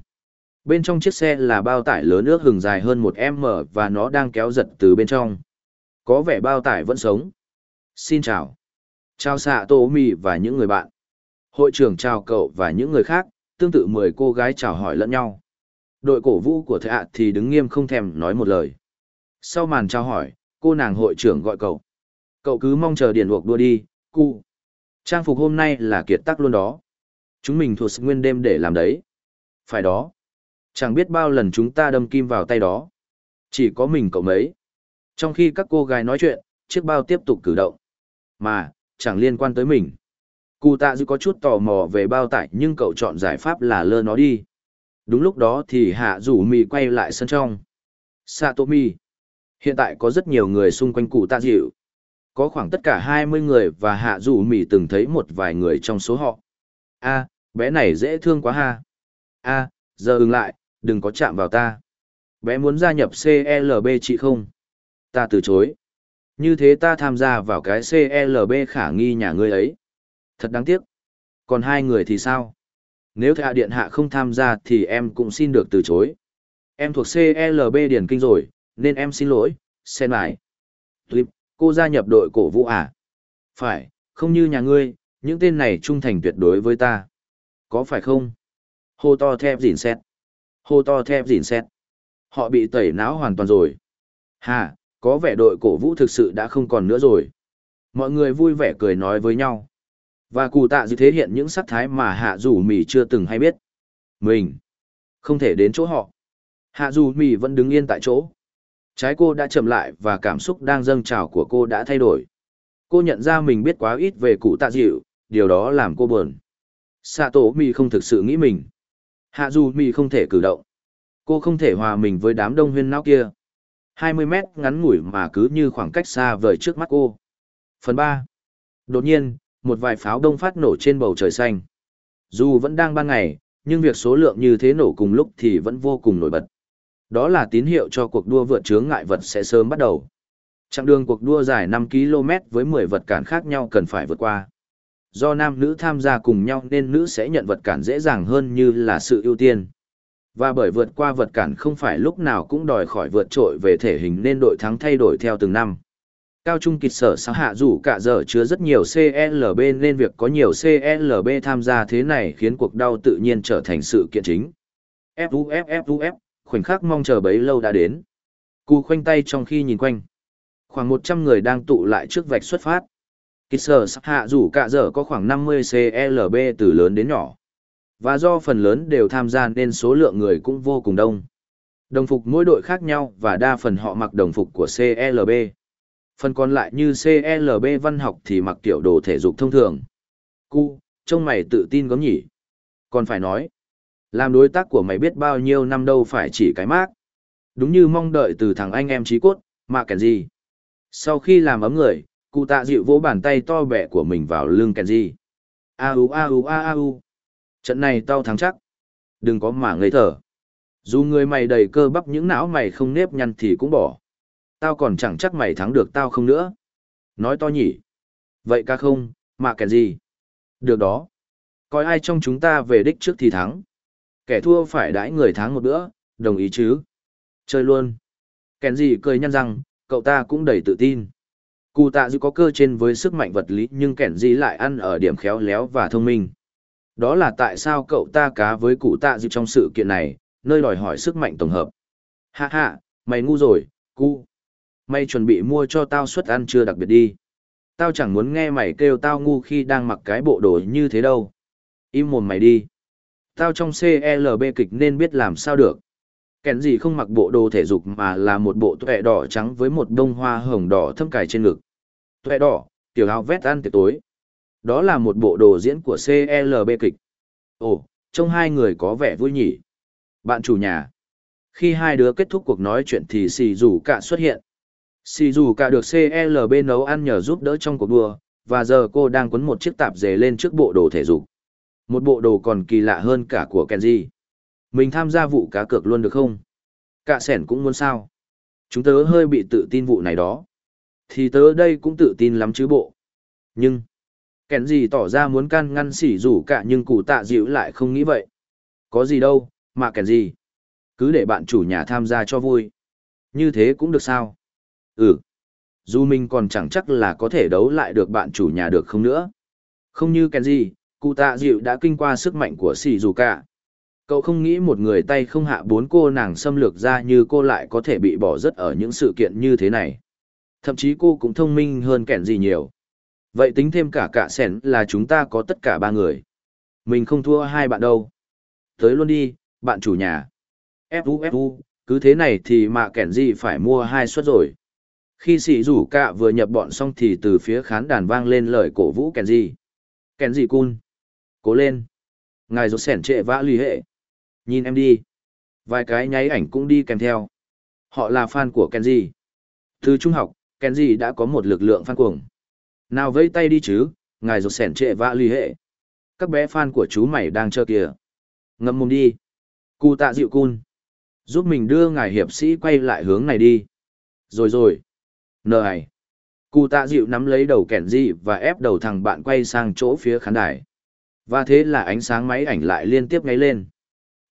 Bên trong chiếc xe là bao tải lớn ước hừng dài hơn một m và nó đang kéo giật từ bên trong. Có vẻ bao tải vẫn sống. Xin chào. Chào xạ tô mì và những người bạn. Hội trưởng chào cậu và những người khác, tương tự mười cô gái chào hỏi lẫn nhau. Đội cổ vũ của thệ ạ thì đứng nghiêm không thèm nói một lời. Sau màn chào hỏi, cô nàng hội trưởng gọi cậu. Cậu cứ mong chờ điền luộc đua đi, cu. Trang phục hôm nay là kiệt tác luôn đó. Chúng mình thuộc nguyên đêm để làm đấy. Phải đó. Chẳng biết bao lần chúng ta đâm kim vào tay đó. Chỉ có mình cậu mấy. Trong khi các cô gái nói chuyện, chiếc bao tiếp tục cử động. Mà, chẳng liên quan tới mình. Cụ tạ dư có chút tò mò về bao tải nhưng cậu chọn giải pháp là lơ nó đi. Đúng lúc đó thì hạ rủ mì quay lại sân trong. Satomi. Hiện tại có rất nhiều người xung quanh cụ tạ dịu. Có khoảng tất cả 20 người và hạ rủ mì từng thấy một vài người trong số họ. a bé này dễ thương quá ha. a giờ ứng lại, đừng có chạm vào ta. Bé muốn gia nhập CLB chị không? Ta từ chối. Như thế ta tham gia vào cái CLB khả nghi nhà ngươi ấy. Thật đáng tiếc. Còn hai người thì sao? Nếu thạ điện hạ không tham gia thì em cũng xin được từ chối. Em thuộc CLB Điển Kinh rồi, nên em xin lỗi, xem lại. Clip, cô gia nhập đội cổ vũ à? Phải, không như nhà ngươi, những tên này trung thành tuyệt đối với ta. Có phải không? Hô to thép dỉn xét. Hô to thép dỉn xét. Họ bị tẩy não hoàn toàn rồi. Hà, có vẻ đội cổ vũ thực sự đã không còn nữa rồi. Mọi người vui vẻ cười nói với nhau. Và cụ tạ dự thế hiện những sắc thái mà hạ dù mì chưa từng hay biết. Mình không thể đến chỗ họ. Hạ dù mì vẫn đứng yên tại chỗ. Trái cô đã chậm lại và cảm xúc đang dâng trào của cô đã thay đổi. Cô nhận ra mình biết quá ít về cụ tạ dịu, điều đó làm cô buồn. tổ mì không thực sự nghĩ mình. Hạ dù mì không thể cử động. Cô không thể hòa mình với đám đông huyên náo kia. 20 mét ngắn ngủi mà cứ như khoảng cách xa vời trước mắt cô. Phần 3. Đột nhiên, một vài pháo đông phát nổ trên bầu trời xanh. Dù vẫn đang ban ngày, nhưng việc số lượng như thế nổ cùng lúc thì vẫn vô cùng nổi bật. Đó là tín hiệu cho cuộc đua vượt chướng ngại vật sẽ sớm bắt đầu. Chặng đường cuộc đua dài 5 km với 10 vật cản khác nhau cần phải vượt qua. Do nam nữ tham gia cùng nhau nên nữ sẽ nhận vật cản dễ dàng hơn như là sự ưu tiên. Và bởi vượt qua vật cản không phải lúc nào cũng đòi khỏi vượt trội về thể hình nên đội thắng thay đổi theo từng năm. Cao trung kịch sở xã hạ dù cả giờ chứa rất nhiều CLB nên việc có nhiều CLB tham gia thế này khiến cuộc đau tự nhiên trở thành sự kiện chính. FUF FUF, khoảnh khắc mong chờ bấy lâu đã đến. Cú khoanh tay trong khi nhìn quanh. Khoảng 100 người đang tụ lại trước vạch xuất phát. Kịch sở hạ dù cả giờ có khoảng 50 CLB từ lớn đến nhỏ. Và do phần lớn đều tham gia nên số lượng người cũng vô cùng đông. Đồng phục mỗi đội khác nhau và đa phần họ mặc đồng phục của CLB. Phần còn lại như CLB văn học thì mặc tiểu đồ thể dục thông thường. Cu, trông mày tự tin gớm nhỉ. Còn phải nói, làm đối tác của mày biết bao nhiêu năm đâu phải chỉ cái mác. Đúng như mong đợi từ thằng anh em trí cốt, mà kèn gì. Sau khi làm ấm người, cụ tạ dịu vỗ bàn tay to bẹ của mình vào lưng kèn gì. A u a u a a u. Trận này tao thắng chắc. Đừng có mà ngây thở. Dù người mày đầy cơ bắp những não mày không nếp nhăn thì cũng bỏ. Tao còn chẳng chắc mày thắng được tao không nữa. Nói to nhỉ. Vậy ca không, mà kẻ gì? Được đó. Coi ai trong chúng ta về đích trước thì thắng. Kẻ thua phải đãi người thắng một bữa, đồng ý chứ? Chơi luôn. Kèn gì cười nhăn răng, cậu ta cũng đầy tự tin. Cụ tạ dư có cơ trên với sức mạnh vật lý nhưng kẻn gì lại ăn ở điểm khéo léo và thông minh. Đó là tại sao cậu ta cá với cụ tạ dịu trong sự kiện này, nơi đòi hỏi sức mạnh tổng hợp. Hạ hạ, mày ngu rồi, cu. Mày chuẩn bị mua cho tao suất ăn chưa đặc biệt đi. Tao chẳng muốn nghe mày kêu tao ngu khi đang mặc cái bộ đồ như thế đâu. Im mồm mày đi. Tao trong CLB kịch nên biết làm sao được. Kèn gì không mặc bộ đồ thể dục mà là một bộ tuệ đỏ trắng với một đông hoa hồng đỏ thâm cài trên ngực. Tuệ đỏ, tiểu áo vét ăn tiệc tối. Đó là một bộ đồ diễn của CLB kịch. Ồ, trông hai người có vẻ vui nhỉ. Bạn chủ nhà. Khi hai đứa kết thúc cuộc nói chuyện thì xì dù cả xuất hiện. Xì dù cả được CLB nấu ăn nhờ giúp đỡ trong cuộc đua, và giờ cô đang quấn một chiếc tạp dề lên trước bộ đồ thể dục. Một bộ đồ còn kỳ lạ hơn cả của Kenji. Mình tham gia vụ cá cược luôn được không? Cả sẻn cũng muốn sao? Chúng tớ hơi bị tự tin vụ này đó. Thì tớ đây cũng tự tin lắm chứ bộ. Nhưng, Kenji tỏ ra muốn can ngăn xỉ rủ cả nhưng cụ tạ dịu lại không nghĩ vậy. Có gì đâu, mà Kenji. Cứ để bạn chủ nhà tham gia cho vui. Như thế cũng được sao? Ừ. Dù mình còn chẳng chắc là có thể đấu lại được bạn chủ nhà được không nữa. Không như Kenji, cụ tạ dịu đã kinh qua sức mạnh của xỉ rủ cả. Cậu không nghĩ một người tay không hạ bốn cô nàng xâm lược ra như cô lại có thể bị bỏ rớt ở những sự kiện như thế này. Thậm chí cô cũng thông minh hơn kẻn gì nhiều. Vậy tính thêm cả cả sẻn là chúng ta có tất cả ba người. Mình không thua hai bạn đâu. Tới luôn đi, bạn chủ nhà. Fu Fu, cứ thế này thì mà kẻn gì phải mua hai suất rồi. Khi sĩ rủ cạ vừa nhập bọn xong thì từ phía khán đàn vang lên lời cổ vũ kẻn gì. Kẻn gì cun. Cố lên. Ngài rốt sẻn trệ vã lì hệ. Nhìn em đi. Vài cái nháy ảnh cũng đi kèm theo. Họ là fan của Kenji. Từ trung học, Kenji đã có một lực lượng fan cuồng. Nào vây tay đi chứ, ngài rột sẻn trệ vã ly hệ. Các bé fan của chú mày đang chơi kìa. Ngậm mồm đi. Cụ tạ dịu cun. Giúp mình đưa ngài hiệp sĩ quay lại hướng này đi. Rồi rồi. Nờ này. Cụ tạ dịu nắm lấy đầu kẻn Di và ép đầu thằng bạn quay sang chỗ phía khán đài. Và thế là ánh sáng máy ảnh lại liên tiếp ngáy lên.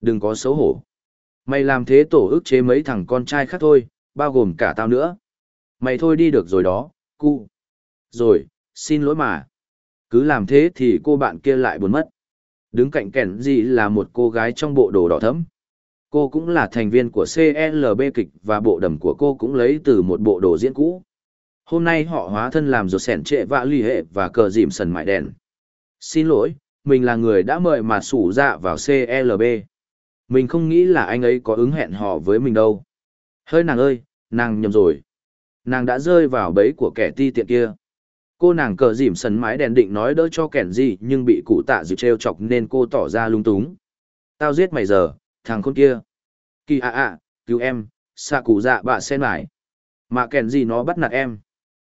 Đừng có xấu hổ. Mày làm thế tổ ức chế mấy thằng con trai khác thôi, bao gồm cả tao nữa. Mày thôi đi được rồi đó, cu. Rồi, xin lỗi mà. Cứ làm thế thì cô bạn kia lại buồn mất. Đứng cạnh kẻn gì là một cô gái trong bộ đồ đỏ thẫm. Cô cũng là thành viên của CLB kịch và bộ đầm của cô cũng lấy từ một bộ đồ diễn cũ. Hôm nay họ hóa thân làm rột sẻn trệ vạ ly hệ và cờ dìm sần mại đèn. Xin lỗi, mình là người đã mời mà sủ dạ vào CLB. Mình không nghĩ là anh ấy có ứng hẹn họ với mình đâu. Hơi nàng ơi, nàng nhầm rồi. Nàng đã rơi vào bẫy của kẻ ti tiện kia. Cô nàng cờ dìm sấn mái đèn định nói đỡ cho kẻn gì nhưng bị cụ tạ dịu treo chọc nên cô tỏ ra lung túng. Tao giết mày giờ, thằng con kia. Kỳ ạ ạ, cứu em, xạ cụ dạ bạ sen mải. Mà kẻn gì nó bắt nạt em.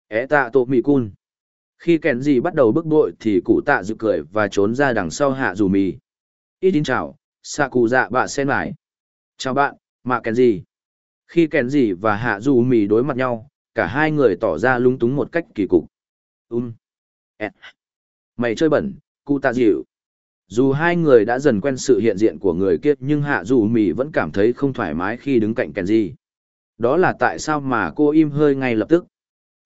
É tạ tội mì cun. Khi kẻn gì bắt đầu bức bội thì cụ tạ dịu cười và trốn ra đằng sau hạ dù mì. Ít in chào, xạ cụ dạ bạ sen mải. Chào bạn, mà kẻn gì. Khi kẻn gì và hạ dù mì đối mặt nhau, cả hai người tỏ ra lung túng một cách kỳ cục Um. Et. Mày chơi bẩn, cụ tạ dịu. Dù hai người đã dần quen sự hiện diện của người kia nhưng hạ dù mì vẫn cảm thấy không thoải mái khi đứng cạnh Kenji. Đó là tại sao mà cô im hơi ngay lập tức.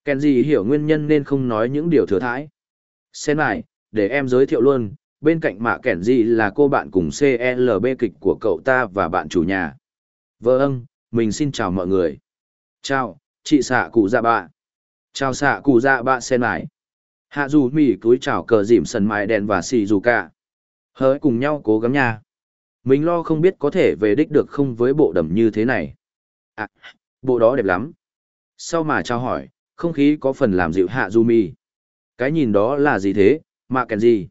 Kenji hiểu nguyên nhân nên không nói những điều thừa thãi. Xem lại, để em giới thiệu luôn, bên cạnh mạ Kenji là cô bạn cùng CLB kịch của cậu ta và bạn chủ nhà. Vâng, mình xin chào mọi người. Chào, chị xạ cụ dạ bạ. Chào xạ cụ dạ bạ sen lại hạ dù mỉ túi chào cờ dìm sần mài đèn và xì dù cả. Hỡi cùng nhau cố gắng nha. Mình lo không biết có thể về đích được không với bộ đầm như thế này. À bộ đó đẹp lắm. Sau mà trao hỏi, không khí có phần làm dịu hạ dù mỉ. Cái nhìn đó là gì thế? Mà kèn gì?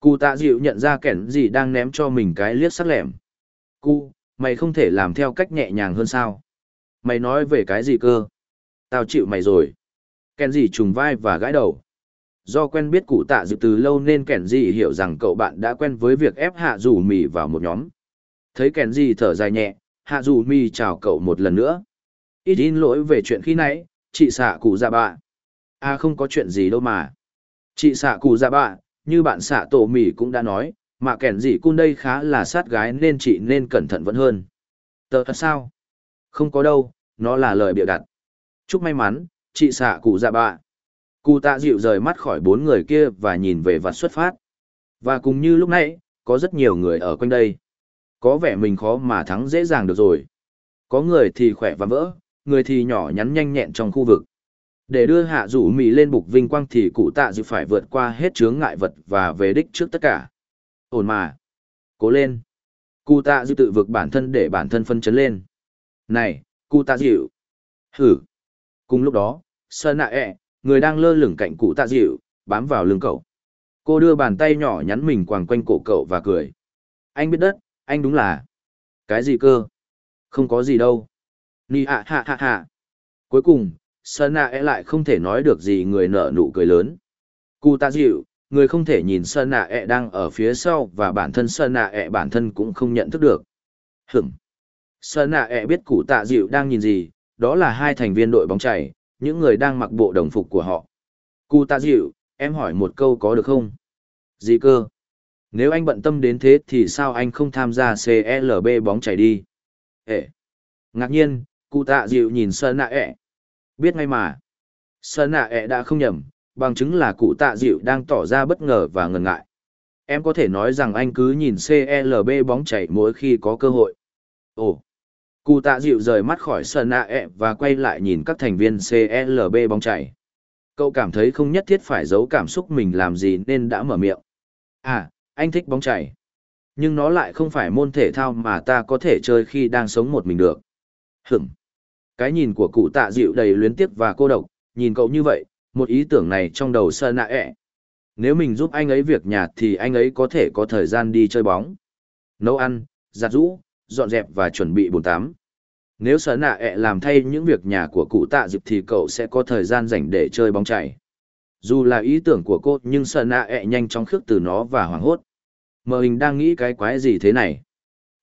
Cụ tạ dịu nhận ra kẻn gì đang ném cho mình cái liếc sắc lẻm. Cụ, mày không thể làm theo cách nhẹ nhàng hơn sao? Mày nói về cái gì cơ? Tao chịu mày rồi. Kèn gì trùng vai và gãi đầu do quen biết cụ tạ dự từ lâu nên kẻn gì hiểu rằng cậu bạn đã quen với việc ép hạ dù mì vào một nhóm. Thấy kẻn gì thở dài nhẹ, hạ dù mì chào cậu một lần nữa. Ít in lỗi về chuyện khi nãy, chị xạ cụ dạ bạ. À không có chuyện gì đâu mà. Chị xạ cụ dạ bạ, như bạn xạ tổ mì cũng đã nói, mà kẻn gì cun đây khá là sát gái nên chị nên cẩn thận vẫn hơn. Tờ thật sao? Không có đâu, nó là lời bịa đặt chúc may mắn, chị xạ cụ dạ bạ. Cụ tạ dịu rời mắt khỏi bốn người kia và nhìn về vặt xuất phát. Và cùng như lúc nãy, có rất nhiều người ở quanh đây. Có vẻ mình khó mà thắng dễ dàng được rồi. Có người thì khỏe và vỡ, người thì nhỏ nhắn nhanh nhẹn trong khu vực. Để đưa hạ rủ mì lên bục vinh quang thì cụ tạ dịu phải vượt qua hết chướng ngại vật và về đích trước tất cả. Ổn mà. Cố lên. Cụ tạ dịu tự vực bản thân để bản thân phân chấn lên. Này, cụ tạ dịu. Hử. Cùng lúc đó, Sơn nạ ẹ, người đang lơ lửng cạnh cụ tạ dịu, bám vào lưng cậu. Cô đưa bàn tay nhỏ nhắn mình quàng quanh cổ cậu và cười. Anh biết đất, anh đúng là... Cái gì cơ? Không có gì đâu. Nì hạ hạ hạ hạ. Cuối cùng, Sơn e lại không thể nói được gì người nở nụ cười lớn. Cụ tạ dịu, người không thể nhìn Sơn e đang ở phía sau và bản thân Sơn e bản thân cũng không nhận thức được. Hửm. Sơn e biết cụ tạ dịu đang nhìn gì, đó là hai thành viên đội bóng chảy, những người đang mặc bộ đồng phục của họ. Cụ tạ dịu, em hỏi một câu có được không? Gì cơ? Nếu anh bận tâm đến thế thì sao anh không tham gia CLB bóng chảy đi? Ê! Ngạc nhiên, cụ tạ dịu nhìn Sơn nạ ẹ. Biết ngay mà. Sơn nạ ẹ đã không nhầm, bằng chứng là cụ tạ dịu đang tỏ ra bất ngờ và ngần ngại. Em có thể nói rằng anh cứ nhìn CLB bóng chảy mỗi khi có cơ hội. Ồ! Cụ tạ dịu rời mắt khỏi sân ạ ẹ và quay lại nhìn các thành viên CLB bóng chảy. Cậu cảm thấy không nhất thiết phải giấu cảm xúc mình làm gì nên đã mở miệng. À, anh thích bóng chảy. Nhưng nó lại không phải môn thể thao mà ta có thể chơi khi đang sống một mình được. Hửm. Cái nhìn của cụ tạ dịu đầy luyến tiếc và cô độc, nhìn cậu như vậy, một ý tưởng này trong đầu sân ạ ẹ. Nếu mình giúp anh ấy việc nhà thì anh ấy có thể có thời gian đi chơi bóng. Nấu ăn, giặt rũ, dọn dẹp và chuẩn bị bồn tắm. Nếu sở nạ ẹ làm thay những việc nhà của cụ tạ dịp thì cậu sẽ có thời gian dành để chơi bóng chảy. Dù là ý tưởng của cô nhưng sở nạ ẹ nhanh chóng khước từ nó và hoảng hốt. Mờ hình đang nghĩ cái quái gì thế này?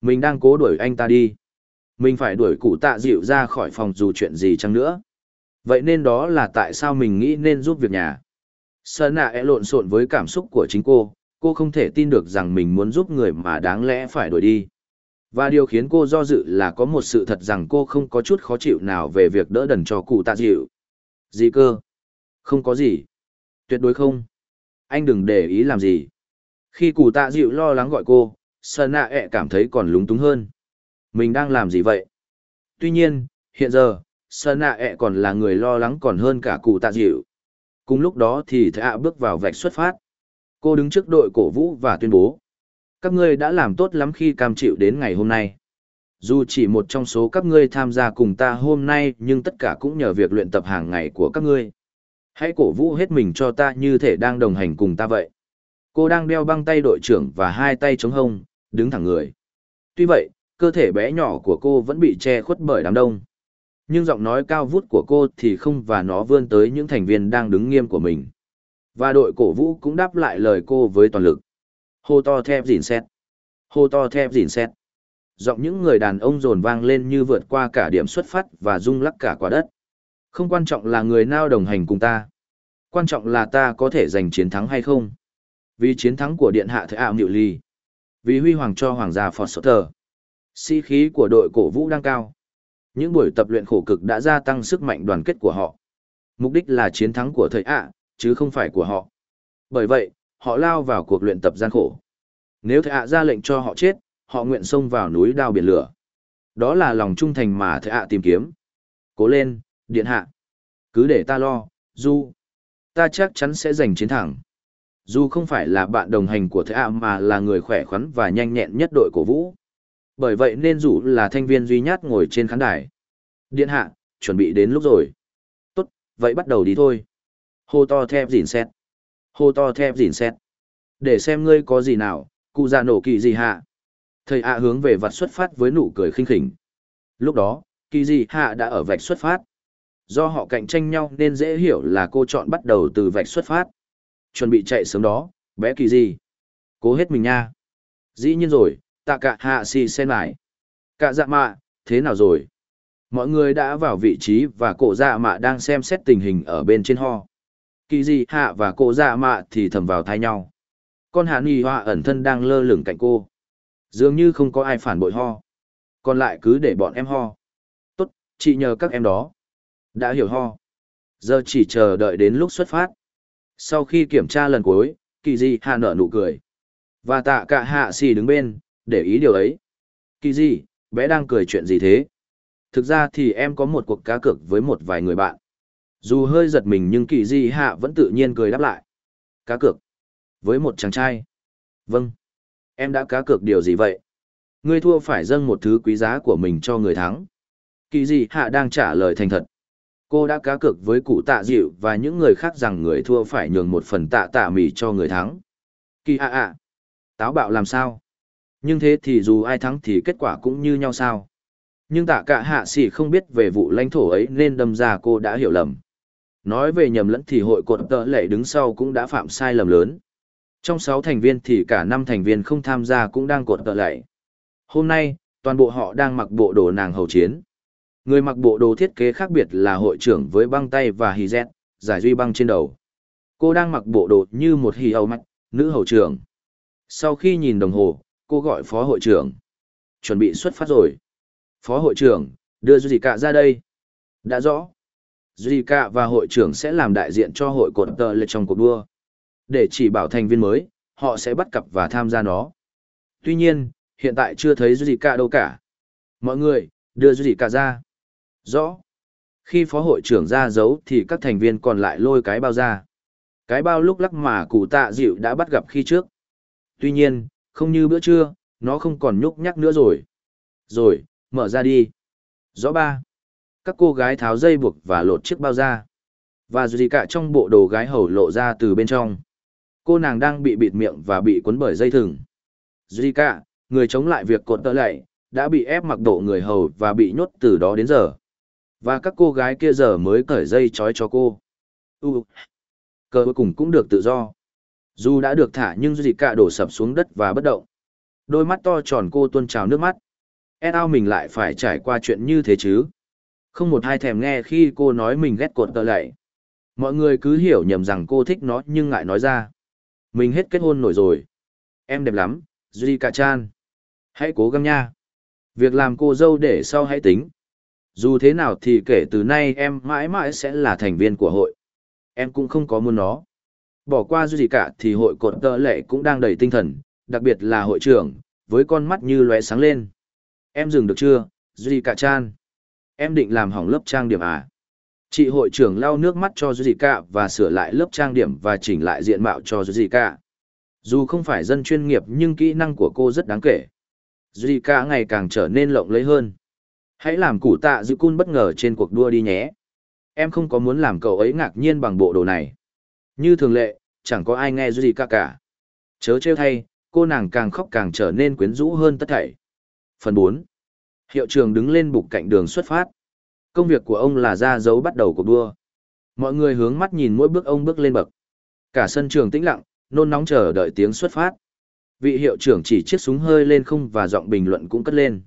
Mình đang cố đuổi anh ta đi. Mình phải đuổi cụ tạ dịu ra khỏi phòng dù chuyện gì chăng nữa. Vậy nên đó là tại sao mình nghĩ nên giúp việc nhà. Sở nạ ẹ lộn xộn với cảm xúc của chính cô, cô không thể tin được rằng mình muốn giúp người mà đáng lẽ phải đuổi đi. Và điều khiến cô do dự là có một sự thật rằng cô không có chút khó chịu nào về việc đỡ đần cho cụ tạ dịu. Gì cơ? Không có gì. Tuyệt đối không. Anh đừng để ý làm gì. Khi cụ tạ dịu lo lắng gọi cô, Sơn nạ ẹ e cảm thấy còn lúng túng hơn. Mình đang làm gì vậy? Tuy nhiên, hiện giờ, Sơn nạ ẹ e còn là người lo lắng còn hơn cả cụ tạ dịu. Cùng lúc đó thì thạ bước vào vạch xuất phát. Cô đứng trước đội cổ vũ và tuyên bố. Các ngươi đã làm tốt lắm khi cam chịu đến ngày hôm nay. Dù chỉ một trong số các ngươi tham gia cùng ta hôm nay nhưng tất cả cũng nhờ việc luyện tập hàng ngày của các ngươi. Hãy cổ vũ hết mình cho ta như thể đang đồng hành cùng ta vậy. Cô đang đeo băng tay đội trưởng và hai tay chống hông, đứng thẳng người. Tuy vậy, cơ thể bé nhỏ của cô vẫn bị che khuất bởi đám đông. Nhưng giọng nói cao vút của cô thì không và nó vươn tới những thành viên đang đứng nghiêm của mình. Và đội cổ vũ cũng đáp lại lời cô với toàn lực. Hô to thép dìn xét. Hô to thép dìn xét. Giọng những người đàn ông dồn vang lên như vượt qua cả điểm xuất phát và rung lắc cả quả đất. Không quan trọng là người nào đồng hành cùng ta. Quan trọng là ta có thể giành chiến thắng hay không. Vì chiến thắng của điện hạ thế ảo nhự ly. Vì huy hoàng cho hoàng gia Foster. Sĩ khí của đội cổ vũ đang cao. Những buổi tập luyện khổ cực đã gia tăng sức mạnh đoàn kết của họ. Mục đích là chiến thắng của thầy ạ, chứ không phải của họ. Bởi vậy, họ lao vào cuộc luyện tập gian khổ. Nếu thầy ạ ra dạ lệnh cho họ chết, họ nguyện xông vào núi đao biển lửa. Đó là lòng trung thành mà thầy ạ dạ tìm kiếm. Cố lên, điện hạ. Cứ để ta lo, Du. Ta chắc chắn sẽ giành chiến thắng. Du không phải là bạn đồng hành của thầy ạ dạ mà là người khỏe khoắn và nhanh nhẹn nhất đội cổ vũ. Bởi vậy nên dù là thanh viên duy nhất ngồi trên khán đài. Điện hạ, chuẩn bị đến lúc rồi. Tốt, vậy bắt đầu đi thôi. Hô to thép dìn xét. Hô to thép dìn xét. Để xem ngươi có gì nào, cụ già nổ kỳ gì hạ. Thầy ạ hướng về vạch xuất phát với nụ cười khinh khỉnh. Lúc đó, kỳ gì hạ đã ở vạch xuất phát. Do họ cạnh tranh nhau nên dễ hiểu là cô chọn bắt đầu từ vạch xuất phát. Chuẩn bị chạy sớm đó, bé kỳ gì. Cố hết mình nha. Dĩ nhiên rồi, tạ cả hạ xì sen lại. Cả dạ mạ, thế nào rồi? Mọi người đã vào vị trí và cổ dạ mạ đang xem xét tình hình ở bên trên ho. Kỳ dị hạ và cô dạ mạ thì thầm vào thai nhau. Con hạ nghi hoa ẩn thân đang lơ lửng cạnh cô. Dường như không có ai phản bội ho. Còn lại cứ để bọn em ho. Tốt, chị nhờ các em đó. Đã hiểu ho. Giờ chỉ chờ đợi đến lúc xuất phát. Sau khi kiểm tra lần cuối, kỳ di hạ nở nụ cười. Và tạ cả hạ xì đứng bên, để ý điều ấy. Kỳ di, bé đang cười chuyện gì thế? Thực ra thì em có một cuộc cá cược với một vài người bạn. Dù hơi giật mình nhưng kỳ di hạ vẫn tự nhiên cười đáp lại. Cá cược. Với một chàng trai. Vâng. Em đã cá cược điều gì vậy? Người thua phải dâng một thứ quý giá của mình cho người thắng. Kỳ di hạ đang trả lời thành thật. Cô đã cá cược với cụ tạ dịu và những người khác rằng người thua phải nhường một phần tạ tạ mì cho người thắng. Kỳ hạ ạ. Táo bạo làm sao? Nhưng thế thì dù ai thắng thì kết quả cũng như nhau sao? Nhưng tạ cả hạ sĩ không biết về vụ lãnh thổ ấy nên đâm ra cô đã hiểu lầm. Nói về nhầm lẫn thì hội cột tợ lệ đứng sau cũng đã phạm sai lầm lớn. Trong 6 thành viên thì cả 5 thành viên không tham gia cũng đang cột tợ lệ. Hôm nay, toàn bộ họ đang mặc bộ đồ nàng hầu chiến. Người mặc bộ đồ thiết kế khác biệt là hội trưởng với băng tay và hì dẹt, giải duy băng trên đầu. Cô đang mặc bộ đồ như một hì hầu mắt, nữ hầu trưởng. Sau khi nhìn đồng hồ, cô gọi phó hội trưởng. Chuẩn bị xuất phát rồi. Phó hội trưởng, đưa Duy Cạ ra đây. Đã rõ. Zika và hội trưởng sẽ làm đại diện cho hội cột tờ lệ trong cuộc đua. Để chỉ bảo thành viên mới, họ sẽ bắt cặp và tham gia nó. Tuy nhiên, hiện tại chưa thấy Zika đâu cả. Mọi người, đưa Zika ra. Rõ. Khi phó hội trưởng ra giấu thì các thành viên còn lại lôi cái bao ra. Cái bao lúc lắc mà cụ tạ dịu đã bắt gặp khi trước. Tuy nhiên, không như bữa trưa, nó không còn nhúc nhắc nữa rồi. Rồi, mở ra đi. Rõ ba. Các cô gái tháo dây buộc và lột chiếc bao da Và dù gì cả trong bộ đồ gái hầu lộ ra từ bên trong. Cô nàng đang bị bịt miệng và bị cuốn bởi dây thừng. Zika, Người chống lại việc cột tơ lạy, đã bị ép mặc độ người hầu và bị nhốt từ đó đến giờ. Và các cô gái kia giờ mới cởi dây trói cho cô. U. Cơ cuối cùng cũng được tự do. Dù đã được thả nhưng gì cả đổ sập xuống đất và bất động. Đôi mắt to tròn cô tuôn trào nước mắt. E ao mình lại phải trải qua chuyện như thế chứ. Không một ai thèm nghe khi cô nói mình ghét cột tờ lạy. Mọi người cứ hiểu nhầm rằng cô thích nó nhưng ngại nói ra. Mình hết kết hôn nổi rồi. Em đẹp lắm, Zika Chan. Hãy cố gắng nha. Việc làm cô dâu để sau hãy tính. Dù thế nào thì kể từ nay em mãi mãi sẽ là thành viên của hội. Em cũng không có muốn nó. Bỏ qua gì cả thì hội cột tờ lệ cũng đang đầy tinh thần, đặc biệt là hội trưởng, với con mắt như lóe sáng lên. Em dừng được chưa, Duy Cả Chan? Em định làm hỏng lớp trang điểm à? Chị hội trưởng lau nước mắt cho Duy Cả và sửa lại lớp trang điểm và chỉnh lại diện mạo cho Duy Cả. Dù không phải dân chuyên nghiệp nhưng kỹ năng của cô rất đáng kể. Duy Cả ngày càng trở nên lộng lẫy hơn. Hãy làm củ tạ giữ cun bất ngờ trên cuộc đua đi nhé. Em không có muốn làm cậu ấy ngạc nhiên bằng bộ đồ này. Như thường lệ, chẳng có ai nghe Duy Cả cả. Chớ trêu thay, cô nàng càng khóc càng trở nên quyến rũ hơn tất thảy. Phần 4. Hiệu trường đứng lên bục cạnh đường xuất phát. Công việc của ông là ra dấu bắt đầu cuộc đua. Mọi người hướng mắt nhìn mỗi bước ông bước lên bậc. Cả sân trường tĩnh lặng, nôn nóng chờ đợi tiếng xuất phát. Vị hiệu trưởng chỉ chiếc súng hơi lên không và giọng bình luận cũng cất lên.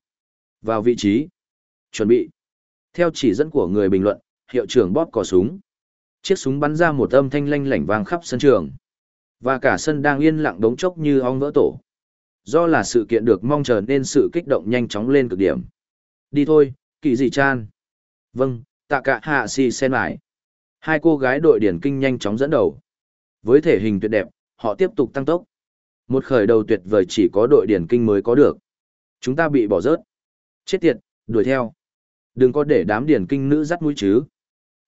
Vào vị trí. Chuẩn bị. Theo chỉ dẫn của người bình luận, hiệu trưởng bóp cò súng. Chiếc súng bắn ra một âm thanh lanh lảnh vang khắp sân trường. Và cả sân đang yên lặng đống chốc như ong vỡ tổ. Do là sự kiện được mong chờ nên sự kích động nhanh chóng lên cực điểm. Đi thôi, kỳ dị chan. Vâng, tạ cả hạ si sen lại. Hai cô gái đội điển kinh nhanh chóng dẫn đầu. Với thể hình tuyệt đẹp, họ tiếp tục tăng tốc. Một khởi đầu tuyệt vời chỉ có đội điển kinh mới có được. Chúng ta bị bỏ rớt. Chết tiệt, đuổi theo. Đừng có để đám điển kinh nữ dắt mũi chứ.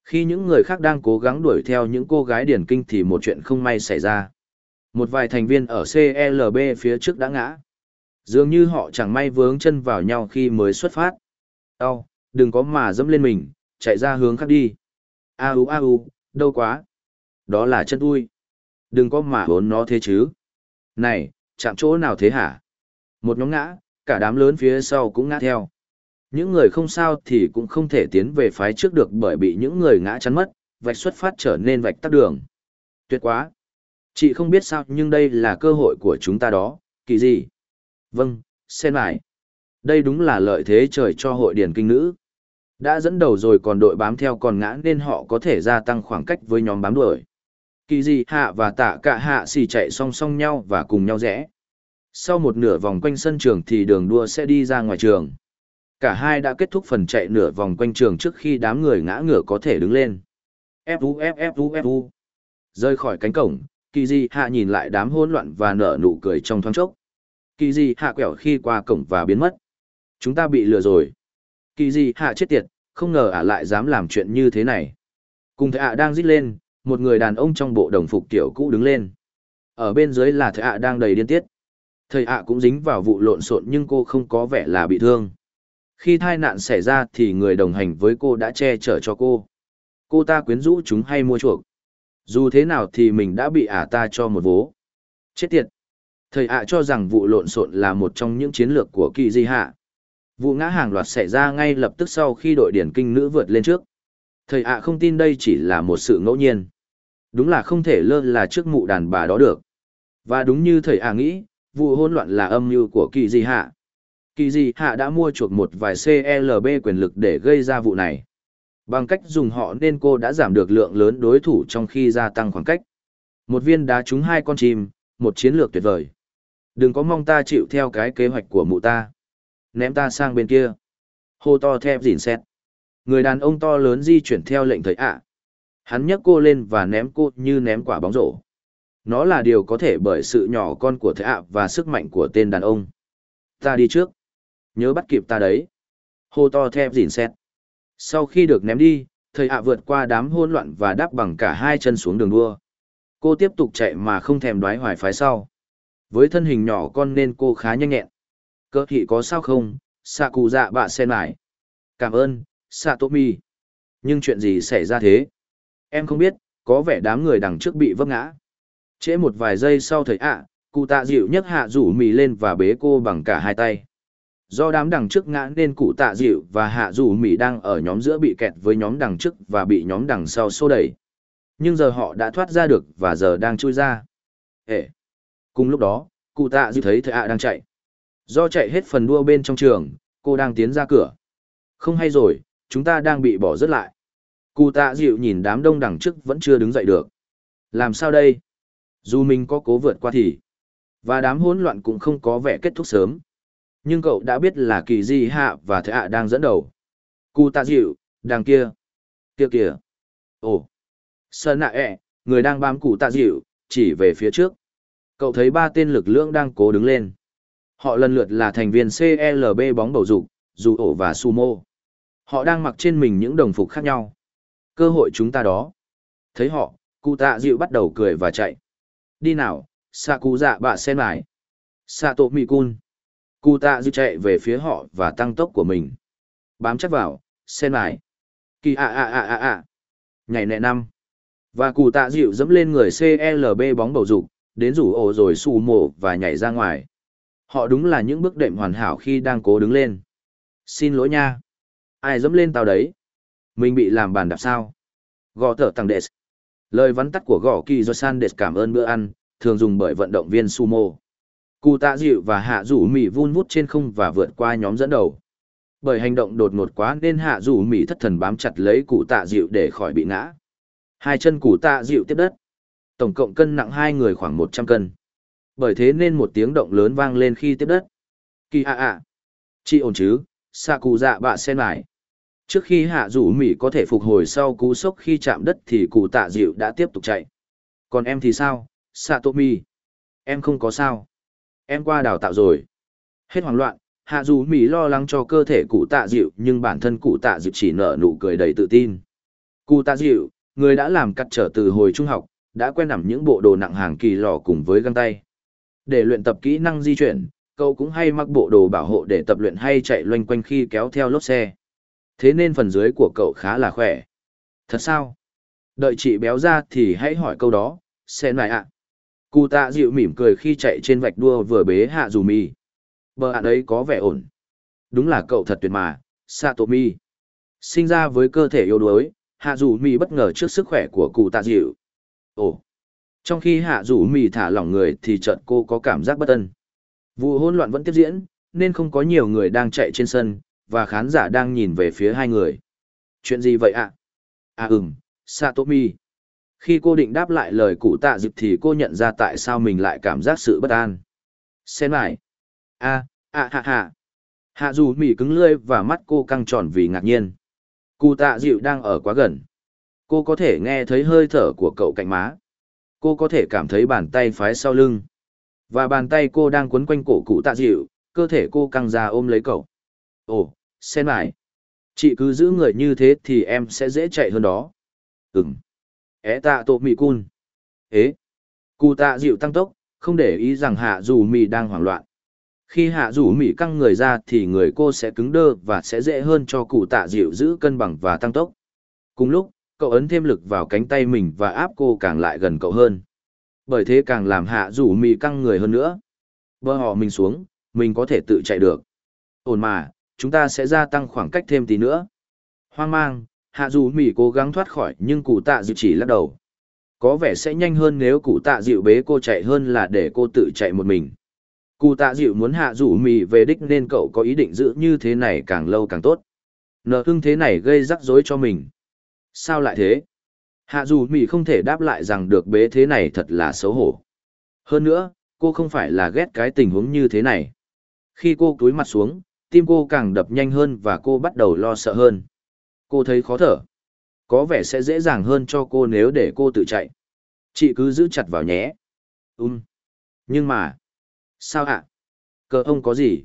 Khi những người khác đang cố gắng đuổi theo những cô gái điển kinh thì một chuyện không may xảy ra. Một vài thành viên ở CLB phía trước đã ngã. Dường như họ chẳng may vướng chân vào nhau khi mới xuất phát. Đau, đừng có mà dẫm lên mình, chạy ra hướng khác đi. A u a u, đâu quá. Đó là chân ui. Đừng có mà hốn nó thế chứ. Này, chạm chỗ nào thế hả? Một nhóm ngã, cả đám lớn phía sau cũng ngã theo. Những người không sao thì cũng không thể tiến về phái trước được bởi bị những người ngã chắn mất, vạch xuất phát trở nên vạch tắt đường. Tuyệt quá. Chị không biết sao nhưng đây là cơ hội của chúng ta đó, kỳ gì? Vâng, xem lại. Đây đúng là lợi thế trời cho hội điển kinh nữ. Đã dẫn đầu rồi còn đội bám theo còn ngã nên họ có thể gia tăng khoảng cách với nhóm bám đuổi. Kỳ gì hạ và tạ cả hạ xì chạy song song nhau và cùng nhau rẽ. Sau một nửa vòng quanh sân trường thì đường đua sẽ đi ra ngoài trường. Cả hai đã kết thúc phần chạy nửa vòng quanh trường trước khi đám người ngã ngửa có thể đứng lên. Fu Fu Fu. Rơi khỏi cánh cổng, kỳ di hạ nhìn lại đám hỗn loạn và nở nụ cười trong thoáng chốc kỳ di hạ quẹo khi qua cổng và biến mất chúng ta bị lừa rồi. Kỳ di hạ chết tiệt, không ngờ ả lại dám làm chuyện như thế này. Cùng thầy ạ đang rít lên, một người đàn ông trong bộ đồng phục kiểu cũ đứng lên. Ở bên dưới là thầy ạ đang đầy điên tiết. Thầy ạ cũng dính vào vụ lộn xộn nhưng cô không có vẻ là bị thương. Khi tai nạn xảy ra thì người đồng hành với cô đã che chở cho cô. Cô ta quyến rũ chúng hay mua chuộc? Dù thế nào thì mình đã bị ả ta cho một vố. Chết tiệt. Thầy ạ cho rằng vụ lộn xộn là một trong những chiến lược của kỳ di hạ. Vụ ngã hàng loạt xảy ra ngay lập tức sau khi đội điển kinh nữ vượt lên trước. Thầy ạ không tin đây chỉ là một sự ngẫu nhiên. Đúng là không thể lơ là trước mụ đàn bà đó được. Và đúng như thầy ạ nghĩ, vụ hỗn loạn là âm mưu của kỳ di hạ. Kỳ di hạ đã mua chuộc một vài CLB quyền lực để gây ra vụ này. Bằng cách dùng họ nên cô đã giảm được lượng lớn đối thủ trong khi gia tăng khoảng cách. Một viên đá trúng hai con chim, một chiến lược tuyệt vời. Đừng có mong ta chịu theo cái kế hoạch của mụ ta. Ném ta sang bên kia. Hô to thép dìn xét. Người đàn ông to lớn di chuyển theo lệnh thầy ạ. Hắn nhấc cô lên và ném cô như ném quả bóng rổ. Nó là điều có thể bởi sự nhỏ con của thầy ạ và sức mạnh của tên đàn ông. Ta đi trước. Nhớ bắt kịp ta đấy. Hô to thép dìn xét. Sau khi được ném đi, thầy ạ vượt qua đám hỗn loạn và đáp bằng cả hai chân xuống đường đua. Cô tiếp tục chạy mà không thèm đoái hoài phái sau. Với thân hình nhỏ con nên cô khá nhanh nhẹn. Cơ thị có sao không, xạ cụ dạ bạ sen lại. Cảm ơn, xạ tô mi. Nhưng chuyện gì xảy ra thế? Em không biết, có vẻ đám người đằng trước bị vấp ngã. Trễ một vài giây sau thầy ạ, Cụ tạ dịu nhấc hạ rủ mì lên và bế cô bằng cả hai tay. Do đám đằng trước ngã nên cụ tạ dịu và hạ rủ mì đang ở nhóm giữa bị kẹt với nhóm đằng trước và bị nhóm đằng sau xô đẩy. Nhưng giờ họ đã thoát ra được và giờ đang chui ra. Ê! Cùng lúc đó, cụ tạ dịu thấy thầy ạ đang chạy. Do chạy hết phần đua bên trong trường, cô đang tiến ra cửa. Không hay rồi, chúng ta đang bị bỏ rớt lại. Cụ tạ dịu nhìn đám đông đằng trước vẫn chưa đứng dậy được. Làm sao đây? Dù mình có cố vượt qua thì... Và đám hỗn loạn cũng không có vẻ kết thúc sớm. Nhưng cậu đã biết là kỳ di hạ và thế Hạ đang dẫn đầu. Cụ tạ dịu, đằng kia. Kia kìa. Ồ. Sơn nạ ẹ, người đang bám cụ tạ dịu, chỉ về phía trước. Cậu thấy ba tên lực lượng đang cố đứng lên. Họ lần lượt là thành viên CLB bóng bầu dục, dù ổ và sumo. Họ đang mặc trên mình những đồng phục khác nhau. Cơ hội chúng ta đó. Thấy họ, cụ tạ dịu bắt đầu cười và chạy. Đi nào, xạ cụ dạ bạ sen mải. Xạ tổ mì cun. Cụ tạ dịu chạy về phía họ và tăng tốc của mình. Bám chắc vào, sen mải. Kỳ ạ ạ ạ ạ ạ. Nhảy nẹ năm. Và cụ tạ dịu dẫm lên người CLB bóng bầu dục, đến rủ ổ rồi xù mổ và nhảy ra ngoài. Họ đúng là những bước đệm hoàn hảo khi đang cố đứng lên. Xin lỗi nha. Ai dẫm lên tao đấy? Mình bị làm bàn đạp sao? Gõ thở tăng đệ. Lời vắn tắt của gõ kỳ do san đệ cảm ơn bữa ăn, thường dùng bởi vận động viên sumo. Cụ tạ dịu và hạ rủ mỉ vun vút trên không và vượt qua nhóm dẫn đầu. Bởi hành động đột ngột quá nên hạ rủ mỉ thất thần bám chặt lấy cụ tạ dịu để khỏi bị ngã. Hai chân cụ tạ dịu tiếp đất. Tổng cộng cân nặng hai người khoảng 100 cân. Bởi thế nên một tiếng động lớn vang lên khi tiếp đất. Kỳ ạ ạ. Chị ổn chứ, xạ cụ dạ bạ sen lại. Trước khi hạ rủ mỹ có thể phục hồi sau cú sốc khi chạm đất thì cụ tạ dịu đã tiếp tục chạy. Còn em thì sao, xạ tô mi? Em không có sao. Em qua đào tạo rồi. Hết hoảng loạn, hạ rủ mỹ lo lắng cho cơ thể cụ tạ dịu nhưng bản thân cụ tạ dịu chỉ nở nụ cười đầy tự tin. Cụ tạ dịu, người đã làm cắt trở từ hồi trung học, đã quen nằm những bộ đồ nặng hàng kỳ lò cùng với găng tay. Để luyện tập kỹ năng di chuyển, cậu cũng hay mặc bộ đồ bảo hộ để tập luyện hay chạy loanh quanh khi kéo theo lốp xe. Thế nên phần dưới của cậu khá là khỏe. Thật sao? Đợi chị béo ra thì hãy hỏi câu đó, xe này ạ. Cụ tạ dịu mỉm cười khi chạy trên vạch đua vừa bế hạ dù mi. Bờ ạ đấy có vẻ ổn. Đúng là cậu thật tuyệt mà, Satomi. Sinh ra với cơ thể yếu đuối, hạ dù mi bất ngờ trước sức khỏe của cụ tạ dịu. Ồ! Trong khi hạ rủ mì thả lỏng người thì chợt cô có cảm giác bất ân. Vụ hỗn loạn vẫn tiếp diễn, nên không có nhiều người đang chạy trên sân, và khán giả đang nhìn về phía hai người. Chuyện gì vậy ạ? À? À ừm, Satomi. Khi cô định đáp lại lời cụ tạ dịp thì cô nhận ra tại sao mình lại cảm giác sự bất an. Xem lại. a à, à hạ hạ. Hạ dù mỉ cứng lưỡi và mắt cô căng tròn vì ngạc nhiên. Cụ tạ dịu đang ở quá gần. Cô có thể nghe thấy hơi thở của cậu cạnh má. Cô có thể cảm thấy bàn tay phái sau lưng. Và bàn tay cô đang quấn quanh cổ cụ tạ dịu, cơ thể cô căng ra ôm lấy cậu. Ồ, sen lại. Chị cứ giữ người như thế thì em sẽ dễ chạy hơn đó. Ừm. É tạ tổ mì cun. Ế. Cụ tạ dịu tăng tốc, không để ý rằng hạ dù mì đang hoảng loạn. Khi hạ rủ mì căng người ra thì người cô sẽ cứng đơ và sẽ dễ hơn cho cụ tạ dịu giữ cân bằng và tăng tốc. Cùng lúc, cậu ấn thêm lực vào cánh tay mình và áp cô càng lại gần cậu hơn. Bởi thế càng làm hạ rủ Mị căng người hơn nữa. Bơ họ mình xuống, mình có thể tự chạy được. Ổn mà, chúng ta sẽ gia tăng khoảng cách thêm tí nữa. Hoang mang, hạ dù mỹ cố gắng thoát khỏi nhưng cụ tạ dịu chỉ lắc đầu. Có vẻ sẽ nhanh hơn nếu cụ tạ dịu bế cô chạy hơn là để cô tự chạy một mình. Cụ tạ dịu muốn hạ rủ mì về đích nên cậu có ý định giữ như thế này càng lâu càng tốt. Nợ hưng thế này gây rắc rối cho mình. Sao lại thế? Hạ dù mỹ không thể đáp lại rằng được bế thế này thật là xấu hổ. Hơn nữa, cô không phải là ghét cái tình huống như thế này. Khi cô cúi mặt xuống, tim cô càng đập nhanh hơn và cô bắt đầu lo sợ hơn. Cô thấy khó thở. Có vẻ sẽ dễ dàng hơn cho cô nếu để cô tự chạy. Chị cứ giữ chặt vào nhé. Um. Nhưng mà, Sao ạ? Cờ ông có gì?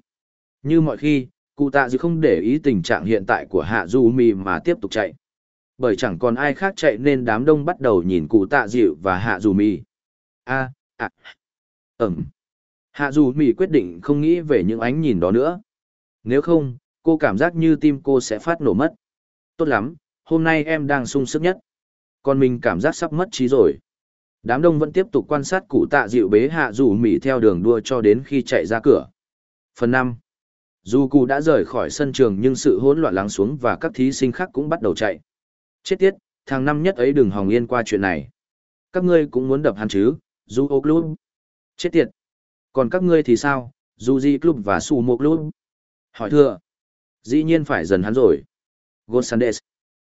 Như mọi khi, cụ tạ dư không để ý tình trạng hiện tại của hạ du mì mà tiếp tục chạy. Bởi chẳng còn ai khác chạy nên đám đông bắt đầu nhìn cụ tạ dịu và hạ dù mì. a à, ẩm. Hạ dù mì quyết định không nghĩ về những ánh nhìn đó nữa. Nếu không, cô cảm giác như tim cô sẽ phát nổ mất. Tốt lắm, hôm nay em đang sung sức nhất. Còn mình cảm giác sắp mất trí rồi. Đám đông vẫn tiếp tục quan sát cụ tạ dịu bế hạ dù mì theo đường đua cho đến khi chạy ra cửa. Phần 5. Dù cụ đã rời khỏi sân trường nhưng sự hỗn loạn lắng xuống và các thí sinh khác cũng bắt đầu chạy. Chết tiết, thằng năm nhất ấy đừng hòng yên qua chuyện này. Các ngươi cũng muốn đập hắn chứ, dù ô club. Chết tiệt. Còn các ngươi thì sao, dù di club và su mô club. Hỏi thưa. Dĩ nhiên phải dần hắn rồi. Gonzales.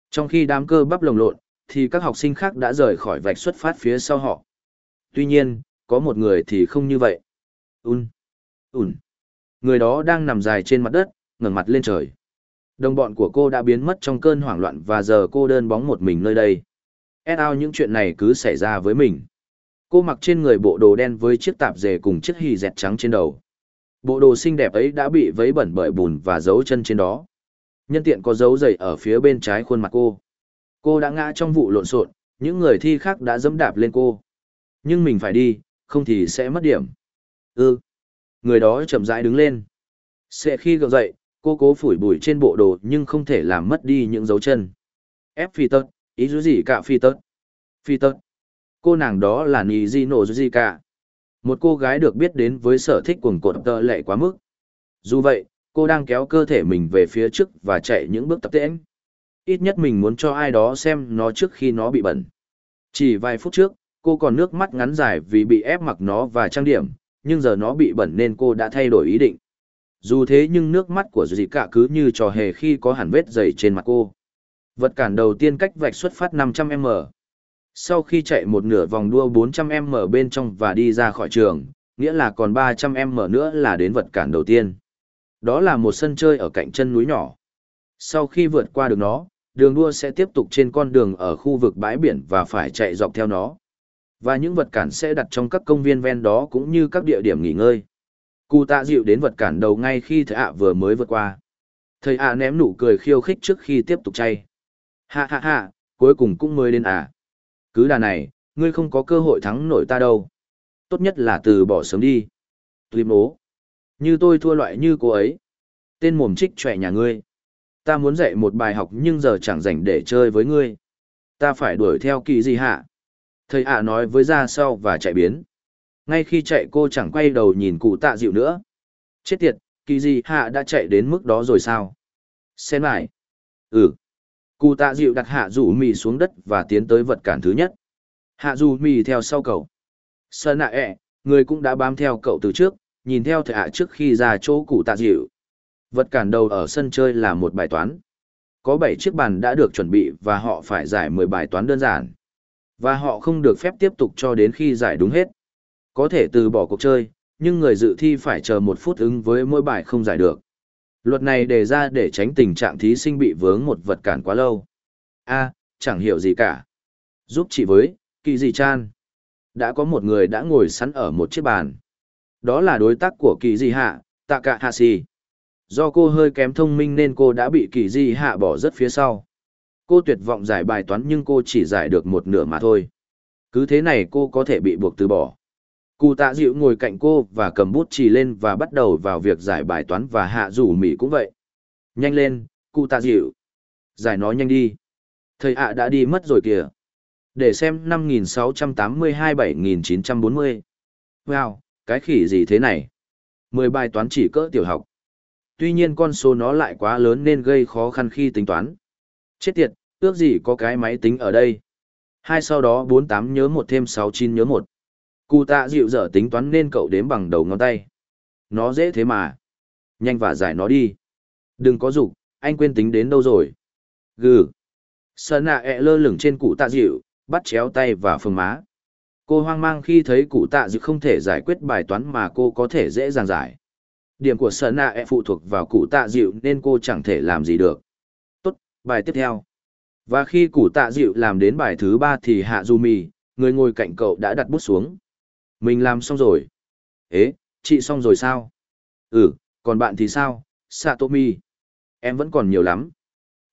Trong khi đám cơ bắp lồng lộn, thì các học sinh khác đã rời khỏi vạch xuất phát phía sau họ. Tuy nhiên, có một người thì không như vậy. Un. Un. Người đó đang nằm dài trên mặt đất, ngẩng mặt lên trời. Đồng bọn của cô đã biến mất trong cơn hoảng loạn và giờ cô đơn bóng một mình nơi đây. Et ao những chuyện này cứ xảy ra với mình. Cô mặc trên người bộ đồ đen với chiếc tạp dề cùng chiếc hì dẹt trắng trên đầu. Bộ đồ xinh đẹp ấy đã bị vấy bẩn bởi bùn và dấu chân trên đó. Nhân tiện có dấu giày ở phía bên trái khuôn mặt cô. Cô đã ngã trong vụ lộn xộn, những người thi khác đã dẫm đạp lên cô. Nhưng mình phải đi, không thì sẽ mất điểm. Ừ. Người đó chậm rãi đứng lên. Sẽ khi gượng dậy, cô cố phủi bụi trên bộ đồ nhưng không thể làm mất đi những dấu chân. Ép phi tật, ý dữ gì cả phi tật. Phi tật. Cô nàng đó là Nì Di Nổ Di cả. Một cô gái được biết đến với sở thích cuồng cột tợ lệ quá mức. Dù vậy, cô đang kéo cơ thể mình về phía trước và chạy những bước tập tễnh. Ít nhất mình muốn cho ai đó xem nó trước khi nó bị bẩn. Chỉ vài phút trước, cô còn nước mắt ngắn dài vì bị ép mặc nó và trang điểm, nhưng giờ nó bị bẩn nên cô đã thay đổi ý định. Dù thế nhưng nước mắt của dì cả cứ như trò hề khi có hẳn vết dày trên mặt cô. Vật cản đầu tiên cách vạch xuất phát 500m. Sau khi chạy một nửa vòng đua 400m bên trong và đi ra khỏi trường, nghĩa là còn 300m nữa là đến vật cản đầu tiên. Đó là một sân chơi ở cạnh chân núi nhỏ. Sau khi vượt qua được nó, đường đua sẽ tiếp tục trên con đường ở khu vực bãi biển và phải chạy dọc theo nó. Và những vật cản sẽ đặt trong các công viên ven đó cũng như các địa điểm nghỉ ngơi. Cụ tạ dịu đến vật cản đầu ngay khi thầy ạ vừa mới vượt qua. Thầy ạ ném nụ cười khiêu khích trước khi tiếp tục chay. Ha ha ha, cuối cùng cũng mới đến à. Cứ đà này, ngươi không có cơ hội thắng nổi ta đâu. Tốt nhất là từ bỏ sớm đi. Tuyêm mố. Như tôi thua loại như cô ấy. Tên mồm trích trẻ nhà ngươi. Ta muốn dạy một bài học nhưng giờ chẳng rảnh để chơi với ngươi. Ta phải đuổi theo kỳ gì hả? Thầy ạ nói với ra sau và chạy biến. Ngay khi chạy cô chẳng quay đầu nhìn cụ tạ dịu nữa. Chết tiệt, kỳ gì hạ đã chạy đến mức đó rồi sao? Xem lại. Ừ. Cụ tạ dịu đặt hạ rủ mì xuống đất và tiến tới vật cản thứ nhất. Hạ rủ mì theo sau cậu. Sơn nạ ẹ, người cũng đã bám theo cậu từ trước, nhìn theo thầy ạ trước khi ra chỗ cụ tạ dịu. Vật cản đầu ở sân chơi là một bài toán. Có 7 chiếc bàn đã được chuẩn bị và họ phải giải 10 bài toán đơn giản. Và họ không được phép tiếp tục cho đến khi giải đúng hết. Có thể từ bỏ cuộc chơi, nhưng người dự thi phải chờ một phút ứng với mỗi bài không giải được. Luật này đề ra để tránh tình trạng thí sinh bị vướng một vật cản quá lâu. a chẳng hiểu gì cả. Giúp chị với, kỳ gì chan. Đã có một người đã ngồi sẵn ở một chiếc bàn. Đó là đối tác của kỳ dị hạ, tạ cả hạ xì. Do cô hơi kém thông minh nên cô đã bị kỳ dị hạ bỏ rất phía sau. Cô tuyệt vọng giải bài toán nhưng cô chỉ giải được một nửa mà thôi. Cứ thế này cô có thể bị buộc từ bỏ. Cụ tạ dịu ngồi cạnh cô và cầm bút chì lên và bắt đầu vào việc giải bài toán và hạ rủ mỉ cũng vậy. Nhanh lên, cụ tạ dịu. Giải nó nhanh đi. Thầy ạ đã đi mất rồi kìa. Để xem 5682-7940. Wow, cái khỉ gì thế này? 10 bài toán chỉ cỡ tiểu học. Tuy nhiên con số nó lại quá lớn nên gây khó khăn khi tính toán. Chết tiệt, ước gì có cái máy tính ở đây. Hai sau đó 48 nhớ một thêm 69 nhớ một. Cụ tạ dịu dở tính toán nên cậu đếm bằng đầu ngón tay. Nó dễ thế mà. Nhanh và giải nó đi. Đừng có dục anh quên tính đến đâu rồi. Gừ. Sơn nạ ẹ lơ lửng trên cụ tạ dịu, bắt chéo tay và phường má. Cô hoang mang khi thấy cụ tạ dịu không thể giải quyết bài toán mà cô có thể dễ dàng giải. Điểm của Sơn nạ ẹ phụ thuộc vào cụ tạ dịu nên cô chẳng thể làm gì được. Tốt, bài tiếp theo. Và khi cụ tạ dịu làm đến bài thứ ba thì Hạ Du Mì, người ngồi cạnh cậu đã đặt bút xuống. Mình làm xong rồi. Ế, chị xong rồi sao? Ừ, còn bạn thì sao? Satomi. Em vẫn còn nhiều lắm.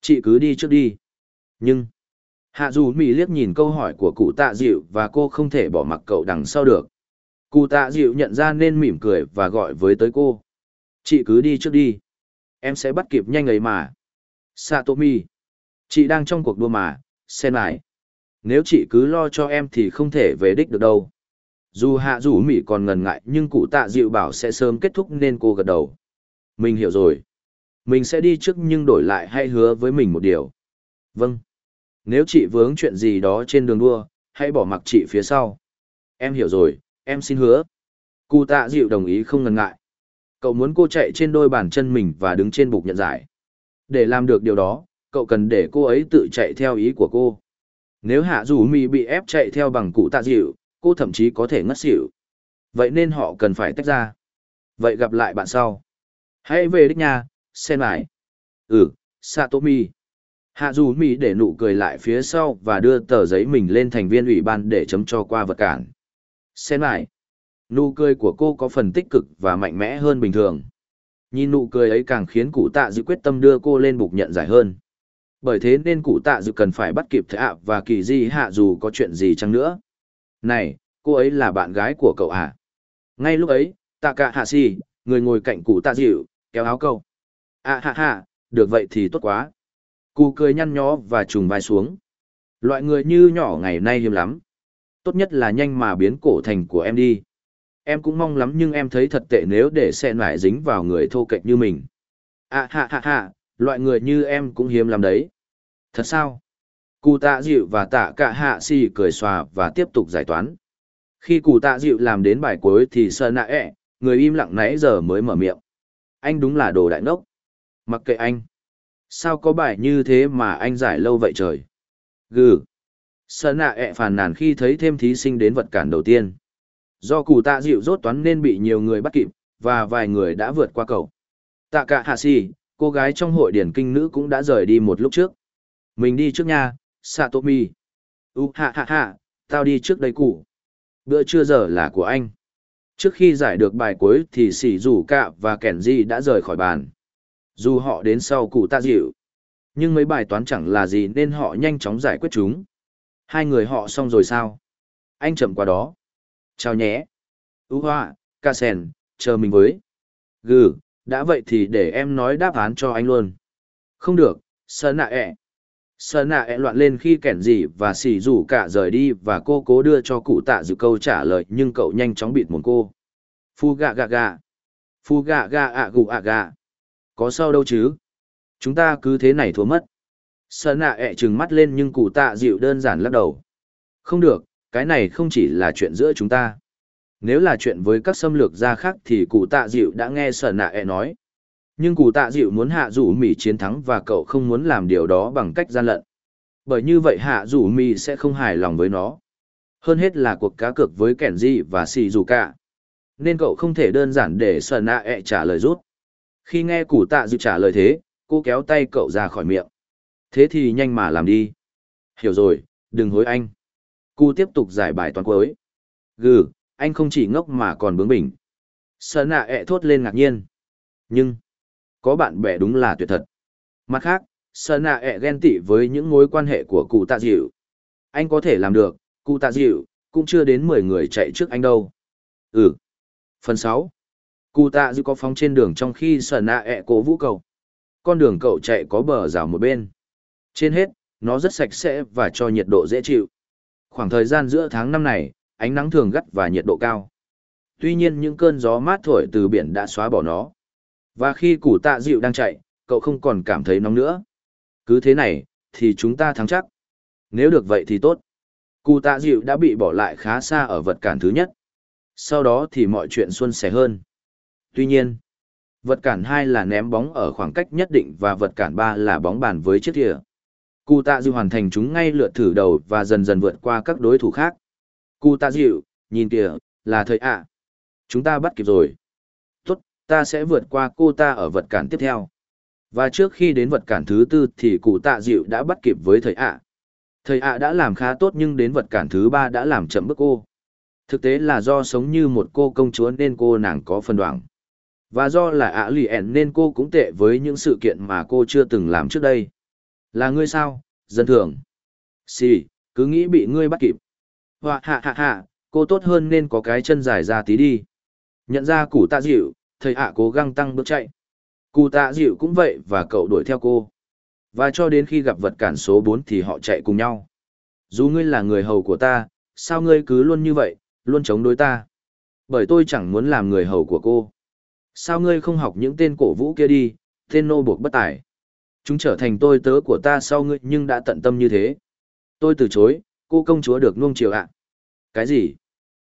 Chị cứ đi trước đi. Nhưng, Hạ dù Mỹ liếc nhìn câu hỏi của cụ tạ dịu và cô không thể bỏ mặc cậu đằng sau được. Cụ tạ dịu nhận ra nên mỉm cười và gọi với tới cô. Chị cứ đi trước đi. Em sẽ bắt kịp nhanh ấy mà. Satomi. Chị đang trong cuộc đua mà, xem lại. Nếu chị cứ lo cho em thì không thể về đích được đâu. Dù hạ rủ mỉ còn ngần ngại nhưng cụ tạ dịu bảo sẽ sớm kết thúc nên cô gật đầu. Mình hiểu rồi. Mình sẽ đi trước nhưng đổi lại hay hứa với mình một điều. Vâng. Nếu chị vướng chuyện gì đó trên đường đua, hãy bỏ mặc chị phía sau. Em hiểu rồi, em xin hứa. Cụ tạ dịu đồng ý không ngần ngại. Cậu muốn cô chạy trên đôi bàn chân mình và đứng trên bục nhận giải. Để làm được điều đó, cậu cần để cô ấy tự chạy theo ý của cô. Nếu hạ dù mì bị ép chạy theo bằng cụ tạ dịu, cô thậm chí có thể ngất xỉu. Vậy nên họ cần phải tách ra. Vậy gặp lại bạn sau. Hãy về đích nha, xem lại. Ừ, Satomi. Hạ dù mì để nụ cười lại phía sau và đưa tờ giấy mình lên thành viên ủy ban để chấm cho qua vật cản. Xem lại. Nụ cười của cô có phần tích cực và mạnh mẽ hơn bình thường. Nhìn nụ cười ấy càng khiến cụ tạ dự quyết tâm đưa cô lên bục nhận giải hơn. Bởi thế nên cụ tạ dự cần phải bắt kịp thạ và kỳ di hạ dù có chuyện gì chăng nữa. Này, cô ấy là bạn gái của cậu à? Ngay lúc ấy, tạ cả hạ si, người ngồi cạnh cụ tạ dịu, kéo áo câu. À hạ hạ, được vậy thì tốt quá. Cụ cười nhăn nhó và trùng vai xuống. Loại người như nhỏ ngày nay hiếm lắm. Tốt nhất là nhanh mà biến cổ thành của em đi. Em cũng mong lắm nhưng em thấy thật tệ nếu để xe nải dính vào người thô kệch như mình. À hạ hạ hạ, loại người như em cũng hiếm lắm đấy. Thật sao? Cụ tạ dịu và tạ cả hạ si cười xòa và tiếp tục giải toán. Khi cụ tạ dịu làm đến bài cuối thì sơ nạ ẹ, người im lặng nãy giờ mới mở miệng. Anh đúng là đồ đại ngốc. Mặc kệ anh. Sao có bài như thế mà anh giải lâu vậy trời? Gừ. Sơ nạ ẹ phàn nàn khi thấy thêm thí sinh đến vật cản đầu tiên. Do cụ tạ dịu rốt toán nên bị nhiều người bắt kịp, và vài người đã vượt qua cầu. Tạ cả hạ si, cô gái trong hội điển kinh nữ cũng đã rời đi một lúc trước. Mình đi trước nha, Satomi. U hạ hạ hạ, tao đi trước đây cũ. Bữa trưa giờ là của anh. Trước khi giải được bài cuối thì sỉ rủ cạ và kẻn di đã rời khỏi bàn. Dù họ đến sau cụ tạ dịu. Nhưng mấy bài toán chẳng là gì nên họ nhanh chóng giải quyết chúng. Hai người họ xong rồi sao? Anh chậm qua đó. Chào nhé. U hoa, ca sen, chờ mình với. Gừ, đã vậy thì để em nói đáp án cho anh luôn. Không được, sợ nạ ẹ. Sợ nạ ẹ loạn lên khi kẻn gì và xì rủ cả rời đi và cô cố đưa cho cụ tạ dự câu trả lời nhưng cậu nhanh chóng bịt mồm cô. Phu gạ gạ gạ. Phu gạ gạ ạ gụ ạ gạ. Có sao đâu chứ. Chúng ta cứ thế này thua mất. Sợ nạ ẹ trừng mắt lên nhưng cụ tạ dịu đơn giản lắc đầu. Không được, cái này không chỉ là chuyện giữa chúng ta. Nếu là chuyện với các xâm lược gia khác thì cụ tạ dịu đã nghe sở nạ e nói. Nhưng cụ tạ dịu muốn hạ rủ mì chiến thắng và cậu không muốn làm điều đó bằng cách gian lận. Bởi như vậy hạ rủ mì sẽ không hài lòng với nó. Hơn hết là cuộc cá cược với kẻn di và Shizuka. dù cả. Nên cậu không thể đơn giản để Sona nạ e trả lời rút. Khi nghe cụ tạ dịu trả lời thế, cô kéo tay cậu ra khỏi miệng. Thế thì nhanh mà làm đi. Hiểu rồi, đừng hối anh. Cụ tiếp tục giải bài toán cuối. Gừ, anh không chỉ ngốc mà còn bướng bỉnh. Sơn nạ ẹ e thốt lên ngạc nhiên. Nhưng, có bạn bè đúng là tuyệt thật. Mặt khác, sở nạ ẹ ghen tị với những mối quan hệ của cụ tạ dịu. Anh có thể làm được, cụ tạ dịu, cũng chưa đến 10 người chạy trước anh đâu. Ừ. Phần 6. Cụ tạ dịu có phóng trên đường trong khi sở nạ ẹ cố vũ cầu. Con đường cậu chạy có bờ rào một bên. Trên hết, nó rất sạch sẽ và cho nhiệt độ dễ chịu. Khoảng thời gian giữa tháng năm này, ánh nắng thường gắt và nhiệt độ cao. Tuy nhiên những cơn gió mát thổi từ biển đã xóa bỏ nó. Và khi củ tạ dịu đang chạy, cậu không còn cảm thấy nóng nữa. Cứ thế này, thì chúng ta thắng chắc. Nếu được vậy thì tốt. Cụ tạ dịu đã bị bỏ lại khá xa ở vật cản thứ nhất. Sau đó thì mọi chuyện xuân sẻ hơn. Tuy nhiên, vật cản hai là ném bóng ở khoảng cách nhất định và vật cản ba là bóng bàn với chiếc thìa. Cụ tạ dịu hoàn thành chúng ngay lượt thử đầu và dần dần vượt qua các đối thủ khác. Cụ tạ dịu, nhìn kìa, là thời ạ. Chúng ta bắt kịp rồi. Ta sẽ vượt qua cô ta ở vật cản tiếp theo. Và trước khi đến vật cản thứ tư thì cụ tạ dịu đã bắt kịp với thầy ạ. thầy ạ đã làm khá tốt nhưng đến vật cản thứ ba đã làm chậm bước cô. Thực tế là do sống như một cô công chúa nên cô nàng có phần đoạn. Và do là ạ lì ẻn nên cô cũng tệ với những sự kiện mà cô chưa từng làm trước đây. Là ngươi sao, dân thường? Xì, cứ nghĩ bị ngươi bắt kịp. Hoa hạ hạ hạ, cô tốt hơn nên có cái chân dài ra tí đi. Nhận ra cụ tạ dịu, thầy ạ cố gắng tăng bước chạy. Cụ tạ dịu cũng vậy và cậu đuổi theo cô. Và cho đến khi gặp vật cản số bốn thì họ chạy cùng nhau. Dù ngươi là người hầu của ta, sao ngươi cứ luôn như vậy, luôn chống đối ta? Bởi tôi chẳng muốn làm người hầu của cô. Sao ngươi không học những tên cổ vũ kia đi, tên nô buộc bất tài? Chúng trở thành tôi tớ của ta sau ngươi nhưng đã tận tâm như thế. Tôi từ chối, cô công chúa được nuông chiều ạ. Cái gì?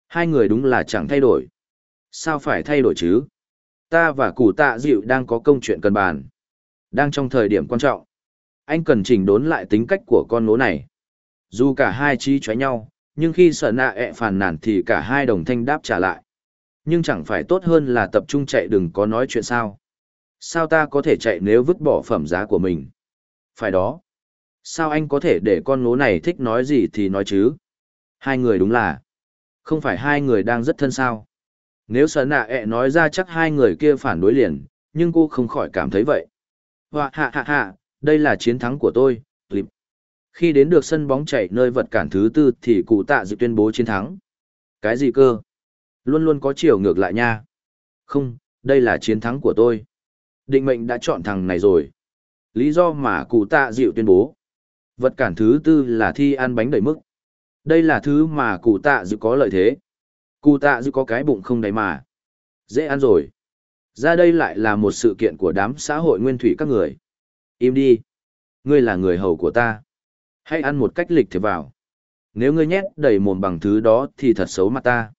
Hai người đúng là chẳng thay đổi. Sao phải thay đổi chứ? Ta và cụ tạ dịu đang có công chuyện cần bàn. Đang trong thời điểm quan trọng. Anh cần chỉnh đốn lại tính cách của con ngố này. Dù cả hai trí chói nhau, nhưng khi sợ nạ ẹ phàn nàn thì cả hai đồng thanh đáp trả lại. Nhưng chẳng phải tốt hơn là tập trung chạy đừng có nói chuyện sao. Sao ta có thể chạy nếu vứt bỏ phẩm giá của mình? Phải đó. Sao anh có thể để con ngố này thích nói gì thì nói chứ? Hai người đúng là. Không phải hai người đang rất thân sao? Nếu sở nạ ẹ nói ra chắc hai người kia phản đối liền, nhưng cô không khỏi cảm thấy vậy. Hoa hạ hạ hạ, đây là chiến thắng của tôi, Clip. Khi đến được sân bóng chạy nơi vật cản thứ tư thì cụ tạ dự tuyên bố chiến thắng. Cái gì cơ? Luôn luôn có chiều ngược lại nha. Không, đây là chiến thắng của tôi. Định mệnh đã chọn thằng này rồi. Lý do mà cụ tạ dịu tuyên bố. Vật cản thứ tư là thi ăn bánh đầy mức. Đây là thứ mà cụ tạ dịu có lợi thế. Cụ tạ dư có cái bụng không đầy mà. Dễ ăn rồi. Ra đây lại là một sự kiện của đám xã hội nguyên thủy các người. Im đi. Ngươi là người hầu của ta. Hãy ăn một cách lịch thiệp vào. Nếu ngươi nhét đầy mồm bằng thứ đó thì thật xấu mặt ta.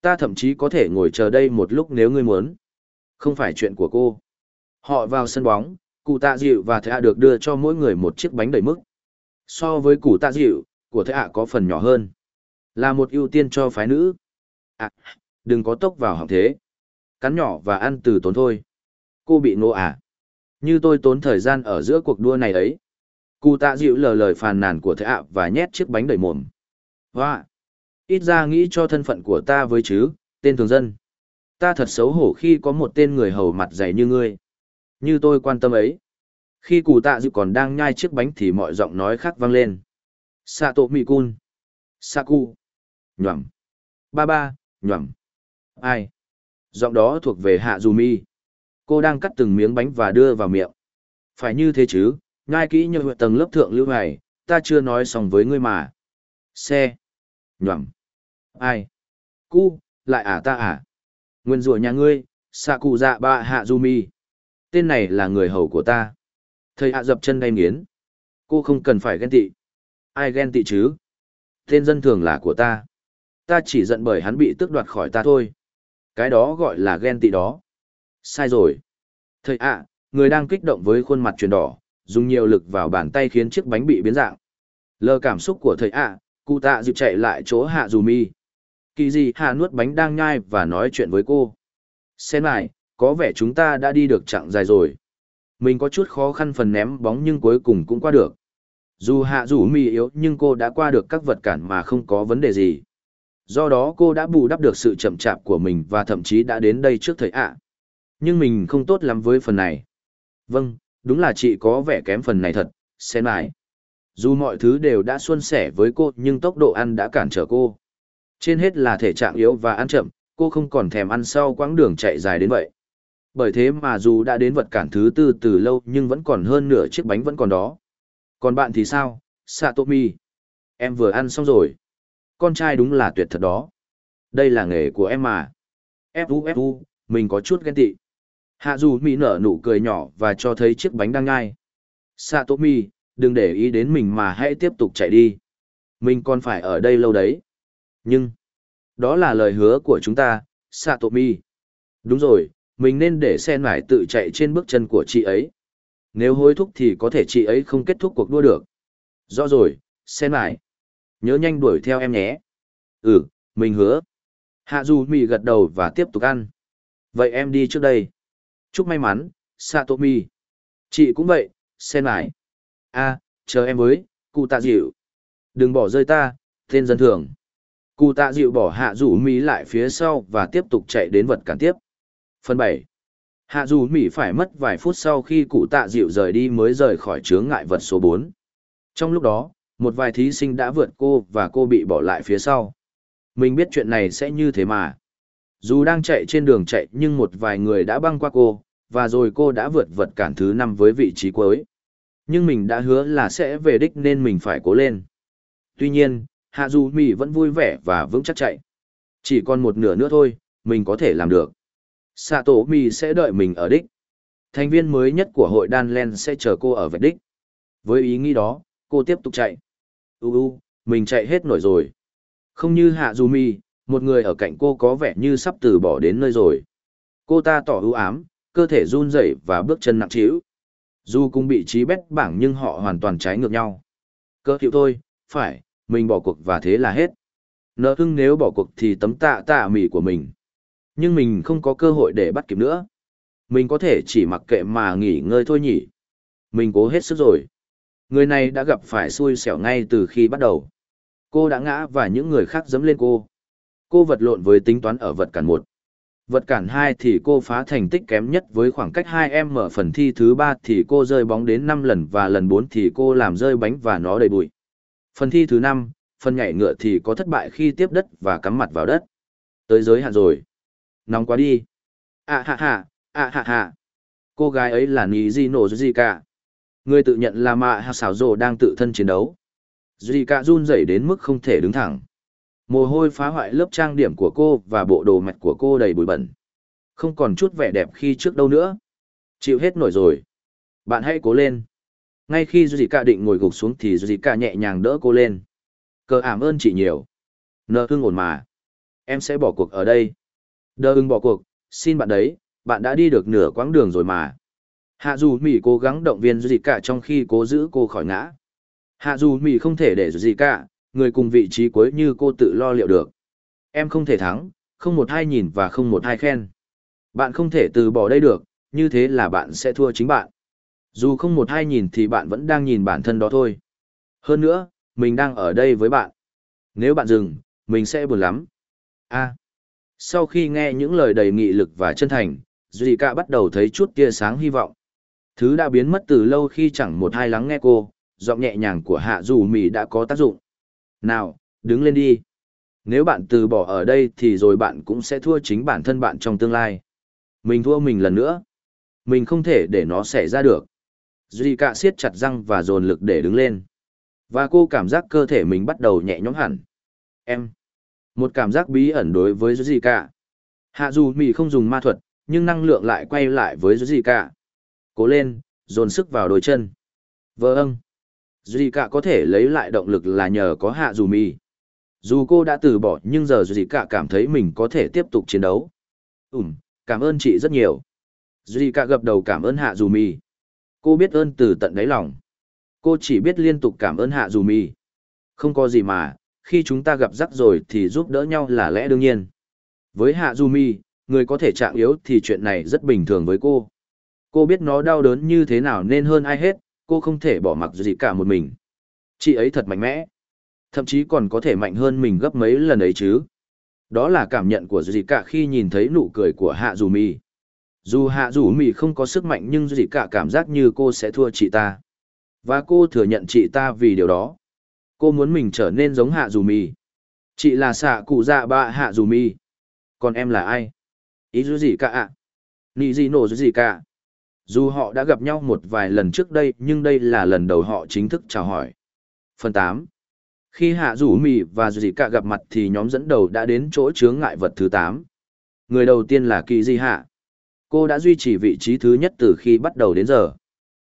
Ta thậm chí có thể ngồi chờ đây một lúc nếu ngươi muốn. Không phải chuyện của cô. Họ vào sân bóng, cụ tạ dịu và thẻ được đưa cho mỗi người một chiếc bánh đầy mức. So với cụ tạ dịu, của thẻ ạ có phần nhỏ hơn. Là một ưu tiên cho phái nữ. À, đừng có tốc vào họng thế. Cắn nhỏ và ăn từ tốn thôi. Cô bị nô à. Như tôi tốn thời gian ở giữa cuộc đua này ấy. Cụ tạ dịu lờ lời phàn nàn của Thế ạ và nhét chiếc bánh đầy mồm. Hoa! Ít ra nghĩ cho thân phận của ta với chứ, tên thường dân. Ta thật xấu hổ khi có một tên người hầu mặt dày như ngươi. Như tôi quan tâm ấy. Khi cụ tạ dịu còn đang nhai chiếc bánh thì mọi giọng nói khác vang lên. Sato Mikun. Saku. Nhoảng. Ba ba, nhoằm. Ai? Giọng đó thuộc về Hạ Dù Mi. Cô đang cắt từng miếng bánh và đưa vào miệng. Phải như thế chứ, ngai kỹ như tầng lớp thượng lưu này, ta chưa nói xong với ngươi mà. Xe. Nhoằm. Ai? Cu, lại à ta à? Nguyên rủa nhà ngươi, xạ cụ dạ ba Hạ Dù Mi. Tên này là người hầu của ta. Thầy hạ dập chân đay nghiến. Cô không cần phải ghen tị. Ai ghen tị chứ? Tên dân thường là của ta. Ta chỉ giận bởi hắn bị tước đoạt khỏi ta thôi. Cái đó gọi là ghen tị đó. Sai rồi. Thầy ạ, người đang kích động với khuôn mặt chuyển đỏ, dùng nhiều lực vào bàn tay khiến chiếc bánh bị biến dạng. Lờ cảm xúc của thầy ạ, cụ tạ dịp chạy lại chỗ hạ dù mi. Kỳ gì hạ nuốt bánh đang nhai và nói chuyện với cô. Xem lại, có vẻ chúng ta đã đi được chặng dài rồi. Mình có chút khó khăn phần ném bóng nhưng cuối cùng cũng qua được. Dù hạ rủ mì yếu nhưng cô đã qua được các vật cản mà không có vấn đề gì. Do đó cô đã bù đắp được sự chậm chạp của mình và thậm chí đã đến đây trước thời ạ. Nhưng mình không tốt lắm với phần này. Vâng, đúng là chị có vẻ kém phần này thật, xem lại. Dù mọi thứ đều đã suôn sẻ với cô nhưng tốc độ ăn đã cản trở cô. Trên hết là thể trạng yếu và ăn chậm, cô không còn thèm ăn sau quãng đường chạy dài đến vậy. Bởi thế mà dù đã đến vật cản thứ tư từ lâu nhưng vẫn còn hơn nửa chiếc bánh vẫn còn đó. Còn bạn thì sao, Satomi? Em vừa ăn xong rồi. Con trai đúng là tuyệt thật đó. Đây là nghề của em mà. Fu Fu, mình có chút ghen tị. Hạ dù Mỹ nở nụ cười nhỏ và cho thấy chiếc bánh đang ngai. Satomi, đừng để ý đến mình mà hãy tiếp tục chạy đi. Mình còn phải ở đây lâu đấy. Nhưng, đó là lời hứa của chúng ta, Satomi. Đúng rồi, mình nên để sen mải tự chạy trên bước chân của chị ấy. Nếu hối thúc thì có thể chị ấy không kết thúc cuộc đua được. Rõ rồi, sen mải. Nhớ nhanh đuổi theo em nhé. Ừ, mình hứa. Hạ dù mì gật đầu và tiếp tục ăn. Vậy em đi trước đây. Chúc may mắn, Satomi. Chị cũng vậy, sen lại. a chờ em với, cụ tạ dịu. Đừng bỏ rơi ta, tên dân thường. Cụ tạ dịu bỏ hạ rủ mì lại phía sau và tiếp tục chạy đến vật cản tiếp. Phần 7. Hạ dù Mỹ phải mất vài phút sau khi cụ tạ dịu rời đi mới rời khỏi chướng ngại vật số 4. Trong lúc đó, một vài thí sinh đã vượt cô và cô bị bỏ lại phía sau. Mình biết chuyện này sẽ như thế mà. Dù đang chạy trên đường chạy nhưng một vài người đã băng qua cô, và rồi cô đã vượt vật cản thứ 5 với vị trí cuối. Nhưng mình đã hứa là sẽ về đích nên mình phải cố lên. Tuy nhiên, Hạ Dù Mì vẫn vui vẻ và vững chắc chạy. Chỉ còn một nửa nữa thôi, mình có thể làm được. Sạ tổ Mì sẽ đợi mình ở đích. Thành viên mới nhất của hội Đan Len sẽ chờ cô ở vạch đích. Với ý nghĩ đó, cô tiếp tục chạy. U u, mình chạy hết nổi rồi. Không như Hạ Du Mi, một người ở cạnh cô có vẻ như sắp từ bỏ đến nơi rồi. Cô ta tỏ ưu ám, cơ thể run rẩy và bước chân nặng trĩu. Dù cũng bị trí bét bảng nhưng họ hoàn toàn trái ngược nhau. Cơ hiệu thôi, phải, mình bỏ cuộc và thế là hết. Nợ hưng nếu bỏ cuộc thì tấm tạ tạ mỉ của mình. Nhưng mình không có cơ hội để bắt kịp nữa. Mình có thể chỉ mặc kệ mà nghỉ ngơi thôi nhỉ. Mình cố hết sức rồi. Người này đã gặp phải xui xẻo ngay từ khi bắt đầu. Cô đã ngã và những người khác dẫm lên cô. Cô vật lộn với tính toán ở vật cản một. Vật cản hai thì cô phá thành tích kém nhất với khoảng cách hai em mở phần thi thứ ba thì cô rơi bóng đến năm lần và lần bốn thì cô làm rơi bánh và nó đầy bụi. Phần thi thứ năm, phần nhảy ngựa thì có thất bại khi tiếp đất và cắm mặt vào đất. Tới giới hạn rồi. Nóng quá đi. À ha ha, à ha ha. Cô gái ấy là Nijino Zika. Người tự nhận là mạ hạ xảo rồ đang tự thân chiến đấu. Gì cả run rẩy đến mức không thể đứng thẳng. Mồ hôi phá hoại lớp trang điểm của cô và bộ đồ mạch của cô đầy bụi bẩn. Không còn chút vẻ đẹp khi trước đâu nữa. Chịu hết nổi rồi. Bạn hãy cố lên. Ngay khi Cả định ngồi gục xuống thì Cả nhẹ nhàng đỡ cô lên. Cờ ảm ơn chị nhiều. Nợ hưng ổn mà. Em sẽ bỏ cuộc ở đây. Đơ ưng bỏ cuộc, xin bạn đấy, bạn đã đi được nửa quãng đường rồi mà. Hạ dù Mỹ cố gắng động viên Cả trong khi cố giữ cô khỏi ngã. Hạ dù Mỹ không thể để Cả, người cùng vị trí cuối như cô tự lo liệu được. Em không thể thắng, không một hai nhìn và không một hai khen. Bạn không thể từ bỏ đây được, như thế là bạn sẽ thua chính bạn. Dù không một hai nhìn thì bạn vẫn đang nhìn bản thân đó thôi. Hơn nữa, mình đang ở đây với bạn. Nếu bạn dừng, mình sẽ buồn lắm. A. Sau khi nghe những lời đầy nghị lực và chân thành, Duy bắt đầu thấy chút tia sáng hy vọng. Thứ đã biến mất từ lâu khi chẳng một hai lắng nghe cô, giọng nhẹ nhàng của hạ dù mì đã có tác dụng. Nào, đứng lên đi. Nếu bạn từ bỏ ở đây thì rồi bạn cũng sẽ thua chính bản thân bạn trong tương lai. Mình thua mình lần nữa. Mình không thể để nó xảy ra được. Duy cạ siết chặt răng và dồn lực để đứng lên. Và cô cảm giác cơ thể mình bắt đầu nhẹ nhõm hẳn. Em. Một cảm giác bí ẩn đối với Duy cạ. Hạ dù mì không dùng ma thuật, nhưng năng lượng lại quay lại với Duy cạ. Cố lên, dồn sức vào đôi chân. Vâng. Duy cả có thể lấy lại động lực là nhờ có hạ dù mì. Dù cô đã từ bỏ nhưng giờ Duy cả cảm thấy mình có thể tiếp tục chiến đấu. Ừm, cảm ơn chị rất nhiều. Duy cả gập đầu cảm ơn hạ dù mì. Cô biết ơn từ tận đáy lòng. Cô chỉ biết liên tục cảm ơn hạ dù mì. Không có gì mà, khi chúng ta gặp rắc rồi thì giúp đỡ nhau là lẽ đương nhiên. Với hạ dù mì, người có thể trạng yếu thì chuyện này rất bình thường với cô. Cô biết nó đau đớn như thế nào nên hơn ai hết, cô không thể bỏ mặc gì cả một mình. Chị ấy thật mạnh mẽ. Thậm chí còn có thể mạnh hơn mình gấp mấy lần ấy chứ. Đó là cảm nhận của dì cả khi nhìn thấy nụ cười của hạ dù mì. Dù hạ dù mì không có sức mạnh nhưng dì cả cảm giác như cô sẽ thua chị ta. Và cô thừa nhận chị ta vì điều đó. Cô muốn mình trở nên giống hạ dù mì. Chị là xạ cụ dạ bạ hạ dù mì. Còn em là ai? Ý dù gì cả ạ? Nị gì nổ dù gì cả? Dù họ đã gặp nhau một vài lần trước đây nhưng đây là lần đầu họ chính thức chào hỏi. Phần 8 Khi Hạ Rủ Mì và Dì Cả gặp mặt thì nhóm dẫn đầu đã đến chỗ chướng ngại vật thứ 8. Người đầu tiên là Kỳ Di Hạ. Cô đã duy trì vị trí thứ nhất từ khi bắt đầu đến giờ.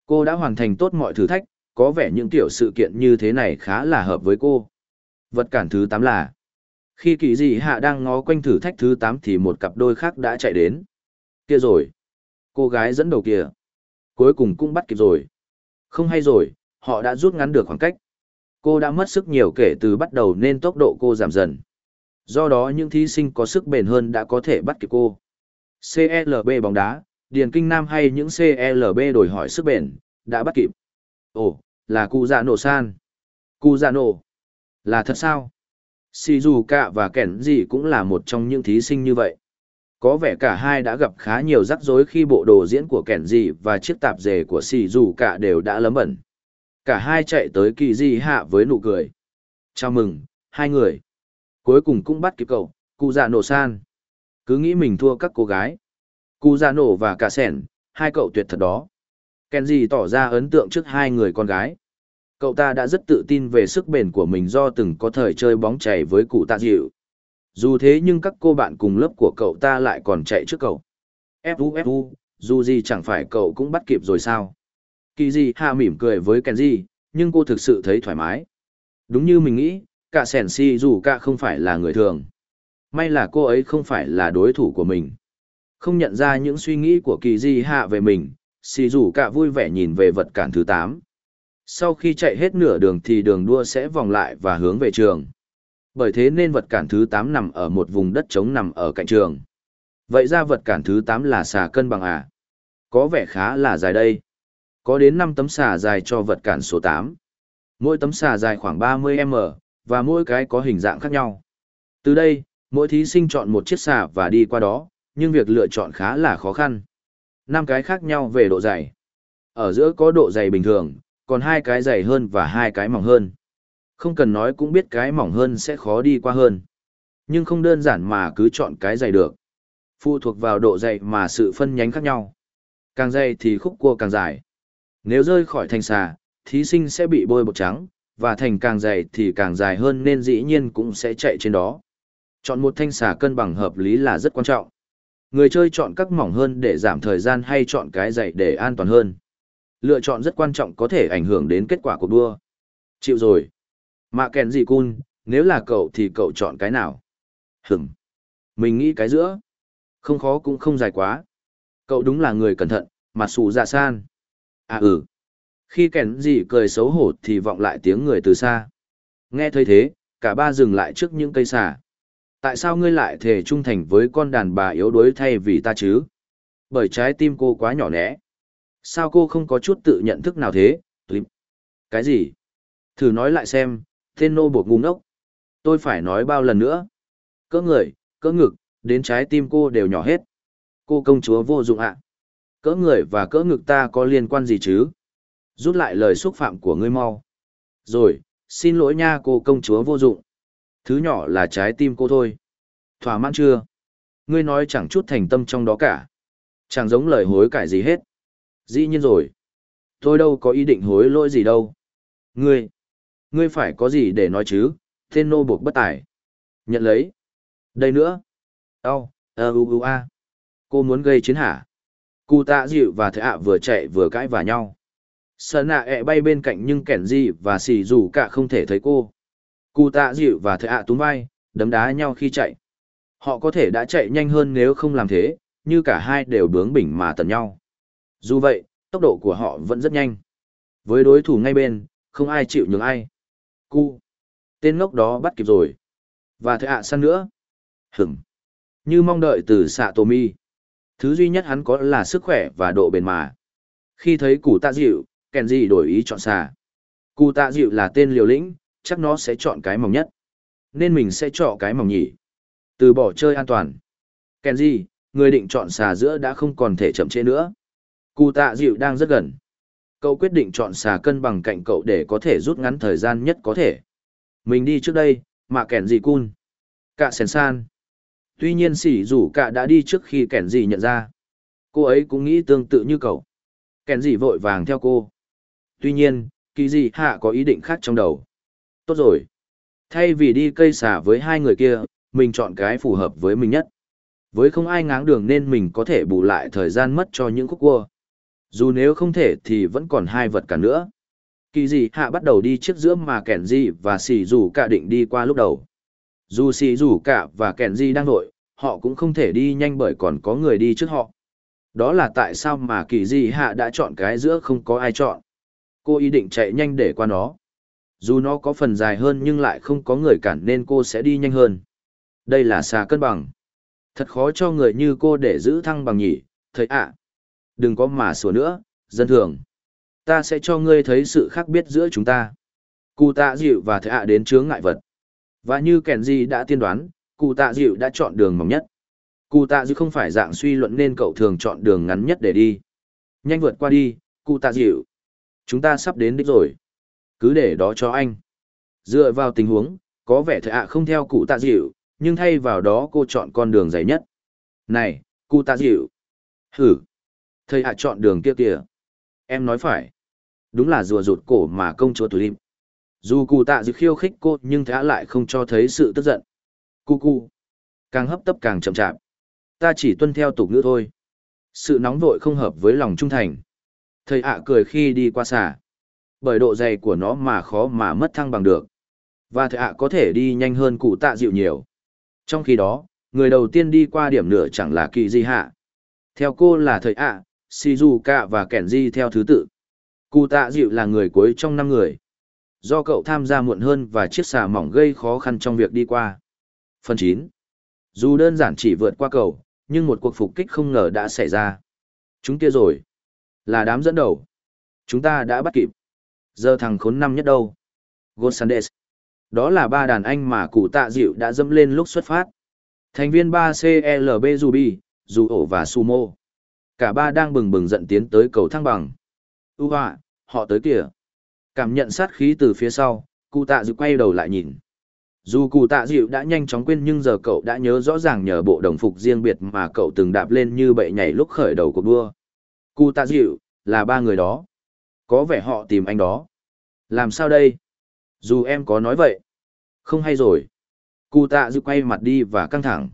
Cô đã hoàn thành tốt mọi thử thách, có vẻ những tiểu sự kiện như thế này khá là hợp với cô. Vật cản thứ 8 là Khi Kỳ Di Hạ đang ngó quanh thử thách thứ 8 thì một cặp đôi khác đã chạy đến. Kia rồi. Cô gái dẫn đầu kia. Cuối cùng cũng bắt kịp rồi. Không hay rồi, họ đã rút ngắn được khoảng cách. Cô đã mất sức nhiều kể từ bắt đầu nên tốc độ cô giảm dần. Do đó những thí sinh có sức bền hơn đã có thể bắt kịp cô. CLB bóng đá, Điền Kinh Nam hay những CLB đổi hỏi sức bền, đã bắt kịp. Ồ, là cụ già nổ san. Cụ già nổ. Là thật sao? Shizuka và Kẻn gì cũng là một trong những thí sinh như vậy. Có vẻ cả hai đã gặp khá nhiều rắc rối khi bộ đồ diễn của kẻn gì và chiếc tạp dề của xì dù cả đều đã lấm bẩn. Cả hai chạy tới kỳ di hạ với nụ cười. Chào mừng, hai người. Cuối cùng cũng bắt kịp cậu, cụ già nổ san. Cứ nghĩ mình thua các cô gái. Cụ già nổ và cả sẻn, hai cậu tuyệt thật đó. Kèn gì tỏ ra ấn tượng trước hai người con gái. Cậu ta đã rất tự tin về sức bền của mình do từng có thời chơi bóng chảy với cụ tạ dịu. Dù thế nhưng các cô bạn cùng lớp của cậu ta lại còn chạy trước cậu. Fu Fu, dù gì chẳng phải cậu cũng bắt kịp rồi sao. Kỳ gì hạ mỉm cười với Kenji, nhưng cô thực sự thấy thoải mái. Đúng như mình nghĩ, cả sẻn si dù cả không phải là người thường. May là cô ấy không phải là đối thủ của mình. Không nhận ra những suy nghĩ của kỳ di hạ về mình, si dù cả vui vẻ nhìn về vật cản thứ 8. Sau khi chạy hết nửa đường thì đường đua sẽ vòng lại và hướng về trường. Bởi thế nên vật cản thứ 8 nằm ở một vùng đất trống nằm ở cạnh trường. Vậy ra vật cản thứ 8 là xà cân bằng à? Có vẻ khá là dài đây. Có đến 5 tấm xà dài cho vật cản số 8. Mỗi tấm xà dài khoảng 30m, và mỗi cái có hình dạng khác nhau. Từ đây, mỗi thí sinh chọn một chiếc xà và đi qua đó, nhưng việc lựa chọn khá là khó khăn. Năm cái khác nhau về độ dày. Ở giữa có độ dày bình thường, còn hai cái dày hơn và hai cái mỏng hơn. Không cần nói cũng biết cái mỏng hơn sẽ khó đi qua hơn. Nhưng không đơn giản mà cứ chọn cái dày được. Phụ thuộc vào độ dày mà sự phân nhánh khác nhau. Càng dày thì khúc cua càng dài. Nếu rơi khỏi thành xà, thí sinh sẽ bị bôi bột trắng, và thành càng dày thì càng dài hơn nên dĩ nhiên cũng sẽ chạy trên đó. Chọn một thanh xà cân bằng hợp lý là rất quan trọng. Người chơi chọn các mỏng hơn để giảm thời gian hay chọn cái dày để an toàn hơn. Lựa chọn rất quan trọng có thể ảnh hưởng đến kết quả cuộc đua. Chịu rồi. Mạ kèn gì cun, nếu là cậu thì cậu chọn cái nào? Hửm. Mình nghĩ cái giữa. Không khó cũng không dài quá. Cậu đúng là người cẩn thận, mặt xù dạ san. À ừ. Khi kèn gì cười xấu hổ thì vọng lại tiếng người từ xa. Nghe thấy thế, cả ba dừng lại trước những cây xà. Tại sao ngươi lại thề trung thành với con đàn bà yếu đuối thay vì ta chứ? Bởi trái tim cô quá nhỏ nẻ. Sao cô không có chút tự nhận thức nào thế? Cái gì? Thử nói lại xem, tên nô buộc ngu ngốc. Tôi phải nói bao lần nữa. Cỡ người, cỡ ngực, đến trái tim cô đều nhỏ hết. Cô công chúa vô dụng ạ. Cỡ người và cỡ ngực ta có liên quan gì chứ? Rút lại lời xúc phạm của ngươi mau. Rồi, xin lỗi nha cô công chúa vô dụng. Thứ nhỏ là trái tim cô thôi. Thỏa mãn chưa? Ngươi nói chẳng chút thành tâm trong đó cả. Chẳng giống lời hối cải gì hết. Dĩ nhiên rồi. Tôi đâu có ý định hối lỗi gì đâu. Ngươi, ngươi phải có gì để nói chứ, tên nô buộc bất tài. Nhận lấy. Đây nữa. Đau, ơ u u a. Cô muốn gây chiến hả? Cụ tạ dịu và thệ ạ vừa chạy vừa cãi vào nhau. Sơn nạ ẹ bay bên cạnh nhưng kẻn gì và xì dù cả không thể thấy cô. Cụ tạ dịu và thệ ạ túm vai, đấm đá nhau khi chạy. Họ có thể đã chạy nhanh hơn nếu không làm thế, như cả hai đều bướng bỉnh mà tận nhau. Dù vậy, tốc độ của họ vẫn rất nhanh. Với đối thủ ngay bên, không ai chịu nhường ai. Cu. Tên ngốc đó bắt kịp rồi. Và thệ ạ săn nữa. Hửm. Như mong đợi từ xạ tổ mi. Thứ duy nhất hắn có là sức khỏe và độ bền mà. Khi thấy cụ tạ dịu, kèn gì đổi ý chọn xà. Cụ tạ dịu là tên liều lĩnh, chắc nó sẽ chọn cái mỏng nhất. Nên mình sẽ chọn cái mỏng nhỉ. Từ bỏ chơi an toàn. Kèn gì, người định chọn xà giữa đã không còn thể chậm trễ nữa. Cụ tạ dịu đang rất gần. Cậu quyết định chọn xà cân bằng cạnh cậu để có thể rút ngắn thời gian nhất có thể. Mình đi trước đây, mà kẻn gì cun. Cạ sèn san. Tuy nhiên sỉ rủ cạ đã đi trước khi kẻn gì nhận ra. Cô ấy cũng nghĩ tương tự như cậu. Kẻn gì vội vàng theo cô. Tuy nhiên, kỳ gì hạ có ý định khác trong đầu. Tốt rồi. Thay vì đi cây xả với hai người kia, mình chọn cái phù hợp với mình nhất. Với không ai ngáng đường nên mình có thể bù lại thời gian mất cho những khúc cua. Dù nếu không thể thì vẫn còn hai vật cả nữa. Kỳ gì hạ bắt đầu đi trước giữa mà kẻn gì và xì rủ cả định đi qua lúc đầu. Dù xì rủ cả và kẻn gì đang nội, họ cũng không thể đi nhanh bởi còn có người đi trước họ. Đó là tại sao mà kỳ gì hạ đã chọn cái giữa không có ai chọn. Cô ý định chạy nhanh để qua nó. Dù nó có phần dài hơn nhưng lại không có người cản nên cô sẽ đi nhanh hơn. Đây là xà cân bằng. Thật khó cho người như cô để giữ thăng bằng nhỉ, thầy ạ. Đừng có mà sủa nữa, dân thường. Ta sẽ cho ngươi thấy sự khác biệt giữa chúng ta. Cụ tạ dịu và thệ ạ đến chướng ngại vật. Và như kèn gì đã tiên đoán, cụ tạ dịu đã chọn đường mỏng nhất. Cụ tạ dịu không phải dạng suy luận nên cậu thường chọn đường ngắn nhất để đi. Nhanh vượt qua đi, cụ tạ dịu. Chúng ta sắp đến đích rồi. Cứ để đó cho anh. Dựa vào tình huống, có vẻ thệ ạ không theo cụ tạ dịu, nhưng thay vào đó cô chọn con đường dày nhất. Này, cụ tạ dịu. Hử. Thầy hạ chọn đường kia kìa. Em nói phải. Đúng là rùa rụt cổ mà công chúa tù lịp. Dù cụ tạ dự khiêu khích cô nhưng thả lại không cho thấy sự tức giận. Cu cu. Càng hấp tấp càng chậm chạp. Ta chỉ tuân theo tục ngữ thôi. Sự nóng vội không hợp với lòng trung thành. Thầy ạ cười khi đi qua xả. Bởi độ dày của nó mà khó mà mất thăng bằng được. Và thầy ạ có thể đi nhanh hơn cụ tạ dịu nhiều. Trong khi đó, người đầu tiên đi qua điểm nửa chẳng là kỳ di hạ. Theo cô là thầy ạ, à, Shizuka và Kenji theo thứ tự. Cụ tạ dịu là người cuối trong năm người. Do cậu tham gia muộn hơn và chiếc xà mỏng gây khó khăn trong việc đi qua. Phần 9. Dù đơn giản chỉ vượt qua cầu, nhưng một cuộc phục kích không ngờ đã xảy ra. Chúng kia rồi. Là đám dẫn đầu. Chúng ta đã bắt kịp. Giờ thằng khốn năm nhất đâu? Gonzales. Đó là ba đàn anh mà cụ tạ dịu đã dẫm lên lúc xuất phát. Thành viên 3CLB Ruby, Dù ổ và Sumo. Cả ba đang bừng bừng giận tiến tới cầu thăng bằng. Ú họa, họ tới kìa. Cảm nhận sát khí từ phía sau, cụ tạ dịu quay đầu lại nhìn. Dù cụ tạ dịu đã nhanh chóng quên nhưng giờ cậu đã nhớ rõ ràng nhờ bộ đồng phục riêng biệt mà cậu từng đạp lên như bậy nhảy lúc khởi đầu cuộc đua. Cụ tạ dịu, là ba người đó. Có vẻ họ tìm anh đó. Làm sao đây? Dù em có nói vậy. Không hay rồi. Cụ tạ dịu quay mặt đi và căng thẳng.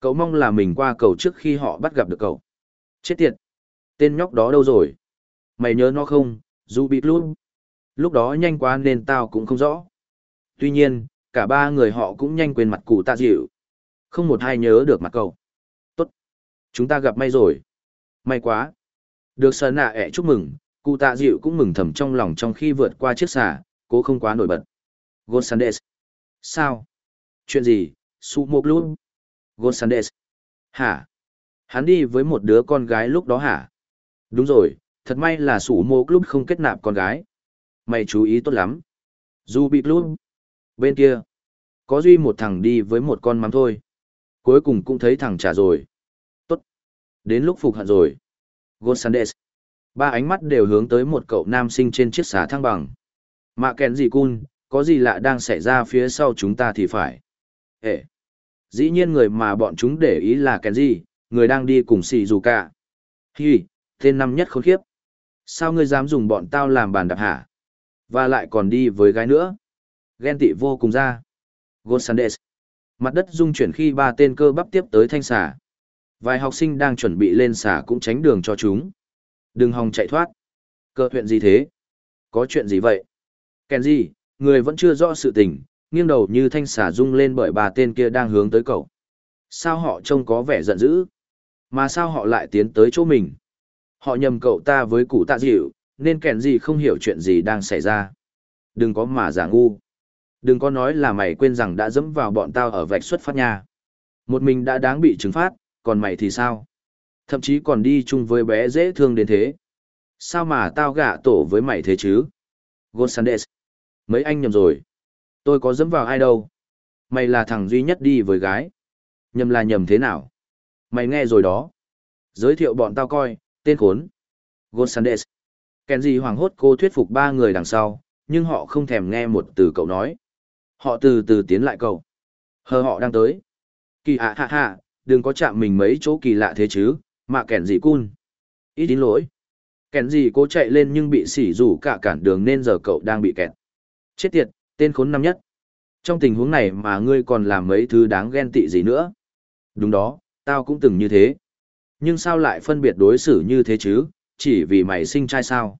Cậu mong là mình qua cầu trước khi họ bắt gặp được cậu. Chết tiệt. Tên nhóc đó đâu rồi? Mày nhớ nó không, dù bị luôn. Lúc đó nhanh quá nên tao cũng không rõ. Tuy nhiên, cả ba người họ cũng nhanh quên mặt cụ tạ dịu. Không một ai nhớ được mặt cậu. Tốt. Chúng ta gặp may rồi. May quá. Được sờ nạ ẻ chúc mừng, cụ tạ dịu cũng mừng thầm trong lòng trong khi vượt qua chiếc xà, cố không quá nổi bật. Gonzales. Sao? Chuyện gì? Sumo Club? Gonzales. Hả? Hắn đi với một đứa con gái lúc đó hả? Đúng rồi, thật may là sủ mô Club không kết nạp con gái. Mày chú ý tốt lắm. Dù bị Club. Bên kia, có duy một thằng đi với một con mắm thôi. Cuối cùng cũng thấy thằng trả rồi. Tốt. Đến lúc phục hận rồi. Gonsandes. Ba ánh mắt đều hướng tới một cậu nam sinh trên chiếc xà thăng bằng. Mạ kèn gì cun, có gì lạ đang xảy ra phía sau chúng ta thì phải. Ê! Dĩ nhiên người mà bọn chúng để ý là kèn gì, người đang đi cùng xì dù cả. Hi, tên năm nhất khốn khiếp. Sao ngươi dám dùng bọn tao làm bàn đạp hả? Và lại còn đi với gái nữa. Ghen tị vô cùng ra. Gosandes. Mặt đất rung chuyển khi ba tên cơ bắp tiếp tới thanh xà. Vài học sinh đang chuẩn bị lên xà cũng tránh đường cho chúng. Đừng hòng chạy thoát. Cơ huyện gì thế? Có chuyện gì vậy? Kèn gì, người vẫn chưa rõ sự tình, nghiêng đầu như thanh xà rung lên bởi ba tên kia đang hướng tới cậu. Sao họ trông có vẻ giận dữ? Mà sao họ lại tiến tới chỗ mình? Họ nhầm cậu ta với cụ tạ dịu, nên kèn gì không hiểu chuyện gì đang xảy ra. Đừng có mà giả ngu. Đừng có nói là mày quên rằng đã dẫm vào bọn tao ở vạch xuất phát nha. Một mình đã đáng bị trừng phát, còn mày thì sao? Thậm chí còn đi chung với bé dễ thương đến thế. Sao mà tao gạ tổ với mày thế chứ? Gonzales. Mấy anh nhầm rồi. Tôi có dẫm vào ai đâu. Mày là thằng duy nhất đi với gái. Nhầm là nhầm thế nào? Mày nghe rồi đó. Giới thiệu bọn tao coi, tên khốn. Gonzales. Kenji hoảng hốt cô thuyết phục ba người đằng sau, nhưng họ không thèm nghe một từ cậu nói. Họ từ từ tiến lại cậu. Hờ họ đang tới. Kỳ hạ hạ hạ, đừng có chạm mình mấy chỗ kỳ lạ thế chứ, mà kẻn gì cun. Ít đến lỗi. Kẻn gì cố chạy lên nhưng bị sỉ rủ cả cản đường nên giờ cậu đang bị kẹt. Chết tiệt, tên khốn năm nhất. Trong tình huống này mà ngươi còn làm mấy thứ đáng ghen tị gì nữa. Đúng đó, tao cũng từng như thế. Nhưng sao lại phân biệt đối xử như thế chứ, chỉ vì mày sinh trai sao?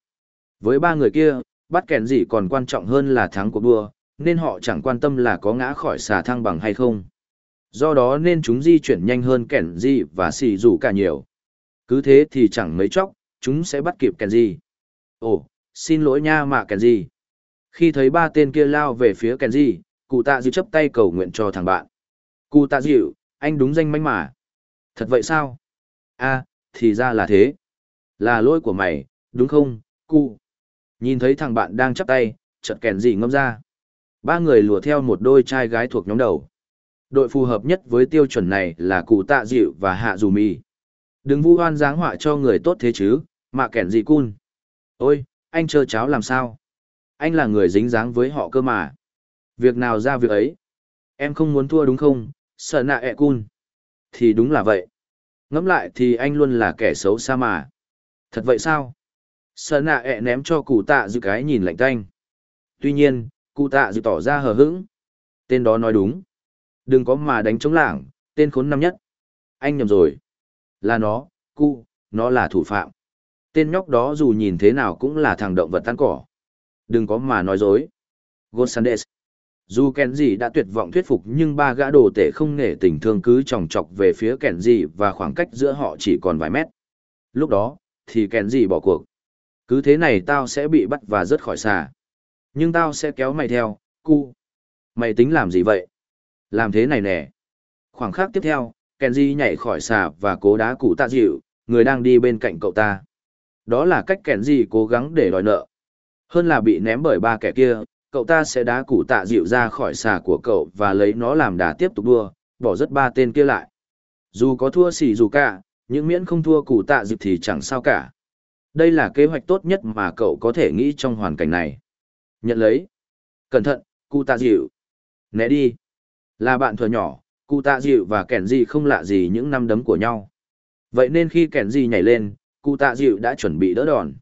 Với ba người kia, bắt kèn gì còn quan trọng hơn là thắng cuộc đua, nên họ chẳng quan tâm là có ngã khỏi xà thăng bằng hay không. Do đó nên chúng di chuyển nhanh hơn kèn gì và xì rủ cả nhiều. Cứ thế thì chẳng mấy chốc, chúng sẽ bắt kịp kèn gì. Ồ, xin lỗi nha mà kèn gì. Khi thấy ba tên kia lao về phía kèn gì, cụ tạ dịu chấp tay cầu nguyện cho thằng bạn. Cụ tạ dịu, anh đúng danh manh mà. Thật vậy sao? a thì ra là thế. Là lỗi của mày, đúng không, cu? Nhìn thấy thằng bạn đang chắp tay, chợt kèn gì ngâm ra. Ba người lùa theo một đôi trai gái thuộc nhóm đầu. Đội phù hợp nhất với tiêu chuẩn này là cụ tạ dịu và hạ dù mì. Đừng vu hoan giáng họa cho người tốt thế chứ, mà kèn gì cun. Ôi, anh chờ cháu làm sao? Anh là người dính dáng với họ cơ mà. Việc nào ra việc ấy? Em không muốn thua đúng không, sợ nạ ẹ cun. Thì đúng là vậy. Ngẫm lại thì anh luôn là kẻ xấu xa mà. Thật vậy sao? Sợ nạ ẹ ném cho cụ tạ dự cái nhìn lạnh tanh. Tuy nhiên, cụ tạ dự tỏ ra hờ hững. Tên đó nói đúng. Đừng có mà đánh chống lảng, tên khốn năm nhất. Anh nhầm rồi. Là nó, cụ, nó là thủ phạm. Tên nhóc đó dù nhìn thế nào cũng là thằng động vật tan cỏ. Đừng có mà nói dối. Gonzales. Dù Kenji đã tuyệt vọng thuyết phục nhưng ba gã đồ tể không nể tình thương cứ chòng chọc về phía Kenji và khoảng cách giữa họ chỉ còn vài mét. Lúc đó, thì Kenji bỏ cuộc. Cứ thế này tao sẽ bị bắt và rớt khỏi xà. Nhưng tao sẽ kéo mày theo, cu. Mày tính làm gì vậy? Làm thế này nè. Khoảng khắc tiếp theo, Kenji nhảy khỏi xà và cố đá cụ tạ dịu, người đang đi bên cạnh cậu ta. Đó là cách Kenji cố gắng để đòi nợ. Hơn là bị ném bởi ba kẻ kia, cậu ta sẽ đá củ tạ dịu ra khỏi xà của cậu và lấy nó làm đà tiếp tục đua, bỏ rất ba tên kia lại. Dù có thua xỉ dù cả, nhưng miễn không thua củ tạ dịu thì chẳng sao cả. Đây là kế hoạch tốt nhất mà cậu có thể nghĩ trong hoàn cảnh này. Nhận lấy. Cẩn thận, cụ tạ dịu. Né đi. Là bạn thuở nhỏ, cụ tạ dịu và kẻn gì không lạ gì những năm đấm của nhau. Vậy nên khi kẻn gì nhảy lên, cụ tạ dịu đã chuẩn bị đỡ đòn.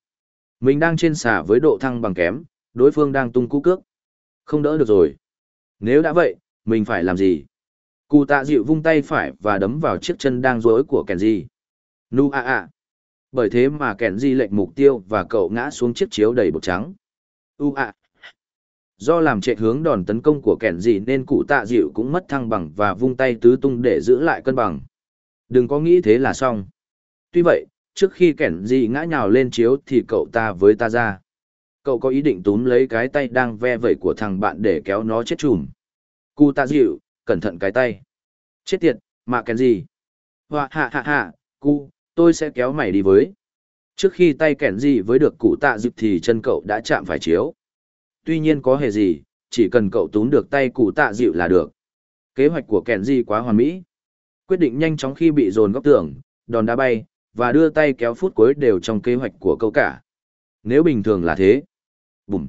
Mình đang trên xà với độ thăng bằng kém, đối phương đang tung cú cước. Không đỡ được rồi. Nếu đã vậy, mình phải làm gì? Cụ tạ dịu vung tay phải và đấm vào chiếc chân đang rối của Kenji. Nu a a. Bởi thế mà Kenji lệnh mục tiêu và cậu ngã xuống chiếc chiếu đầy bột trắng. U a. Do làm trệ hướng đòn tấn công của Kenji nên cụ tạ dịu cũng mất thăng bằng và vung tay tứ tung để giữ lại cân bằng. Đừng có nghĩ thế là xong. Tuy vậy, trước khi Kenji ngã nhào lên chiếu thì cậu ta với ta ra cậu có ý định túm lấy cái tay đang ve vẩy của thằng bạn để kéo nó chết chùm. Cu tạ dịu, cẩn thận cái tay. Chết tiệt, mà kèn gì? Hoa hạ hạ hạ cu, tôi sẽ kéo mày đi với. Trước khi tay kèn gì với được cụ tạ dịu thì chân cậu đã chạm phải chiếu. Tuy nhiên có hề gì, chỉ cần cậu túm được tay cụ tạ dịu là được. Kế hoạch của kèn gì quá hoàn mỹ. Quyết định nhanh chóng khi bị dồn góc tường, đòn đá bay, và đưa tay kéo phút cuối đều trong kế hoạch của câu cả. Nếu bình thường là thế. Bùm.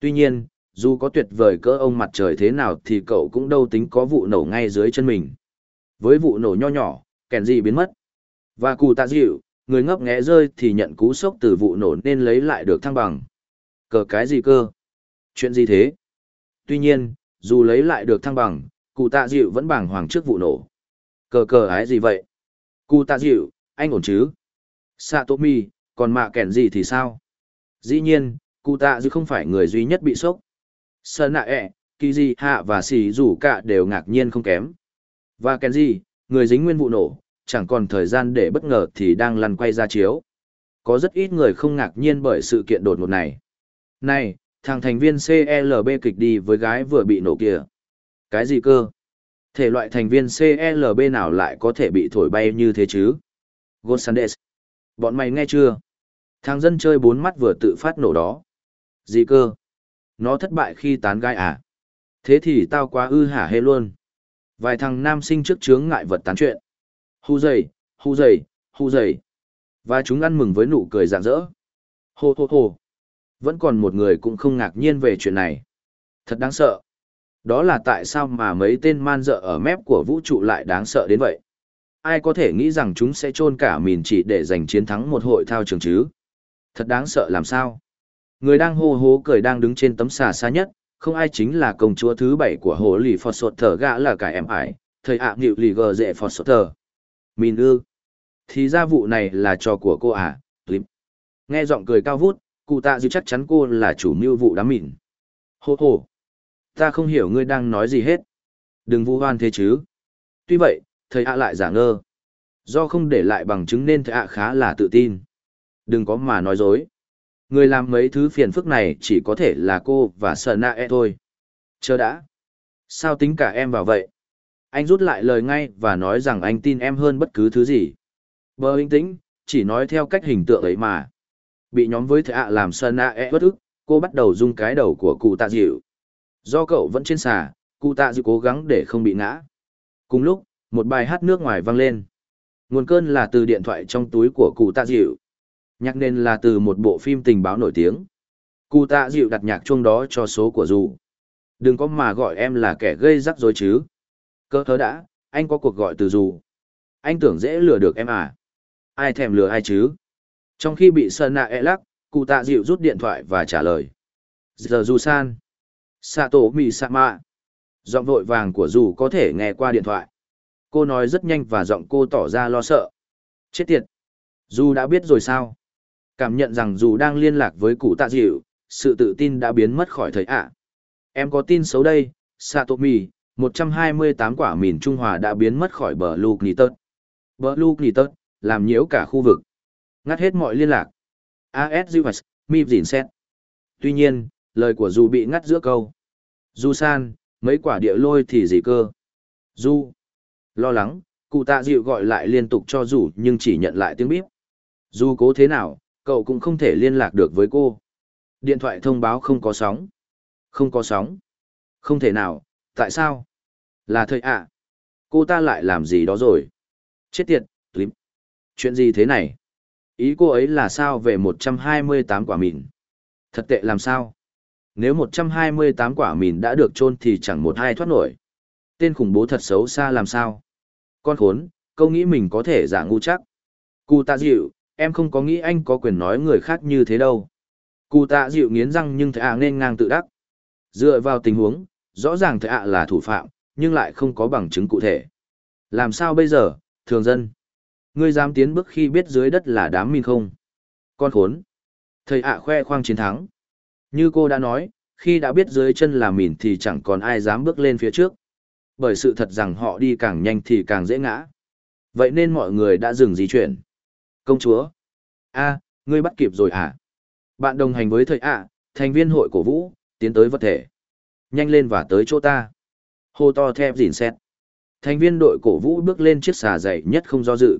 Tuy nhiên, dù có tuyệt vời cỡ ông mặt trời thế nào thì cậu cũng đâu tính có vụ nổ ngay dưới chân mình. Với vụ nổ nho nhỏ, kèn gì biến mất. Và cụ tạ dịu, người ngấp nghé rơi thì nhận cú sốc từ vụ nổ nên lấy lại được thăng bằng. Cờ cái gì cơ? Chuyện gì thế? Tuy nhiên, dù lấy lại được thăng bằng, cụ tạ dịu vẫn bàng hoàng trước vụ nổ. Cờ cờ ái gì vậy? Cụ tạ dịu, anh ổn chứ? Satomi, còn mạ kèn gì thì sao? Dĩ nhiên, cụ tạ dư không phải người duy nhất bị sốc. Sơn nạ ẹ, kỳ di, hạ và xì rủ cả đều ngạc nhiên không kém. Và kenji người dính nguyên vụ nổ, chẳng còn thời gian để bất ngờ thì đang lăn quay ra chiếu. Có rất ít người không ngạc nhiên bởi sự kiện đột ngột này. Này, thằng thành viên clb kịch đi với gái vừa bị nổ kia cái gì cơ? Thể loại thành viên clb nào lại có thể bị thổi bay như thế chứ? Gonzales. Bọn mày nghe chưa? Thằng dân chơi bốn mắt vừa tự phát nổ đó. Gì cơ? Nó thất bại khi tán gái à? Thế thì tao quá ư hả hê luôn. Vài thằng nam sinh trước chướng ngại vật tán chuyện. Hù dày, hù dày, hù dày. Và chúng ăn mừng với nụ cười rạng rỡ. Hô hô hô. Vẫn còn một người cũng không ngạc nhiên về chuyện này. Thật đáng sợ. Đó là tại sao mà mấy tên man dợ ở mép của vũ trụ lại đáng sợ đến vậy? Ai có thể nghĩ rằng chúng sẽ chôn cả mìn chỉ để giành chiến thắng một hội thao trường chứ? Thật đáng sợ làm sao? Người đang hô hố cười đang đứng trên tấm xà xa nhất, không ai chính là công chúa thứ bảy của hồ lì Phò sột thở gã là cải em ải, thời ạ nghịu lì gờ dệ Phò sột thở. Mình ư. Thì ra vụ này là trò của cô à, Lịp. Nghe giọng cười cao vút, cụ tạ dư chắc chắn cô là chủ mưu vụ đám mịn. Hô hô. Ta không hiểu ngươi đang nói gì hết. Đừng vu hoan thế chứ. Tuy vậy, thầy ạ lại giả ngơ. Do không để lại bằng chứng nên thầy ạ khá là tự tin. Đừng có mà nói dối. Người làm mấy thứ phiền phức này chỉ có thể là cô và sợ Na e thôi. Chờ đã. Sao tính cả em vào vậy? Anh rút lại lời ngay và nói rằng anh tin em hơn bất cứ thứ gì. Bờ bình tĩnh, chỉ nói theo cách hình tượng ấy mà. Bị nhóm với thệ ạ làm sợ Na e bất ức, cô bắt đầu rung cái đầu của cụ tạ dịu. Do cậu vẫn trên xà, cụ tạ dịu cố gắng để không bị ngã. Cùng lúc, một bài hát nước ngoài vang lên. Nguồn cơn là từ điện thoại trong túi của cụ tạ dịu, Nhạc nền là từ một bộ phim tình báo nổi tiếng. Cụ tạ dịu đặt nhạc chuông đó cho số của dù. Đừng có mà gọi em là kẻ gây rắc rối chứ. Cơ thớ đã, anh có cuộc gọi từ dù. Anh tưởng dễ lừa được em à? Ai thèm lừa ai chứ? Trong khi bị sơn nạ e lắc, cụ tạ dịu rút điện thoại và trả lời. Giờ dù san. Sato mì sama. Giọng vội vàng của dù có thể nghe qua điện thoại. Cô nói rất nhanh và giọng cô tỏ ra lo sợ. Chết tiệt. Dù đã biết rồi sao? Cảm nhận rằng dù đang liên lạc với cụ tạ dịu, sự tự tin đã biến mất khỏi thầy ạ. Em có tin xấu đây, Satomi, 128 quả mìn Trung Hòa đã biến mất khỏi bờ Luke Nitot. Bờ Luke Nitot, làm nhiễu cả khu vực. Ngắt hết mọi liên lạc. AS Zivas, Mip Dìn Xét. Tuy nhiên, lời của Du bị ngắt giữa câu. Du san, mấy quả địa lôi thì gì cơ? Du. Lo lắng, cụ tạ dịu gọi lại liên tục cho Du nhưng chỉ nhận lại tiếng bíp. Du cố thế nào, cậu cũng không thể liên lạc được với cô. Điện thoại thông báo không có sóng. Không có sóng. Không thể nào, tại sao? Là thời ạ. Cô ta lại làm gì đó rồi? Chết tiệt, tuyếp. Chuyện gì thế này? Ý cô ấy là sao về 128 quả mìn? Thật tệ làm sao? Nếu 128 quả mìn đã được chôn thì chẳng một ai thoát nổi. Tên khủng bố thật xấu xa làm sao? Con khốn, câu nghĩ mình có thể giả ngu chắc. Cụ ta dịu, em không có nghĩ anh có quyền nói người khác như thế đâu. Cụ tạ dịu nghiến răng nhưng thầy ạ nên ngang tự đắc. Dựa vào tình huống, rõ ràng thầy ạ là thủ phạm, nhưng lại không có bằng chứng cụ thể. Làm sao bây giờ, thường dân? Ngươi dám tiến bước khi biết dưới đất là đám min không? Con khốn. Thầy ạ khoe khoang chiến thắng. Như cô đã nói, khi đã biết dưới chân là mìn thì chẳng còn ai dám bước lên phía trước. Bởi sự thật rằng họ đi càng nhanh thì càng dễ ngã. Vậy nên mọi người đã dừng di chuyển. Công chúa. a ngươi bắt kịp rồi à? Bạn đồng hành với thầy ạ, thành viên hội cổ vũ, tiến tới vật thể. Nhanh lên và tới chỗ ta. Hô to thép dìn xét. Thành viên đội cổ vũ bước lên chiếc xà dày nhất không do dự.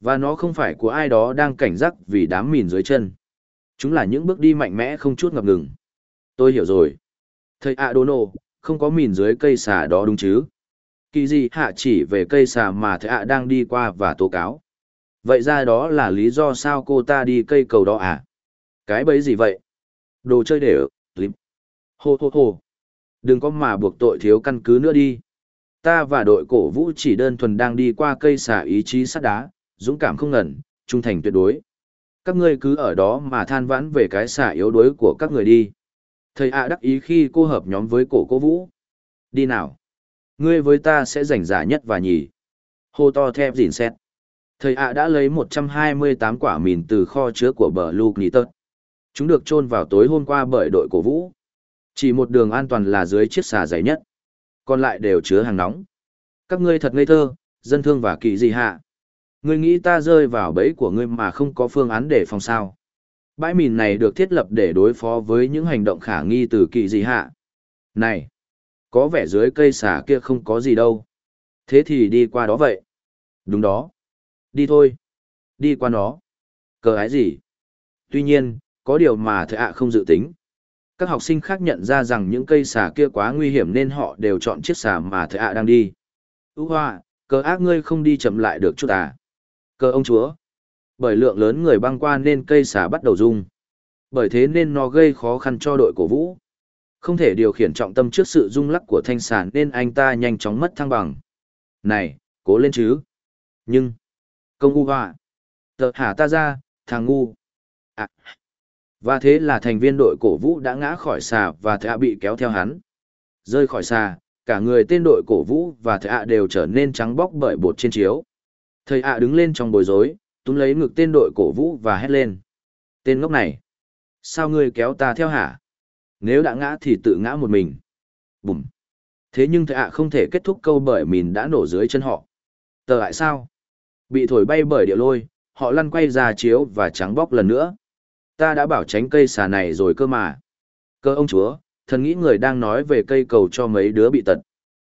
Và nó không phải của ai đó đang cảnh giác vì đám mìn dưới chân. Chúng là những bước đi mạnh mẽ không chút ngập ngừng. Tôi hiểu rồi. Thầy ạ đô nô, không có mìn dưới cây xà đó đúng chứ? Kỳ gì hạ chỉ về cây xà mà thầy ạ đang đi qua và tố cáo. Vậy ra đó là lý do sao cô ta đi cây cầu đó à? Cái bấy gì vậy? Đồ chơi để ở, lím. Hô hô hô. Đừng có mà buộc tội thiếu căn cứ nữa đi. Ta và đội cổ vũ chỉ đơn thuần đang đi qua cây xả ý chí sắt đá, dũng cảm không ngẩn, trung thành tuyệt đối. Các ngươi cứ ở đó mà than vãn về cái xả yếu đuối của các người đi. Thầy ạ đắc ý khi cô hợp nhóm với cổ cố vũ. Đi nào. Ngươi với ta sẽ giành giả nhất và nhì. Hô to thép dìn xét. Thầy ạ đã lấy 128 quả mìn từ kho chứa của bờ Luke Nitot. Chúng được chôn vào tối hôm qua bởi đội cổ vũ. Chỉ một đường an toàn là dưới chiếc xà dày nhất. Còn lại đều chứa hàng nóng. Các ngươi thật ngây thơ, dân thương và kỳ gì hạ. Ngươi nghĩ ta rơi vào bẫy của ngươi mà không có phương án để phòng sao. Bãi mìn này được thiết lập để đối phó với những hành động khả nghi từ kỳ gì hạ. Này, có vẻ dưới cây xà kia không có gì đâu. Thế thì đi qua đó vậy. Đúng đó. Đi thôi. Đi qua nó. Cờ ái gì? Tuy nhiên, có điều mà thầy ạ không dự tính. Các học sinh khác nhận ra rằng những cây xà kia quá nguy hiểm nên họ đều chọn chiếc xà mà thầy ạ đang đi. Ú hoa, cờ ác ngươi không đi chậm lại được chút à? Cờ ông chúa. Bởi lượng lớn người băng qua nên cây xà bắt đầu rung. Bởi thế nên nó gây khó khăn cho đội cổ vũ. Không thể điều khiển trọng tâm trước sự rung lắc của thanh xà nên anh ta nhanh chóng mất thăng bằng. Này, cố lên chứ. Nhưng, công u hoa. Tờ hả ta ra, thằng ngu. À. Và thế là thành viên đội cổ vũ đã ngã khỏi xà và thạ bị kéo theo hắn. Rơi khỏi xà, cả người tên đội cổ vũ và thạ đều trở nên trắng bóc bởi bột trên chiếu. Thầy ạ đứng lên trong bối rối, túm lấy ngực tên đội cổ vũ và hét lên. Tên ngốc này! Sao ngươi kéo ta theo hả? Nếu đã ngã thì tự ngã một mình. Bùm! Thế nhưng thầy ạ không thể kết thúc câu bởi mìn đã nổ dưới chân họ. Tờ lại sao? Bị thổi bay bởi địa lôi, họ lăn quay ra chiếu và trắng bóc lần nữa. Ta đã bảo tránh cây xà này rồi cơ mà. Cơ ông chúa, thần nghĩ người đang nói về cây cầu cho mấy đứa bị tật.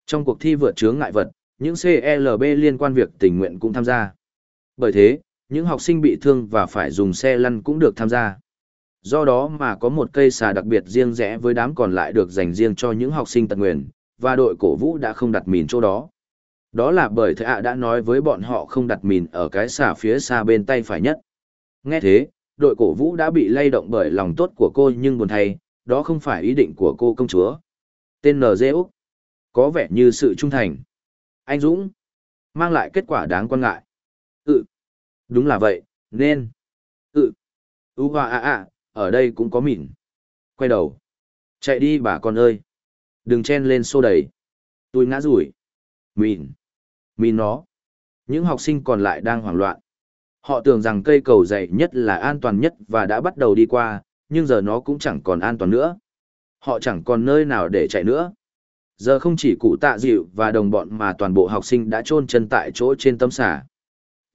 Trong cuộc thi vượt chướng ngại vật, những CLB liên quan việc tình nguyện cũng tham gia. Bởi thế, những học sinh bị thương và phải dùng xe lăn cũng được tham gia. Do đó mà có một cây xà đặc biệt riêng rẽ với đám còn lại được dành riêng cho những học sinh tật nguyện, và đội cổ vũ đã không đặt mìn chỗ đó. Đó là bởi thầy ạ đã nói với bọn họ không đặt mìn ở cái xà phía xa bên tay phải nhất. Nghe thế, đội cổ vũ đã bị lay động bởi lòng tốt của cô nhưng buồn thay, đó không phải ý định của cô công chúa. Tên NG Úc. Có vẻ như sự trung thành. Anh Dũng. Mang lại kết quả đáng quan ngại. Ừ. Đúng là vậy, nên. Ừ. Ừ hoa à à, ở đây cũng có mìn. Quay đầu. Chạy đi bà con ơi. Đừng chen lên xô đầy. Tôi ngã rủi. mìn mì nó. Những học sinh còn lại đang hoảng loạn. Họ tưởng rằng cây cầu dày nhất là an toàn nhất và đã bắt đầu đi qua, nhưng giờ nó cũng chẳng còn an toàn nữa. Họ chẳng còn nơi nào để chạy nữa. Giờ không chỉ cụ tạ dịu và đồng bọn mà toàn bộ học sinh đã chôn chân tại chỗ trên tấm xà.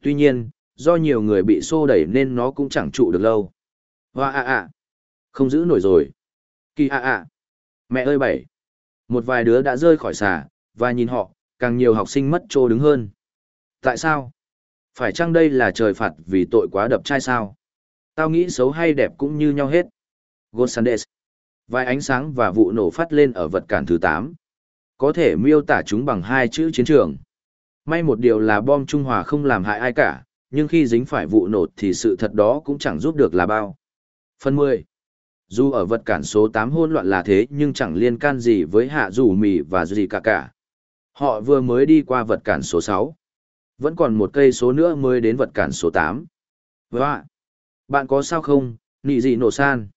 Tuy nhiên, do nhiều người bị xô đẩy nên nó cũng chẳng trụ được lâu. Hoa ạ ạ. Không giữ nổi rồi. Kỳ ạ ạ. Mẹ ơi bảy. Một vài đứa đã rơi khỏi xà, và nhìn họ, càng nhiều học sinh mất chỗ đứng hơn. Tại sao? Phải chăng đây là trời phạt vì tội quá đập trai sao? Tao nghĩ xấu hay đẹp cũng như nhau hết. Gosandes. Vài ánh sáng và vụ nổ phát lên ở vật cản thứ 8. Có thể miêu tả chúng bằng hai chữ chiến trường. May một điều là bom Trung Hòa không làm hại ai cả, nhưng khi dính phải vụ nổ thì sự thật đó cũng chẳng giúp được là bao. Phần 10. Dù ở vật cản số 8 hỗn loạn là thế nhưng chẳng liên can gì với hạ rủ mì và gì cả cả. Họ vừa mới đi qua vật cản số 6. Vẫn còn một cây số nữa mới đến vật cản số 8. Và, vâng bạn có sao không, nị gì nổ san?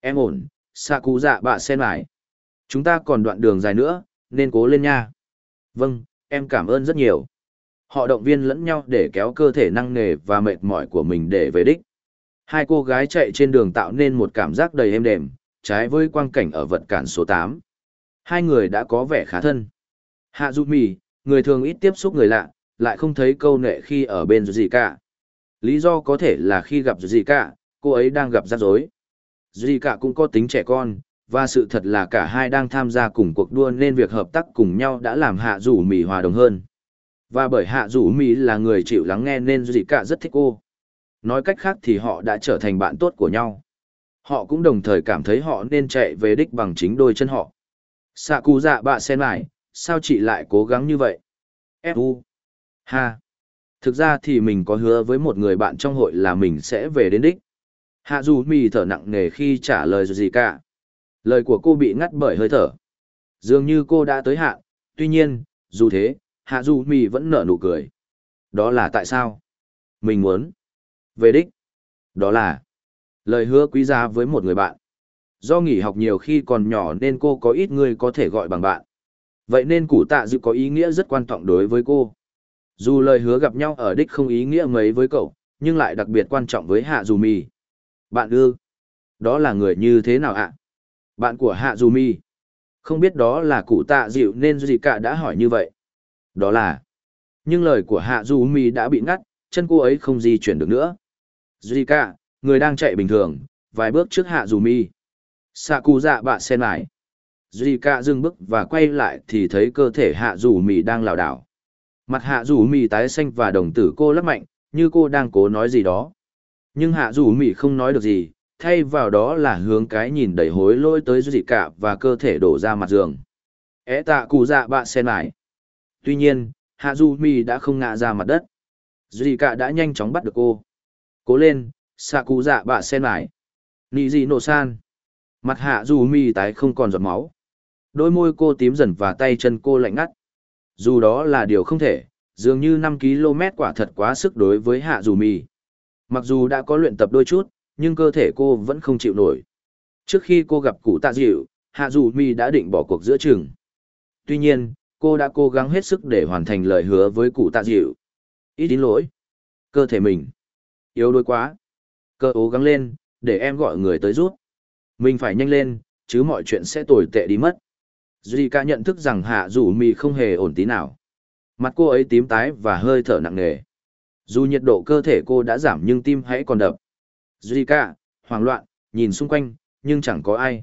Em ổn, xa cú dạ bạ sen lại. Chúng ta còn đoạn đường dài nữa, nên cố lên nha. Vâng, em cảm ơn rất nhiều. Họ động viên lẫn nhau để kéo cơ thể năng nề và mệt mỏi của mình để về đích. Hai cô gái chạy trên đường tạo nên một cảm giác đầy êm đềm, trái với quang cảnh ở vật cản số 8. Hai người đã có vẻ khá thân. Hạ Du Mì, người thường ít tiếp xúc người lạ, lại không thấy câu nệ khi ở bên gì cả. Lý do có thể là khi gặp gì cả, cô ấy đang gặp rắc rối. Gì cả cũng có tính trẻ con, và sự thật là cả hai đang tham gia cùng cuộc đua nên việc hợp tác cùng nhau đã làm Hạ rủ Mì hòa đồng hơn. Và bởi Hạ rủ Mì là người chịu lắng nghe nên gì cả rất thích cô. Nói cách khác thì họ đã trở thành bạn tốt của nhau. Họ cũng đồng thời cảm thấy họ nên chạy về đích bằng chính đôi chân họ. Sạ cú dạ bạ sen lại, sao chị lại cố gắng như vậy? Fu. Ha. Thực ra thì mình có hứa với một người bạn trong hội là mình sẽ về đến đích. Hạ dù mì thở nặng nề khi trả lời gì cả. Lời của cô bị ngắt bởi hơi thở. Dường như cô đã tới hạn, tuy nhiên, dù thế, hạ dù mì vẫn nở nụ cười. Đó là tại sao? Mình muốn. Về đích. Đó là lời hứa quý giá với một người bạn. Do nghỉ học nhiều khi còn nhỏ nên cô có ít người có thể gọi bằng bạn. Vậy nên củ tạ dự có ý nghĩa rất quan trọng đối với cô. Dù lời hứa gặp nhau ở đích không ý nghĩa mấy với cậu, nhưng lại đặc biệt quan trọng với Hạ Dù Mì. Bạn ư? Đó là người như thế nào ạ? Bạn của Hạ Dù Mì. Không biết đó là cụ tạ dịu nên gì cả đã hỏi như vậy. Đó là... Nhưng lời của Hạ Dù Mì đã bị ngắt, chân cô ấy không di chuyển được nữa. Zika, người đang chạy bình thường, vài bước trước Hạ Dù Mi. Sạ cụ dạ bạ sen lại. Zika dừng bước và quay lại thì thấy cơ thể Hạ Dù mì đang lảo đảo. Mặt Hạ Dù mì tái xanh và đồng tử cô lắc mạnh, như cô đang cố nói gì đó. Nhưng Hạ Dù mì không nói được gì, thay vào đó là hướng cái nhìn đầy hối lỗi tới Zika và cơ thể đổ ra mặt giường. É tạ cụ dạ bạ sen lại. Tuy nhiên, Hạ Dù mì đã không ngã ra mặt đất. Zika đã nhanh chóng bắt được cô cố lên xạ cụ dạ bạ sen lại nị dị nổ san mặt hạ dù mì tái không còn giọt máu đôi môi cô tím dần và tay chân cô lạnh ngắt. Dù đó là điều không thể dường như năm km quả thật quá sức đối với hạ dù mi mặc dù đã có luyện tập đôi chút nhưng cơ thể cô vẫn không chịu nổi. Trước khi cô gặp cụ tạ dịu hạ dù mi đã định bỏ cuộc giữa chừng. Tuy nhiên cô đã cố gắng hết sức để hoàn thành lời hứa với cụ tạ dịu. Ít đến lỗi. Cơ thể mình. Yếu đuối quá. Cơ cố gắng lên, để em gọi người tới giúp. Mình phải nhanh lên, chứ mọi chuyện sẽ tồi tệ đi mất. Duy ca nhận thức rằng hạ rủ mì không hề ổn tí nào. Mặt cô ấy tím tái và hơi thở nặng nề. Dù nhiệt độ cơ thể cô đã giảm nhưng tim hãy còn đập. Duy ca, hoảng loạn, nhìn xung quanh, nhưng chẳng có ai.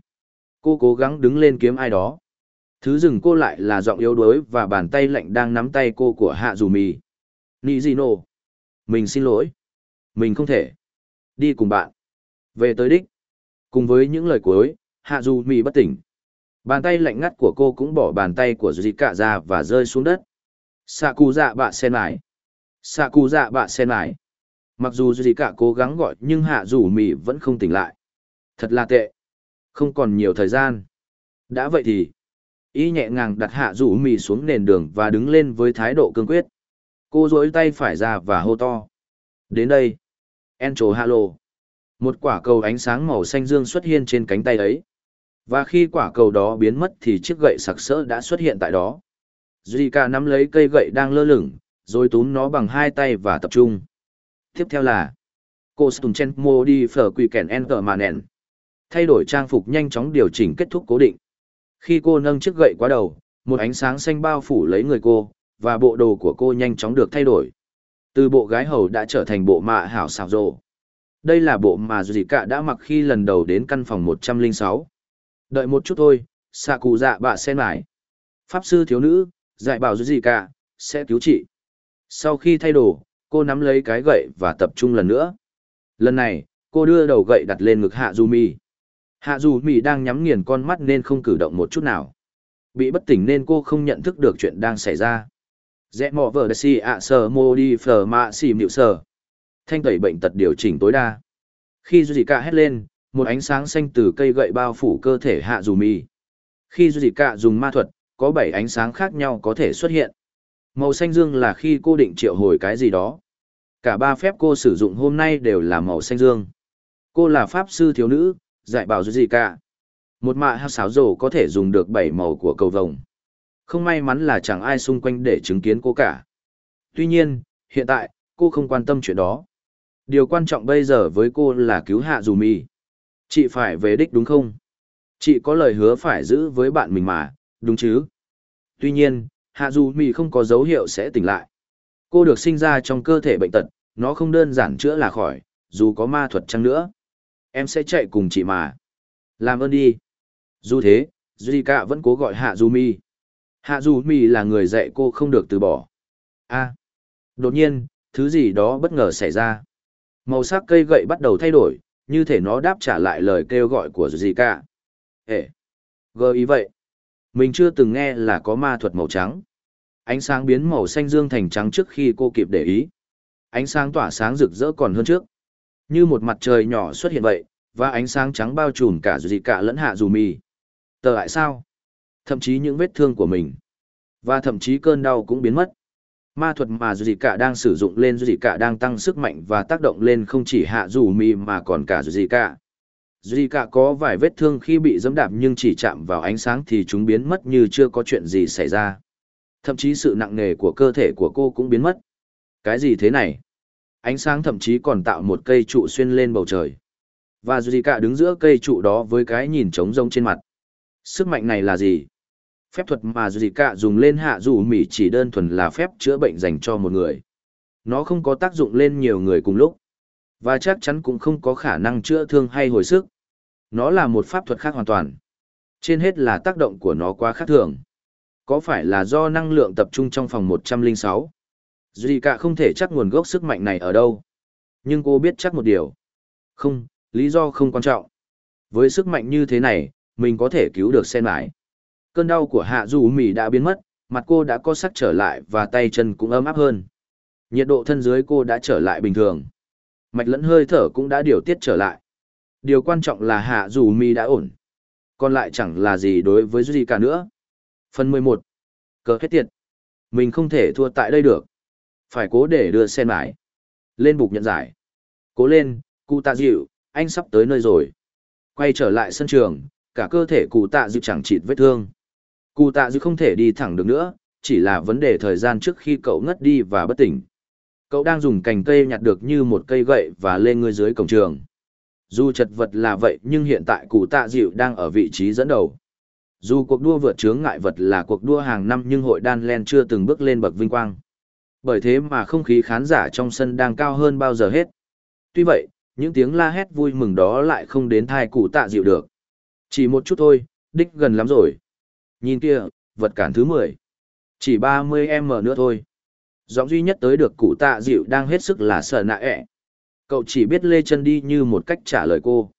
Cô cố gắng đứng lên kiếm ai đó. Thứ dừng cô lại là giọng yếu đuối và bàn tay lạnh đang nắm tay cô của hạ dù mì. Nị gì nổ? Mình xin lỗi. Mình không thể. Đi cùng bạn. Về tới đích. Cùng với những lời cuối, Hạ Dù Mì bất tỉnh. Bàn tay lạnh ngắt của cô cũng bỏ bàn tay của Dì Cả ra và rơi xuống đất. Sạ cù dạ bạ sen lại. Sạ cù dạ bạ sen lại. Mặc dù Dì Cả cố gắng gọi nhưng Hạ Du Mì vẫn không tỉnh lại. Thật là tệ. Không còn nhiều thời gian. Đã vậy thì. Y nhẹ nhàng đặt Hạ Du Mì xuống nền đường và đứng lên với thái độ cương quyết. Cô duỗi tay phải ra và hô to. Đến đây. Encho Halo. Một quả cầu ánh sáng màu xanh dương xuất hiện trên cánh tay ấy. Và khi quả cầu đó biến mất thì chiếc gậy sặc sỡ đã xuất hiện tại đó. Zika nắm lấy cây gậy đang lơ lửng, rồi túm nó bằng hai tay và tập trung. Tiếp theo là cô Stunchen Modi Phở quỳ Kèn Enter nèn, Thay đổi trang phục nhanh chóng điều chỉnh kết thúc cố định. Khi cô nâng chiếc gậy qua đầu, một ánh sáng xanh bao phủ lấy người cô, và bộ đồ của cô nhanh chóng được thay đổi. Từ bộ gái hầu đã trở thành bộ mạ hảo xảo rộ. Đây là bộ mà Zika đã mặc khi lần đầu đến căn phòng 106. Đợi một chút thôi, xạ cụ dạ bạ sen mải. Pháp sư thiếu nữ, dạy bảo gì Cả, sẽ cứu chị. Sau khi thay đồ, cô nắm lấy cái gậy và tập trung lần nữa. Lần này, cô đưa đầu gậy đặt lên ngực Hạ Du Mi. Hạ Du Mi đang nhắm nghiền con mắt nên không cử động một chút nào. Bị bất tỉnh nên cô không nhận thức được chuyện đang xảy ra. Rẽ mò vờ si ạ sờ mô đi phờ mạ xì nhịu sờ. Thanh tẩy bệnh tật điều chỉnh tối đa. Khi Dù Cả hét lên, một ánh sáng xanh từ cây gậy bao phủ cơ thể Hạ Dù Mi. Khi Dù Cả dùng ma thuật, có bảy ánh sáng khác nhau có thể xuất hiện. Màu xanh dương là khi cô định triệu hồi cái gì đó. Cả ba phép cô sử dụng hôm nay đều là màu xanh dương. Cô là pháp sư thiếu nữ, dạy bảo gì cả. Một mạ hát sáo rổ có thể dùng được bảy màu của cầu vồng. Không may mắn là chẳng ai xung quanh để chứng kiến cô cả. Tuy nhiên, hiện tại, cô không quan tâm chuyện đó. Điều quan trọng bây giờ với cô là cứu hạ dù mì. Chị phải về đích đúng không? Chị có lời hứa phải giữ với bạn mình mà, đúng chứ? Tuy nhiên, hạ dù mì không có dấu hiệu sẽ tỉnh lại. Cô được sinh ra trong cơ thể bệnh tật, nó không đơn giản chữa là khỏi, dù có ma thuật chăng nữa. Em sẽ chạy cùng chị mà. Làm ơn đi. Dù thế, Zika vẫn cố gọi Hạ Du Mi. Hạ Du Mi là người dạy cô không được từ bỏ. a đột nhiên, thứ gì đó bất ngờ xảy ra. Màu sắc cây gậy bắt đầu thay đổi, như thể nó đáp trả lại lời kêu gọi của Zika. Ê! Gơ ý vậy. Mình chưa từng nghe là có ma thuật màu trắng. Ánh sáng biến màu xanh dương thành trắng trước khi cô kịp để ý. Ánh sáng tỏa sáng rực rỡ còn hơn trước. Như một mặt trời nhỏ xuất hiện vậy, và ánh sáng trắng bao trùm cả gì cả lẫn hạ dù mì. Tờ lại sao? Thậm chí những vết thương của mình. Và thậm chí cơn đau cũng biến mất. Ma thuật mà dù gì cả đang sử dụng lên dù gì cả đang tăng sức mạnh và tác động lên không chỉ hạ dù mì mà còn cả dù gì cả. Dù gì cả có vài vết thương khi bị dẫm đạp nhưng chỉ chạm vào ánh sáng thì chúng biến mất như chưa có chuyện gì xảy ra. Thậm chí sự nặng nề của cơ thể của cô cũng biến mất. Cái gì thế này? Ánh sáng thậm chí còn tạo một cây trụ xuyên lên bầu trời. Và Zika đứng giữa cây trụ đó với cái nhìn trống rông trên mặt. Sức mạnh này là gì? Phép thuật mà Zika dùng lên hạ dù mỉ chỉ đơn thuần là phép chữa bệnh dành cho một người. Nó không có tác dụng lên nhiều người cùng lúc. Và chắc chắn cũng không có khả năng chữa thương hay hồi sức. Nó là một pháp thuật khác hoàn toàn. Trên hết là tác động của nó quá khác thường. Có phải là do năng lượng tập trung trong phòng 106? Zika không thể chắc nguồn gốc sức mạnh này ở đâu. Nhưng cô biết chắc một điều. Không, lý do không quan trọng. Với sức mạnh như thế này, mình có thể cứu được sen mãi. Cơn đau của hạ dù mỉ đã biến mất, mặt cô đã có sắc trở lại và tay chân cũng ấm áp hơn. Nhiệt độ thân dưới cô đã trở lại bình thường. Mạch lẫn hơi thở cũng đã điều tiết trở lại. Điều quan trọng là hạ dù mỉ đã ổn. Còn lại chẳng là gì đối với gì cả nữa. Phần 11. Cờ hết tiệt. Mình không thể thua tại đây được. Phải cố để đưa sen mãi. Lên bục nhận giải. Cố lên, cụ tạ dịu, anh sắp tới nơi rồi. Quay trở lại sân trường, cả cơ thể cụ tạ dịu chẳng chịt vết thương. Cụ tạ dư không thể đi thẳng được nữa, chỉ là vấn đề thời gian trước khi cậu ngất đi và bất tỉnh. Cậu đang dùng cành cây nhặt được như một cây gậy và lên người dưới cổng trường. Dù chật vật là vậy nhưng hiện tại cụ tạ dịu đang ở vị trí dẫn đầu. Dù cuộc đua vượt chướng ngại vật là cuộc đua hàng năm nhưng hội đan len chưa từng bước lên bậc vinh quang. Bởi thế mà không khí khán giả trong sân đang cao hơn bao giờ hết. Tuy vậy, những tiếng la hét vui mừng đó lại không đến thai cụ tạ dịu được. Chỉ một chút thôi, đích gần lắm rồi. Nhìn kia, vật cản thứ 10. Chỉ 30m nữa thôi. Giọng duy nhất tới được cụ tạ dịu đang hết sức là sợ nạ ẹ. Cậu chỉ biết lê chân đi như một cách trả lời cô.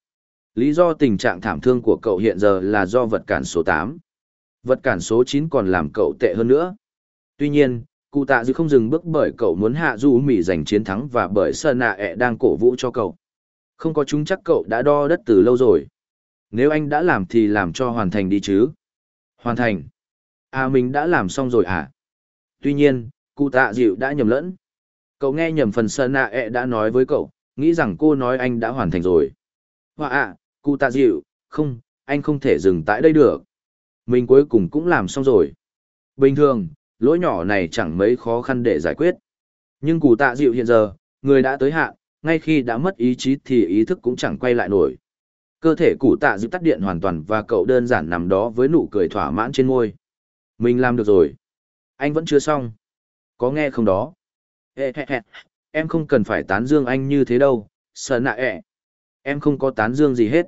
Lý do tình trạng thảm thương của cậu hiện giờ là do vật cản số 8. Vật cản số 9 còn làm cậu tệ hơn nữa. Tuy nhiên, cụ tạ dịu không dừng bước bởi cậu muốn hạ du mỹ giành chiến thắng và bởi sợ nạ ẹ đang cổ vũ cho cậu không có chúng chắc cậu đã đo đất từ lâu rồi nếu anh đã làm thì làm cho hoàn thành đi chứ hoàn thành à mình đã làm xong rồi à tuy nhiên cụ tạ dịu đã nhầm lẫn cậu nghe nhầm phần sơn nạ ẹ đã nói với cậu nghĩ rằng cô nói anh đã hoàn thành rồi. Hoa ạ, cụ tạ dịu, không, anh không thể dừng tại đây được. Mình cuối cùng cũng làm xong rồi. Bình thường, lỗi nhỏ này chẳng mấy khó khăn để giải quyết. Nhưng cụ tạ dịu hiện giờ, người đã tới hạn, ngay khi đã mất ý chí thì ý thức cũng chẳng quay lại nổi. Cơ thể cụ tạ dịu tắt điện hoàn toàn và cậu đơn giản nằm đó với nụ cười thỏa mãn trên môi. Mình làm được rồi. Anh vẫn chưa xong. Có nghe không đó? Ê, hẹ, hẹ. Em không cần phải tán dương anh như thế đâu, sợ nạ ẹ. Em không có tán dương gì hết.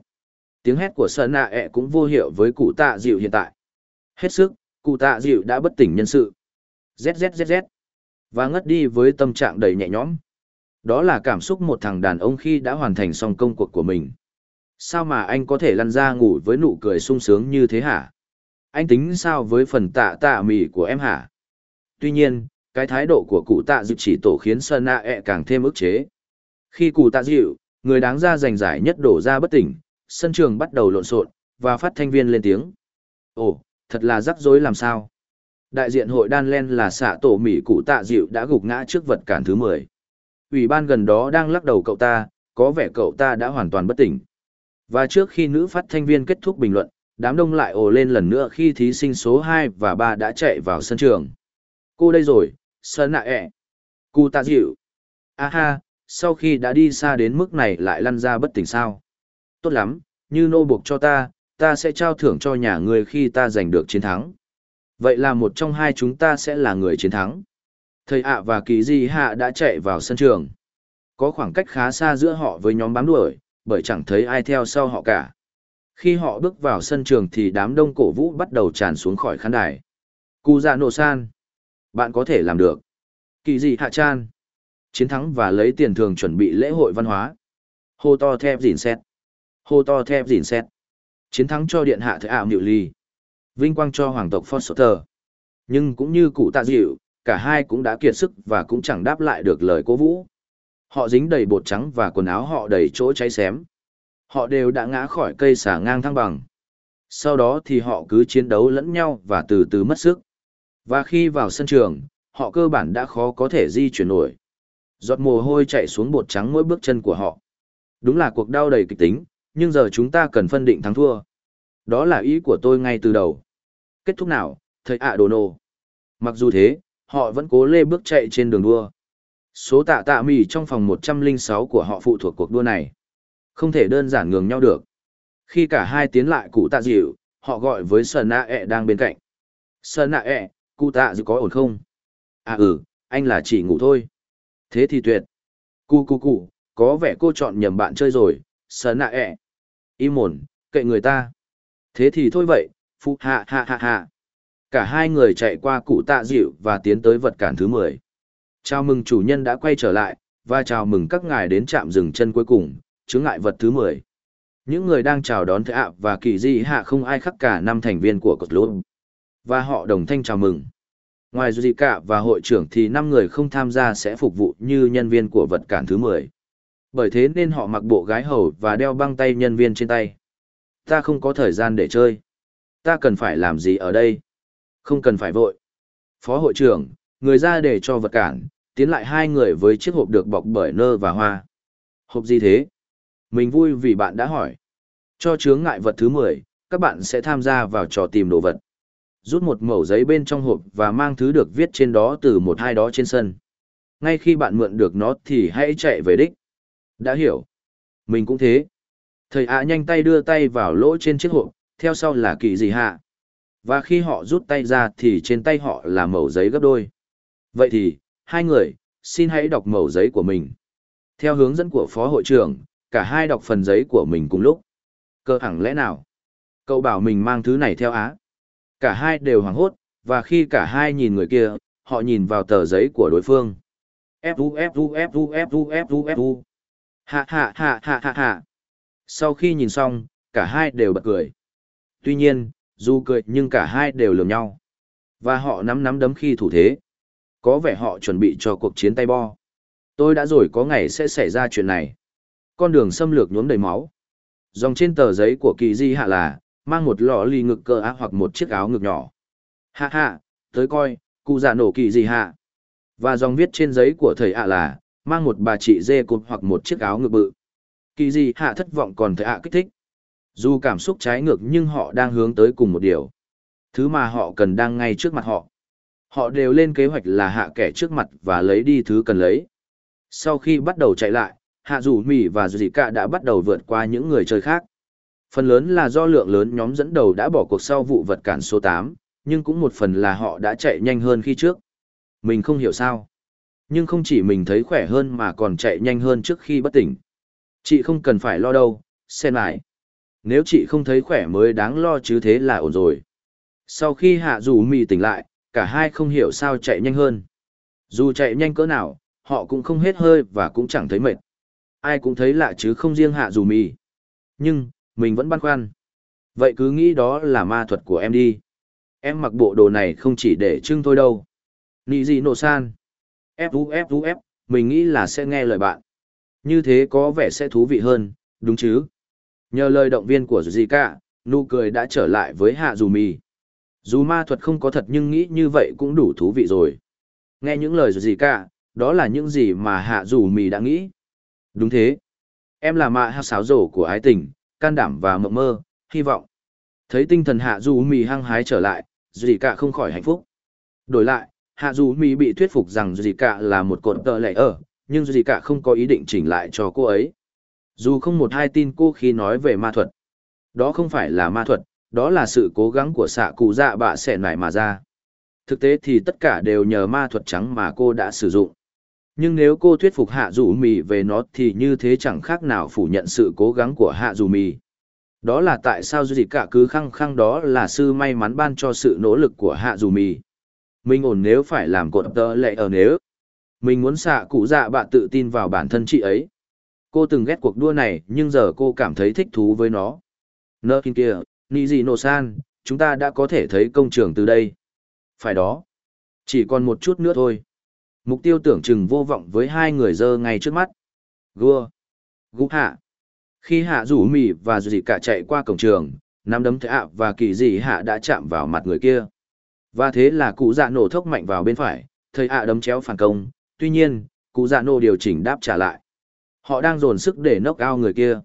Tiếng hét của sợ nạ ẹ cũng vô hiệu với cụ tạ dịu hiện tại. Hết sức, cụ tạ dịu đã bất tỉnh nhân sự. ZZZZ. Và ngất đi với tâm trạng đầy nhẹ nhõm. Đó là cảm xúc một thằng đàn ông khi đã hoàn thành xong công cuộc của mình. Sao mà anh có thể lăn ra ngủ với nụ cười sung sướng như thế hả? Anh tính sao với phần tạ tạ mì của em hả? Tuy nhiên, cái thái độ của cụ tạ dịu chỉ tổ khiến sơn nạ ẹ càng thêm ức chế. Khi cụ tạ dịu, người đáng ra giành giải nhất đổ ra bất tỉnh, sân trường bắt đầu lộn xộn và phát thanh viên lên tiếng. Ồ, thật là rắc rối làm sao? Đại diện hội đan len là xạ tổ mỹ cụ tạ dịu đã gục ngã trước vật cản thứ 10. Ủy ban gần đó đang lắc đầu cậu ta, có vẻ cậu ta đã hoàn toàn bất tỉnh. Và trước khi nữ phát thanh viên kết thúc bình luận, đám đông lại ồ lên lần nữa khi thí sinh số 2 và 3 đã chạy vào sân trường. Cô đây rồi, sơn nạ ẹ. Cụ tạ dịu. Aha, ha, sau khi đã đi xa đến mức này lại lăn ra bất tỉnh sao. Tốt lắm, như nô buộc cho ta, ta sẽ trao thưởng cho nhà người khi ta giành được chiến thắng. Vậy là một trong hai chúng ta sẽ là người chiến thắng. Thầy ạ và kỳ di hạ đã chạy vào sân trường. Có khoảng cách khá xa giữa họ với nhóm bám đuổi, bởi chẳng thấy ai theo sau họ cả. Khi họ bước vào sân trường thì đám đông cổ vũ bắt đầu tràn xuống khỏi khán đài. Cú dạ nổ san. Bạn có thể làm được. Kỳ gì hạ chan. Chiến thắng và lấy tiền thường chuẩn bị lễ hội văn hóa. Hô to thép dìn xét. Hô to thép dìn xét. Chiến thắng cho điện hạ Thượng ảo nhự ly. Vinh quang cho hoàng tộc Foster. Nhưng cũng như cụ tạ dịu, cả hai cũng đã kiệt sức và cũng chẳng đáp lại được lời cố vũ. Họ dính đầy bột trắng và quần áo họ đầy chỗ cháy xém. Họ đều đã ngã khỏi cây xả ngang thăng bằng. Sau đó thì họ cứ chiến đấu lẫn nhau và từ từ mất sức. Và khi vào sân trường, họ cơ bản đã khó có thể di chuyển nổi. Giọt mồ hôi chạy xuống bột trắng mỗi bước chân của họ. Đúng là cuộc đau đầy kịch tính, nhưng giờ chúng ta cần phân định thắng thua. Đó là ý của tôi ngay từ đầu. Kết thúc nào, thầy ạ đồ nô. Mặc dù thế, họ vẫn cố lê bước chạy trên đường đua. Số tạ tạ mì trong phòng 106 của họ phụ thuộc cuộc đua này. Không thể đơn giản ngừng nhau được. Khi cả hai tiến lại cụ tạ dịu, họ gọi với Sơn Nạ ẹ e đang bên cạnh. Sơn Nạ ẹ, e, cụ tạ dịu có ổn không? À ừ, anh là chỉ ngủ thôi. Thế thì tuyệt. Cụ cụ cụ, có vẻ cô chọn nhầm bạn chơi rồi, Sơn Nạ ẹ. E. Im ổn, kệ người ta. Thế thì thôi vậy, phụ hạ hạ hạ hạ. Cả hai người chạy qua cụ tạ dịu và tiến tới vật cản thứ 10. Chào mừng chủ nhân đã quay trở lại, và chào mừng các ngài đến trạm dừng chân cuối cùng, chướng ngại vật thứ 10. Những người đang chào đón thệ ạ và kỳ di hạ không ai khác cả năm thành viên của cột lốt. Và họ đồng thanh chào mừng. Ngoài Duy Cả và hội trưởng thì năm người không tham gia sẽ phục vụ như nhân viên của vật cản thứ 10. Bởi thế nên họ mặc bộ gái hầu và đeo băng tay nhân viên trên tay. Ta không có thời gian để chơi. Ta cần phải làm gì ở đây? Không cần phải vội. Phó hội trưởng, người ra để cho vật cản, tiến lại hai người với chiếc hộp được bọc bởi nơ và hoa. Hộp gì thế? Mình vui vì bạn đã hỏi. Cho chướng ngại vật thứ 10, các bạn sẽ tham gia vào trò tìm đồ vật. Rút một mẩu giấy bên trong hộp và mang thứ được viết trên đó từ một hai đó trên sân. Ngay khi bạn mượn được nó thì hãy chạy về đích. Đã hiểu. Mình cũng thế. Thầy ạ nhanh tay đưa tay vào lỗ trên chiếc hộp, theo sau là kỳ gì hạ. Và khi họ rút tay ra thì trên tay họ là mẩu giấy gấp đôi. Vậy thì, hai người, xin hãy đọc mẩu giấy của mình. Theo hướng dẫn của phó hội trưởng, cả hai đọc phần giấy của mình cùng lúc. Cơ hẳn lẽ nào? Cậu bảo mình mang thứ này theo á. Cả hai đều hoảng hốt, và khi cả hai nhìn người kia, họ nhìn vào tờ giấy của đối phương. Fu Fu Fu Fu Fu Fu. Hạ hạ hạ hạ hạ hạ. Sau khi nhìn xong, cả hai đều bật cười. Tuy nhiên, dù cười nhưng cả hai đều lườm nhau. Và họ nắm nắm đấm khi thủ thế. Có vẻ họ chuẩn bị cho cuộc chiến tay bo. Tôi đã rồi có ngày sẽ xảy ra chuyện này. Con đường xâm lược nhuốm đầy máu. Dòng trên tờ giấy của kỳ di hạ là, mang một lọ ly ngực cơ á hoặc một chiếc áo ngực nhỏ. Hạ hạ, tới coi, cụ già nổ kỳ di hạ. Và dòng viết trên giấy của thầy ạ là, mang một bà chị dê cụt hoặc một chiếc áo ngực bự. Kỳ di hạ thất vọng còn Thầy ạ kích thích. Dù cảm xúc trái ngược nhưng họ đang hướng tới cùng một điều. Thứ mà họ cần đang ngay trước mặt họ. Họ đều lên kế hoạch là hạ kẻ trước mặt và lấy đi thứ cần lấy. Sau khi bắt đầu chạy lại, hạ dù mì và dù gì cả đã bắt đầu vượt qua những người chơi khác. Phần lớn là do lượng lớn nhóm dẫn đầu đã bỏ cuộc sau vụ vật cản số 8, nhưng cũng một phần là họ đã chạy nhanh hơn khi trước. Mình không hiểu sao. Nhưng không chỉ mình thấy khỏe hơn mà còn chạy nhanh hơn trước khi bất tỉnh. Chị không cần phải lo đâu, xem lại. Nếu chị không thấy khỏe mới đáng lo chứ thế là ổn rồi. Sau khi hạ dù mì tỉnh lại, cả hai không hiểu sao chạy nhanh hơn. Dù chạy nhanh cỡ nào, họ cũng không hết hơi và cũng chẳng thấy mệt. Ai cũng thấy lạ chứ không riêng hạ dù mì. Nhưng, mình vẫn băn khoăn. Vậy cứ nghĩ đó là ma thuật của em đi. Em mặc bộ đồ này không chỉ để trưng thôi đâu. Nị gì nổ san. Ép ú ép ú ép, mình nghĩ là sẽ nghe lời bạn. Như thế có vẻ sẽ thú vị hơn, đúng chứ? Nhờ lời động viên của Zika, nụ cười đã trở lại với Hạ Dù Mì. Dù ma thuật không có thật nhưng nghĩ như vậy cũng đủ thú vị rồi. Nghe những lời gì cả? đó là những gì mà Hạ Dù Mì đã nghĩ. Đúng thế. Em là mạ hát sáo rổ của ái tình, can đảm và mộng mơ, hy vọng. Thấy tinh thần Hạ Dù Mì hăng hái trở lại, Zika không khỏi hạnh phúc. Đổi lại, Hạ Dù Mì bị thuyết phục rằng Zika là một cột tờ lệ ở, nhưng Zika không có ý định chỉnh lại cho cô ấy. Dù không một hai tin cô khi nói về ma thuật. Đó không phải là ma thuật, đó là sự cố gắng của xạ cụ dạ bạ sẽ nải mà ra. Thực tế thì tất cả đều nhờ ma thuật trắng mà cô đã sử dụng. Nhưng nếu cô thuyết phục hạ dù mì về nó thì như thế chẳng khác nào phủ nhận sự cố gắng của hạ dù mì. Đó là tại sao dù gì cả cứ khăng khăng đó là sư may mắn ban cho sự nỗ lực của hạ dù mì. Mình ổn nếu phải làm cột tơ lệ ở nếu. Mình muốn xạ cụ dạ bạ tự tin vào bản thân chị ấy. Cô từng ghét cuộc đua này nhưng giờ cô cảm thấy thích thú với nó. Nơ kinh kia, Nì gì nổ san, chúng ta đã có thể thấy công trường từ đây. Phải đó. Chỉ còn một chút nữa thôi. Mục tiêu tưởng chừng vô vọng với hai người dơ ngay trước mắt. Gua. Gúp hạ. Khi hạ rủ mì và dù gì cả chạy qua cổng trường, nắm đấm thế ạ và kỳ dị hạ đã chạm vào mặt người kia. Và thế là cụ dạ nổ thốc mạnh vào bên phải, thầy ạ đấm chéo phản công, tuy nhiên, cụ dạ nổ điều chỉnh đáp trả lại. Họ đang dồn sức để nốc ao người kia.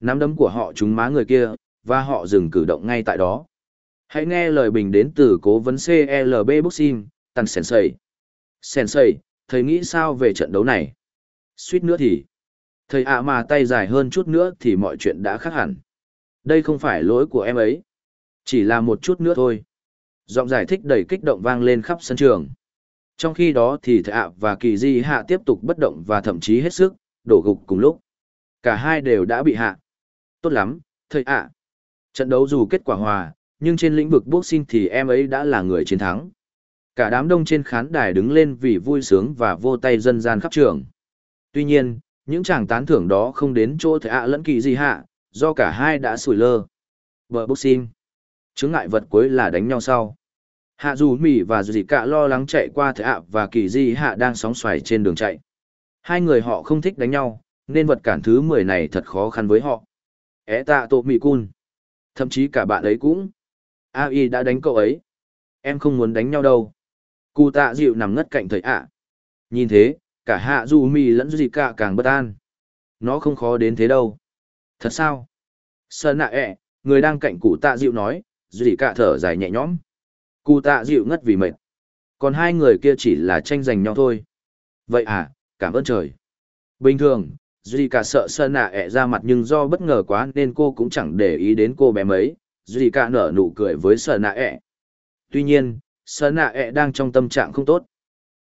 Nắm đấm của họ trúng má người kia, và họ dừng cử động ngay tại đó. Hãy nghe lời bình đến từ cố vấn CLB Boxing, Tần Sensei. Sensei, thầy nghĩ sao về trận đấu này? Suýt nữa thì... Thầy ạ mà tay dài hơn chút nữa thì mọi chuyện đã khác hẳn. Đây không phải lỗi của em ấy. Chỉ là một chút nữa thôi. Giọng giải thích đầy kích động vang lên khắp sân trường. Trong khi đó thì thầy ạ và kỳ di hạ tiếp tục bất động và thậm chí hết sức, đổ gục cùng lúc. Cả hai đều đã bị hạ. Tốt lắm, thầy ạ. Trận đấu dù kết quả hòa, nhưng trên lĩnh vực boxing thì em ấy đã là người chiến thắng. Cả đám đông trên khán đài đứng lên vì vui sướng và vô tay dân gian khắp trường. Tuy nhiên, những chàng tán thưởng đó không đến chỗ thẻ ạ lẫn kỳ gì hạ, do cả hai đã sủi lơ. Bờ boxing. Chứng ngại vật cuối là đánh nhau sau. Hạ dù mỉ và dù gì cả lo lắng chạy qua thẻ ạ và kỳ di hạ đang sóng xoài trên đường chạy. Hai người họ không thích đánh nhau, nên vật cản thứ 10 này thật khó khăn với họ. É tạ tổ mỉ cun. Thậm chí cả bạn ấy cũng. AI đã đánh cậu ấy. Em không muốn đánh nhau đâu. Cụ tạ dịu nằm ngất cạnh thầy ạ. Nhìn thế, cả hạ dù mì lẫn gì cả càng bất an. Nó không khó đến thế đâu. Thật sao? Sơn nạ ẹ, người đang cạnh cụ tạ dịu nói, gì cả thở dài nhẹ nhõm. Cụ tạ dịu ngất vì mệt. Còn hai người kia chỉ là tranh giành nhau thôi. Vậy à, cảm ơn trời. Bình thường, duy cả sợ sơn nạ ẹ ra mặt nhưng do bất ngờ quá nên cô cũng chẳng để ý đến cô bé mấy. Duy cả nở nụ cười với sơn nạ ẹ. Tuy nhiên sơn nạ ẹ đang trong tâm trạng không tốt.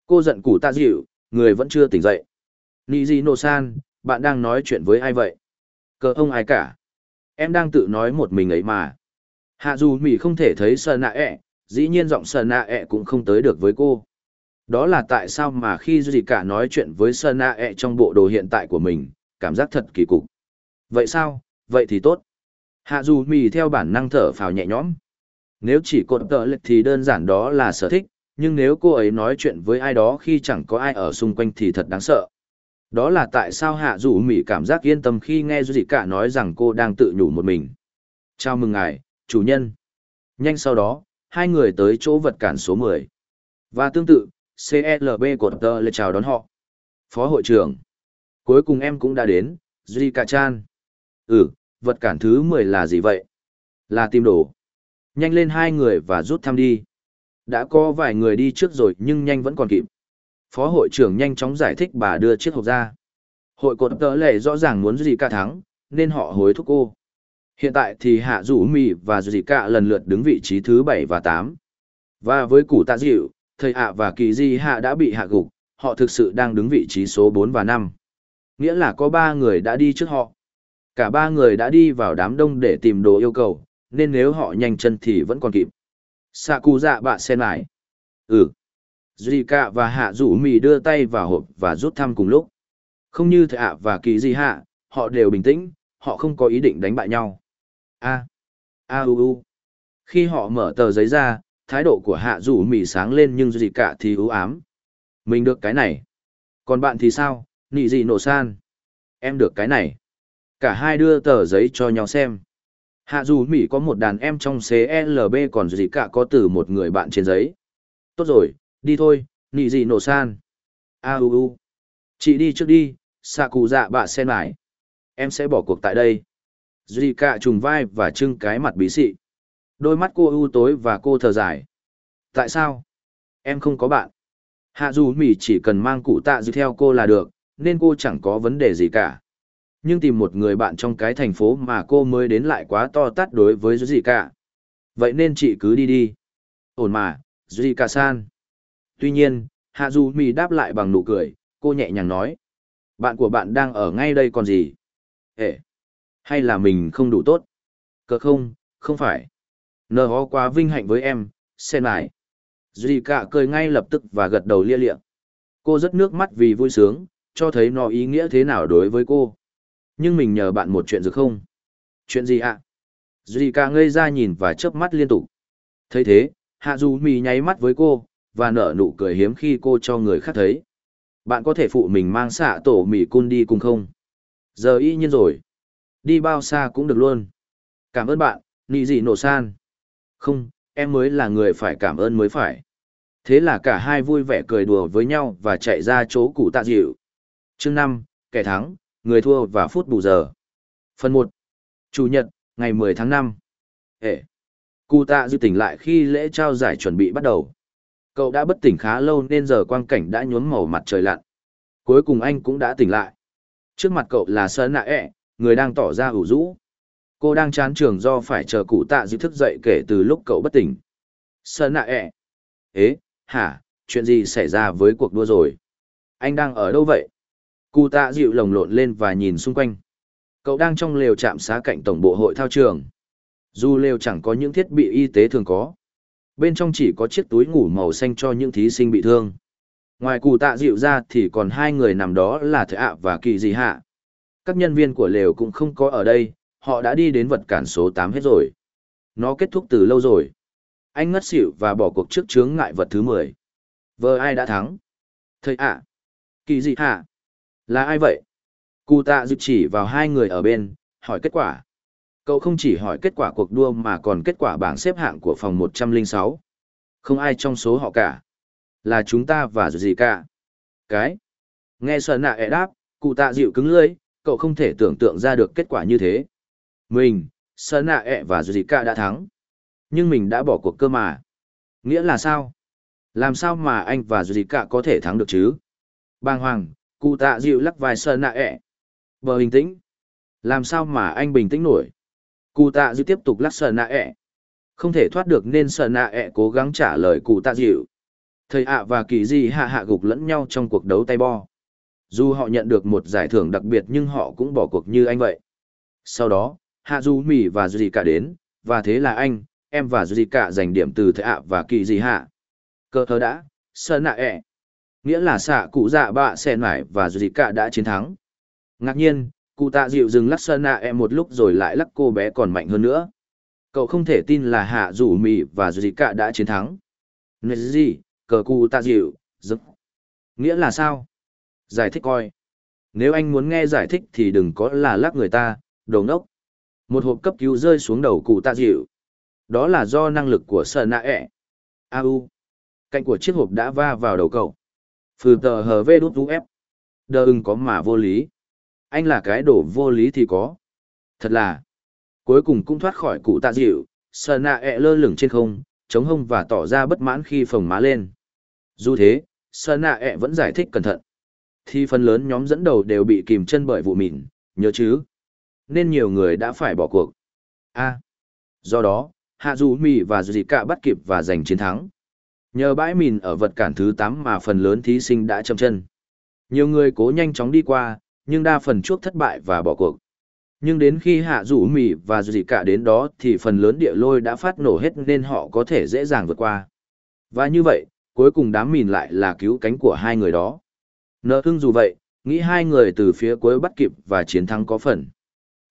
Cô giận củ tạ dịu, người vẫn chưa tỉnh dậy. Nị gì nô san bạn đang nói chuyện với ai vậy? Cờ ông ai cả? Em đang tự nói một mình ấy mà. Hạ dù mỹ không thể thấy sơn nạ ẹ, dĩ nhiên giọng sơn nạ ẹ cũng không tới được với cô đó là tại sao mà khi Duy cả nói chuyện với Sơn A e trong bộ đồ hiện tại của mình, cảm giác thật kỳ cục. Vậy sao, vậy thì tốt. Hạ dù mì theo bản năng thở phào nhẹ nhõm. Nếu chỉ cột tợ lệch thì đơn giản đó là sở thích, nhưng nếu cô ấy nói chuyện với ai đó khi chẳng có ai ở xung quanh thì thật đáng sợ. Đó là tại sao hạ dù mì cảm giác yên tâm khi nghe Duy cả nói rằng cô đang tự nhủ một mình. Chào mừng ngài, chủ nhân. Nhanh sau đó, hai người tới chỗ vật cản số 10. Và tương tự, CLB cột tờ lê chào đón họ. Phó hội trưởng. Cuối cùng em cũng đã đến, Zika Chan. Ừ, vật cản thứ 10 là gì vậy? Là tìm đồ. Nhanh lên hai người và rút thăm đi. Đã có vài người đi trước rồi nhưng nhanh vẫn còn kịp. Phó hội trưởng nhanh chóng giải thích bà đưa chiếc hộp ra. Hội cột tờ lệ rõ ràng muốn Zika thắng, nên họ hối thúc cô. Hiện tại thì Hạ Dũ Mì và Zika lần lượt đứng vị trí thứ 7 và 8. Và với củ tạ dịu, thầy Hạ và Kỳ Di Hạ đã bị hạ gục, họ thực sự đang đứng vị trí số 4 và 5. Nghĩa là có 3 người đã đi trước họ. Cả ba người đã đi vào đám đông để tìm đồ yêu cầu, nên nếu họ nhanh chân thì vẫn còn kịp. Sạ cụ dạ bạ sen lại. Ừ. Zika và Hạ rủ Mì đưa tay vào hộp và rút thăm cùng lúc. Không như thầy Hạ và Kỳ Di Hạ, họ đều bình tĩnh, họ không có ý định đánh bại nhau. A. A u u. Khi họ mở tờ giấy ra, thái độ của Hạ Dũ Mì sáng lên nhưng Zika thì ưu ám. Mình được cái này. Còn bạn thì sao, nị gì nổ san? Em được cái này. Cả hai đưa tờ giấy cho nhau xem. Hạ dù mỉ có một đàn em trong CLB còn gì cả có từ một người bạn trên giấy. Tốt rồi, đi thôi, nị gì nổ san. A u u. Chị đi trước đi, xạ cụ dạ bạ sen lại. Em sẽ bỏ cuộc tại đây. Duy cả trùng vai và trưng cái mặt bí xị. Đôi mắt cô ưu tối và cô thở dài. Tại sao? Em không có bạn. Hạ dù Mỹ chỉ cần mang cụ tạ dư theo cô là được, nên cô chẳng có vấn đề gì cả. Nhưng tìm một người bạn trong cái thành phố mà cô mới đến lại quá to tát đối với gì cả. Vậy nên chị cứ đi đi. Ổn mà, Zika san. Tuy nhiên, Hạ dù Mỹ đáp lại bằng nụ cười, cô nhẹ nhàng nói. Bạn của bạn đang ở ngay đây còn gì? Ê! Hay là mình không đủ tốt? Cờ không, không phải. Nờ ho quá vinh hạnh với em, sen lại. dì cả cười ngay lập tức và gật đầu lia lịa. Cô rất nước mắt vì vui sướng, cho thấy nó ý nghĩa thế nào đối với cô. Nhưng mình nhờ bạn một chuyện được không? Chuyện gì ạ? À? Duy cả ngây ra nhìn và chớp mắt liên tục. thấy thế, Hạ dù Mì nháy mắt với cô, và nở nụ cười hiếm khi cô cho người khác thấy. Bạn có thể phụ mình mang xạ tổ mì cun đi cùng không? Giờ y nhiên rồi. Đi bao xa cũng được luôn. Cảm ơn bạn, nị dị nổ san. Không, em mới là người phải cảm ơn mới phải. Thế là cả hai vui vẻ cười đùa với nhau và chạy ra chỗ cụ tạ dịu. Chương năm, kẻ thắng, người thua và phút bù giờ. Phần một, Chủ nhật, ngày mười tháng năm. Ê! Cụ tạ dịu tỉnh lại khi lễ trao giải chuẩn bị bắt đầu. Cậu đã bất tỉnh khá lâu nên giờ quang cảnh đã nhuốm màu mặt trời lặn. Cuối cùng anh cũng đã tỉnh lại. Trước mặt cậu là Sơn Nạ ẹ, người đang tỏ ra ủ rũ. Cô đang chán trường do phải chờ cụ tạ dịu thức dậy kể từ lúc cậu bất tỉnh. Sơn Nạ ẹ. Ế, hả, chuyện gì xảy ra với cuộc đua rồi? Anh đang ở đâu vậy? Cụ tạ dịu lồng lộn lên và nhìn xung quanh. Cậu đang trong lều trạm xá cạnh tổng bộ hội thao trường. Dù lều chẳng có những thiết bị y tế thường có. Bên trong chỉ có chiếc túi ngủ màu xanh cho những thí sinh bị thương. Ngoài cụ tạ dịu ra thì còn hai người nằm đó là thợ ạ và kỳ dị hạ. Các nhân viên của lều cũng không có ở đây, họ đã đi đến vật cản số 8 hết rồi. Nó kết thúc từ lâu rồi. Anh ngất xỉu và bỏ cuộc trước chướng ngại vật thứ 10. Vợ ai đã thắng? Thầy ạ. Kỳ gì hả? Là ai vậy? Cụ tạ dịu chỉ vào hai người ở bên, hỏi kết quả. Cậu không chỉ hỏi kết quả cuộc đua mà còn kết quả bảng xếp hạng của phòng 106. Không ai trong số họ cả. Là chúng ta và gì cả. Cái. Nghe sợ nạ ẹ đáp, cụ tạ dịu cứng lưỡi, cậu không thể tưởng tượng ra được kết quả như thế. Mình, Sơn nạ ẹ e và gì cả đã thắng. Nhưng mình đã bỏ cuộc cơ mà. Nghĩa là sao? Làm sao mà anh và gì cả có thể thắng được chứ? Bang hoàng, cụ tạ dịu lắc vài Sơn nạ ẹ. E. Bờ bình tĩnh. Làm sao mà anh bình tĩnh nổi? Cụ tạ dịu tiếp tục lắc Sơn nạ ẹ. E. Không thể thoát được nên Sơn nạ ẹ cố gắng trả lời cụ tạ dịu. Thầy ạ và kỳ di hạ hạ gục lẫn nhau trong cuộc đấu tay bo. Dù họ nhận được một giải thưởng đặc biệt nhưng họ cũng bỏ cuộc như anh vậy. Sau đó, hạ du mỉ và duy cả đến, và thế là anh, em và duy cả giành điểm từ thệ ạ và kỳ gì hạ. Cơ thơ đã, sơn nạ ẹ. Nghĩa là xạ cụ dạ bạ xẻ nải và duy cả đã chiến thắng. Ngạc nhiên, cụ tạ dịu dừng lắc sơn nạ ẹ một lúc rồi lại lắc cô bé còn mạnh hơn nữa cậu không thể tin là hạ rủ mỉ và duy cả đã chiến thắng nơi gì cờ cụ tạ dịu giấc nghĩa là sao giải thích coi nếu anh muốn nghe giải thích thì đừng có là lắc người ta đồ ngốc một hộp cấp cứu rơi xuống đầu cụ tạ dịu đó là do năng lực của sợ nạ ẹ a u cạnh của chiếc hộp đã va vào đầu cậu phừ tờ hờ vê đút ép Đờ ưng có mà vô lý. Anh là cái đồ vô lý thì có. Thật là. Cuối cùng cũng thoát khỏi cụ tạ dịu, sợ nạ ẹ lơ lửng trên không, chống hông và tỏ ra bất mãn khi phồng má lên. Dù thế, sợ nạ ẹ vẫn giải thích cẩn thận. Thì phần lớn nhóm dẫn đầu đều bị kìm chân bởi vụ mịn, nhớ chứ. Nên nhiều người đã phải bỏ cuộc. a do đó, Hạ Dù Mì và Dù Cả bắt kịp và giành chiến thắng. Nhờ bãi mìn ở vật cản thứ 8 mà phần lớn thí sinh đã chậm chân. Nhiều người cố nhanh chóng đi qua, nhưng đa phần chuốc thất bại và bỏ cuộc. Nhưng đến khi hạ Dù mì và dù cả đến đó thì phần lớn địa lôi đã phát nổ hết nên họ có thể dễ dàng vượt qua. Và như vậy, cuối cùng đám mìn lại là cứu cánh của hai người đó. Nợ thương dù vậy, nghĩ hai người từ phía cuối bắt kịp và chiến thắng có phần.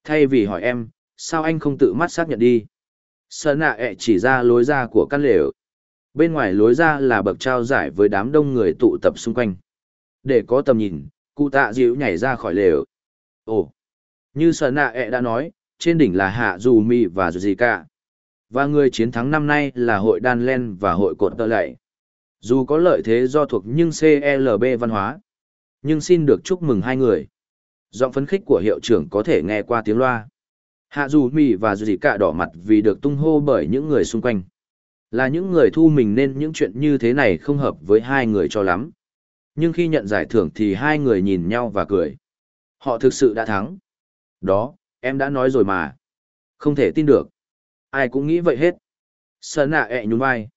Thay vì hỏi em, sao anh không tự mắt xác nhận đi? Sơn nạ ẹ chỉ ra lối ra của căn lều. Bên ngoài lối ra là bậc trao giải với đám đông người tụ tập xung quanh. Để có tầm nhìn, cụ tạ dịu nhảy ra khỏi lều. Ồ, như Sơn nạ ẹ đã nói, trên đỉnh là Hạ Dù Mi và Dù Gì Cả. Và người chiến thắng năm nay là hội Đan Len và hội Cột Tơ Lệ. Dù có lợi thế do thuộc nhưng CLB văn hóa. Nhưng xin được chúc mừng hai người. Giọng phấn khích của hiệu trưởng có thể nghe qua tiếng loa. Hạ dù mì và dù gì cả đỏ mặt vì được tung hô bởi những người xung quanh. Là những người thu mình nên những chuyện như thế này không hợp với hai người cho lắm. Nhưng khi nhận giải thưởng thì hai người nhìn nhau và cười. Họ thực sự đã thắng. Đó, em đã nói rồi mà. Không thể tin được. Ai cũng nghĩ vậy hết. Sơn nạ ẹ nhún vai.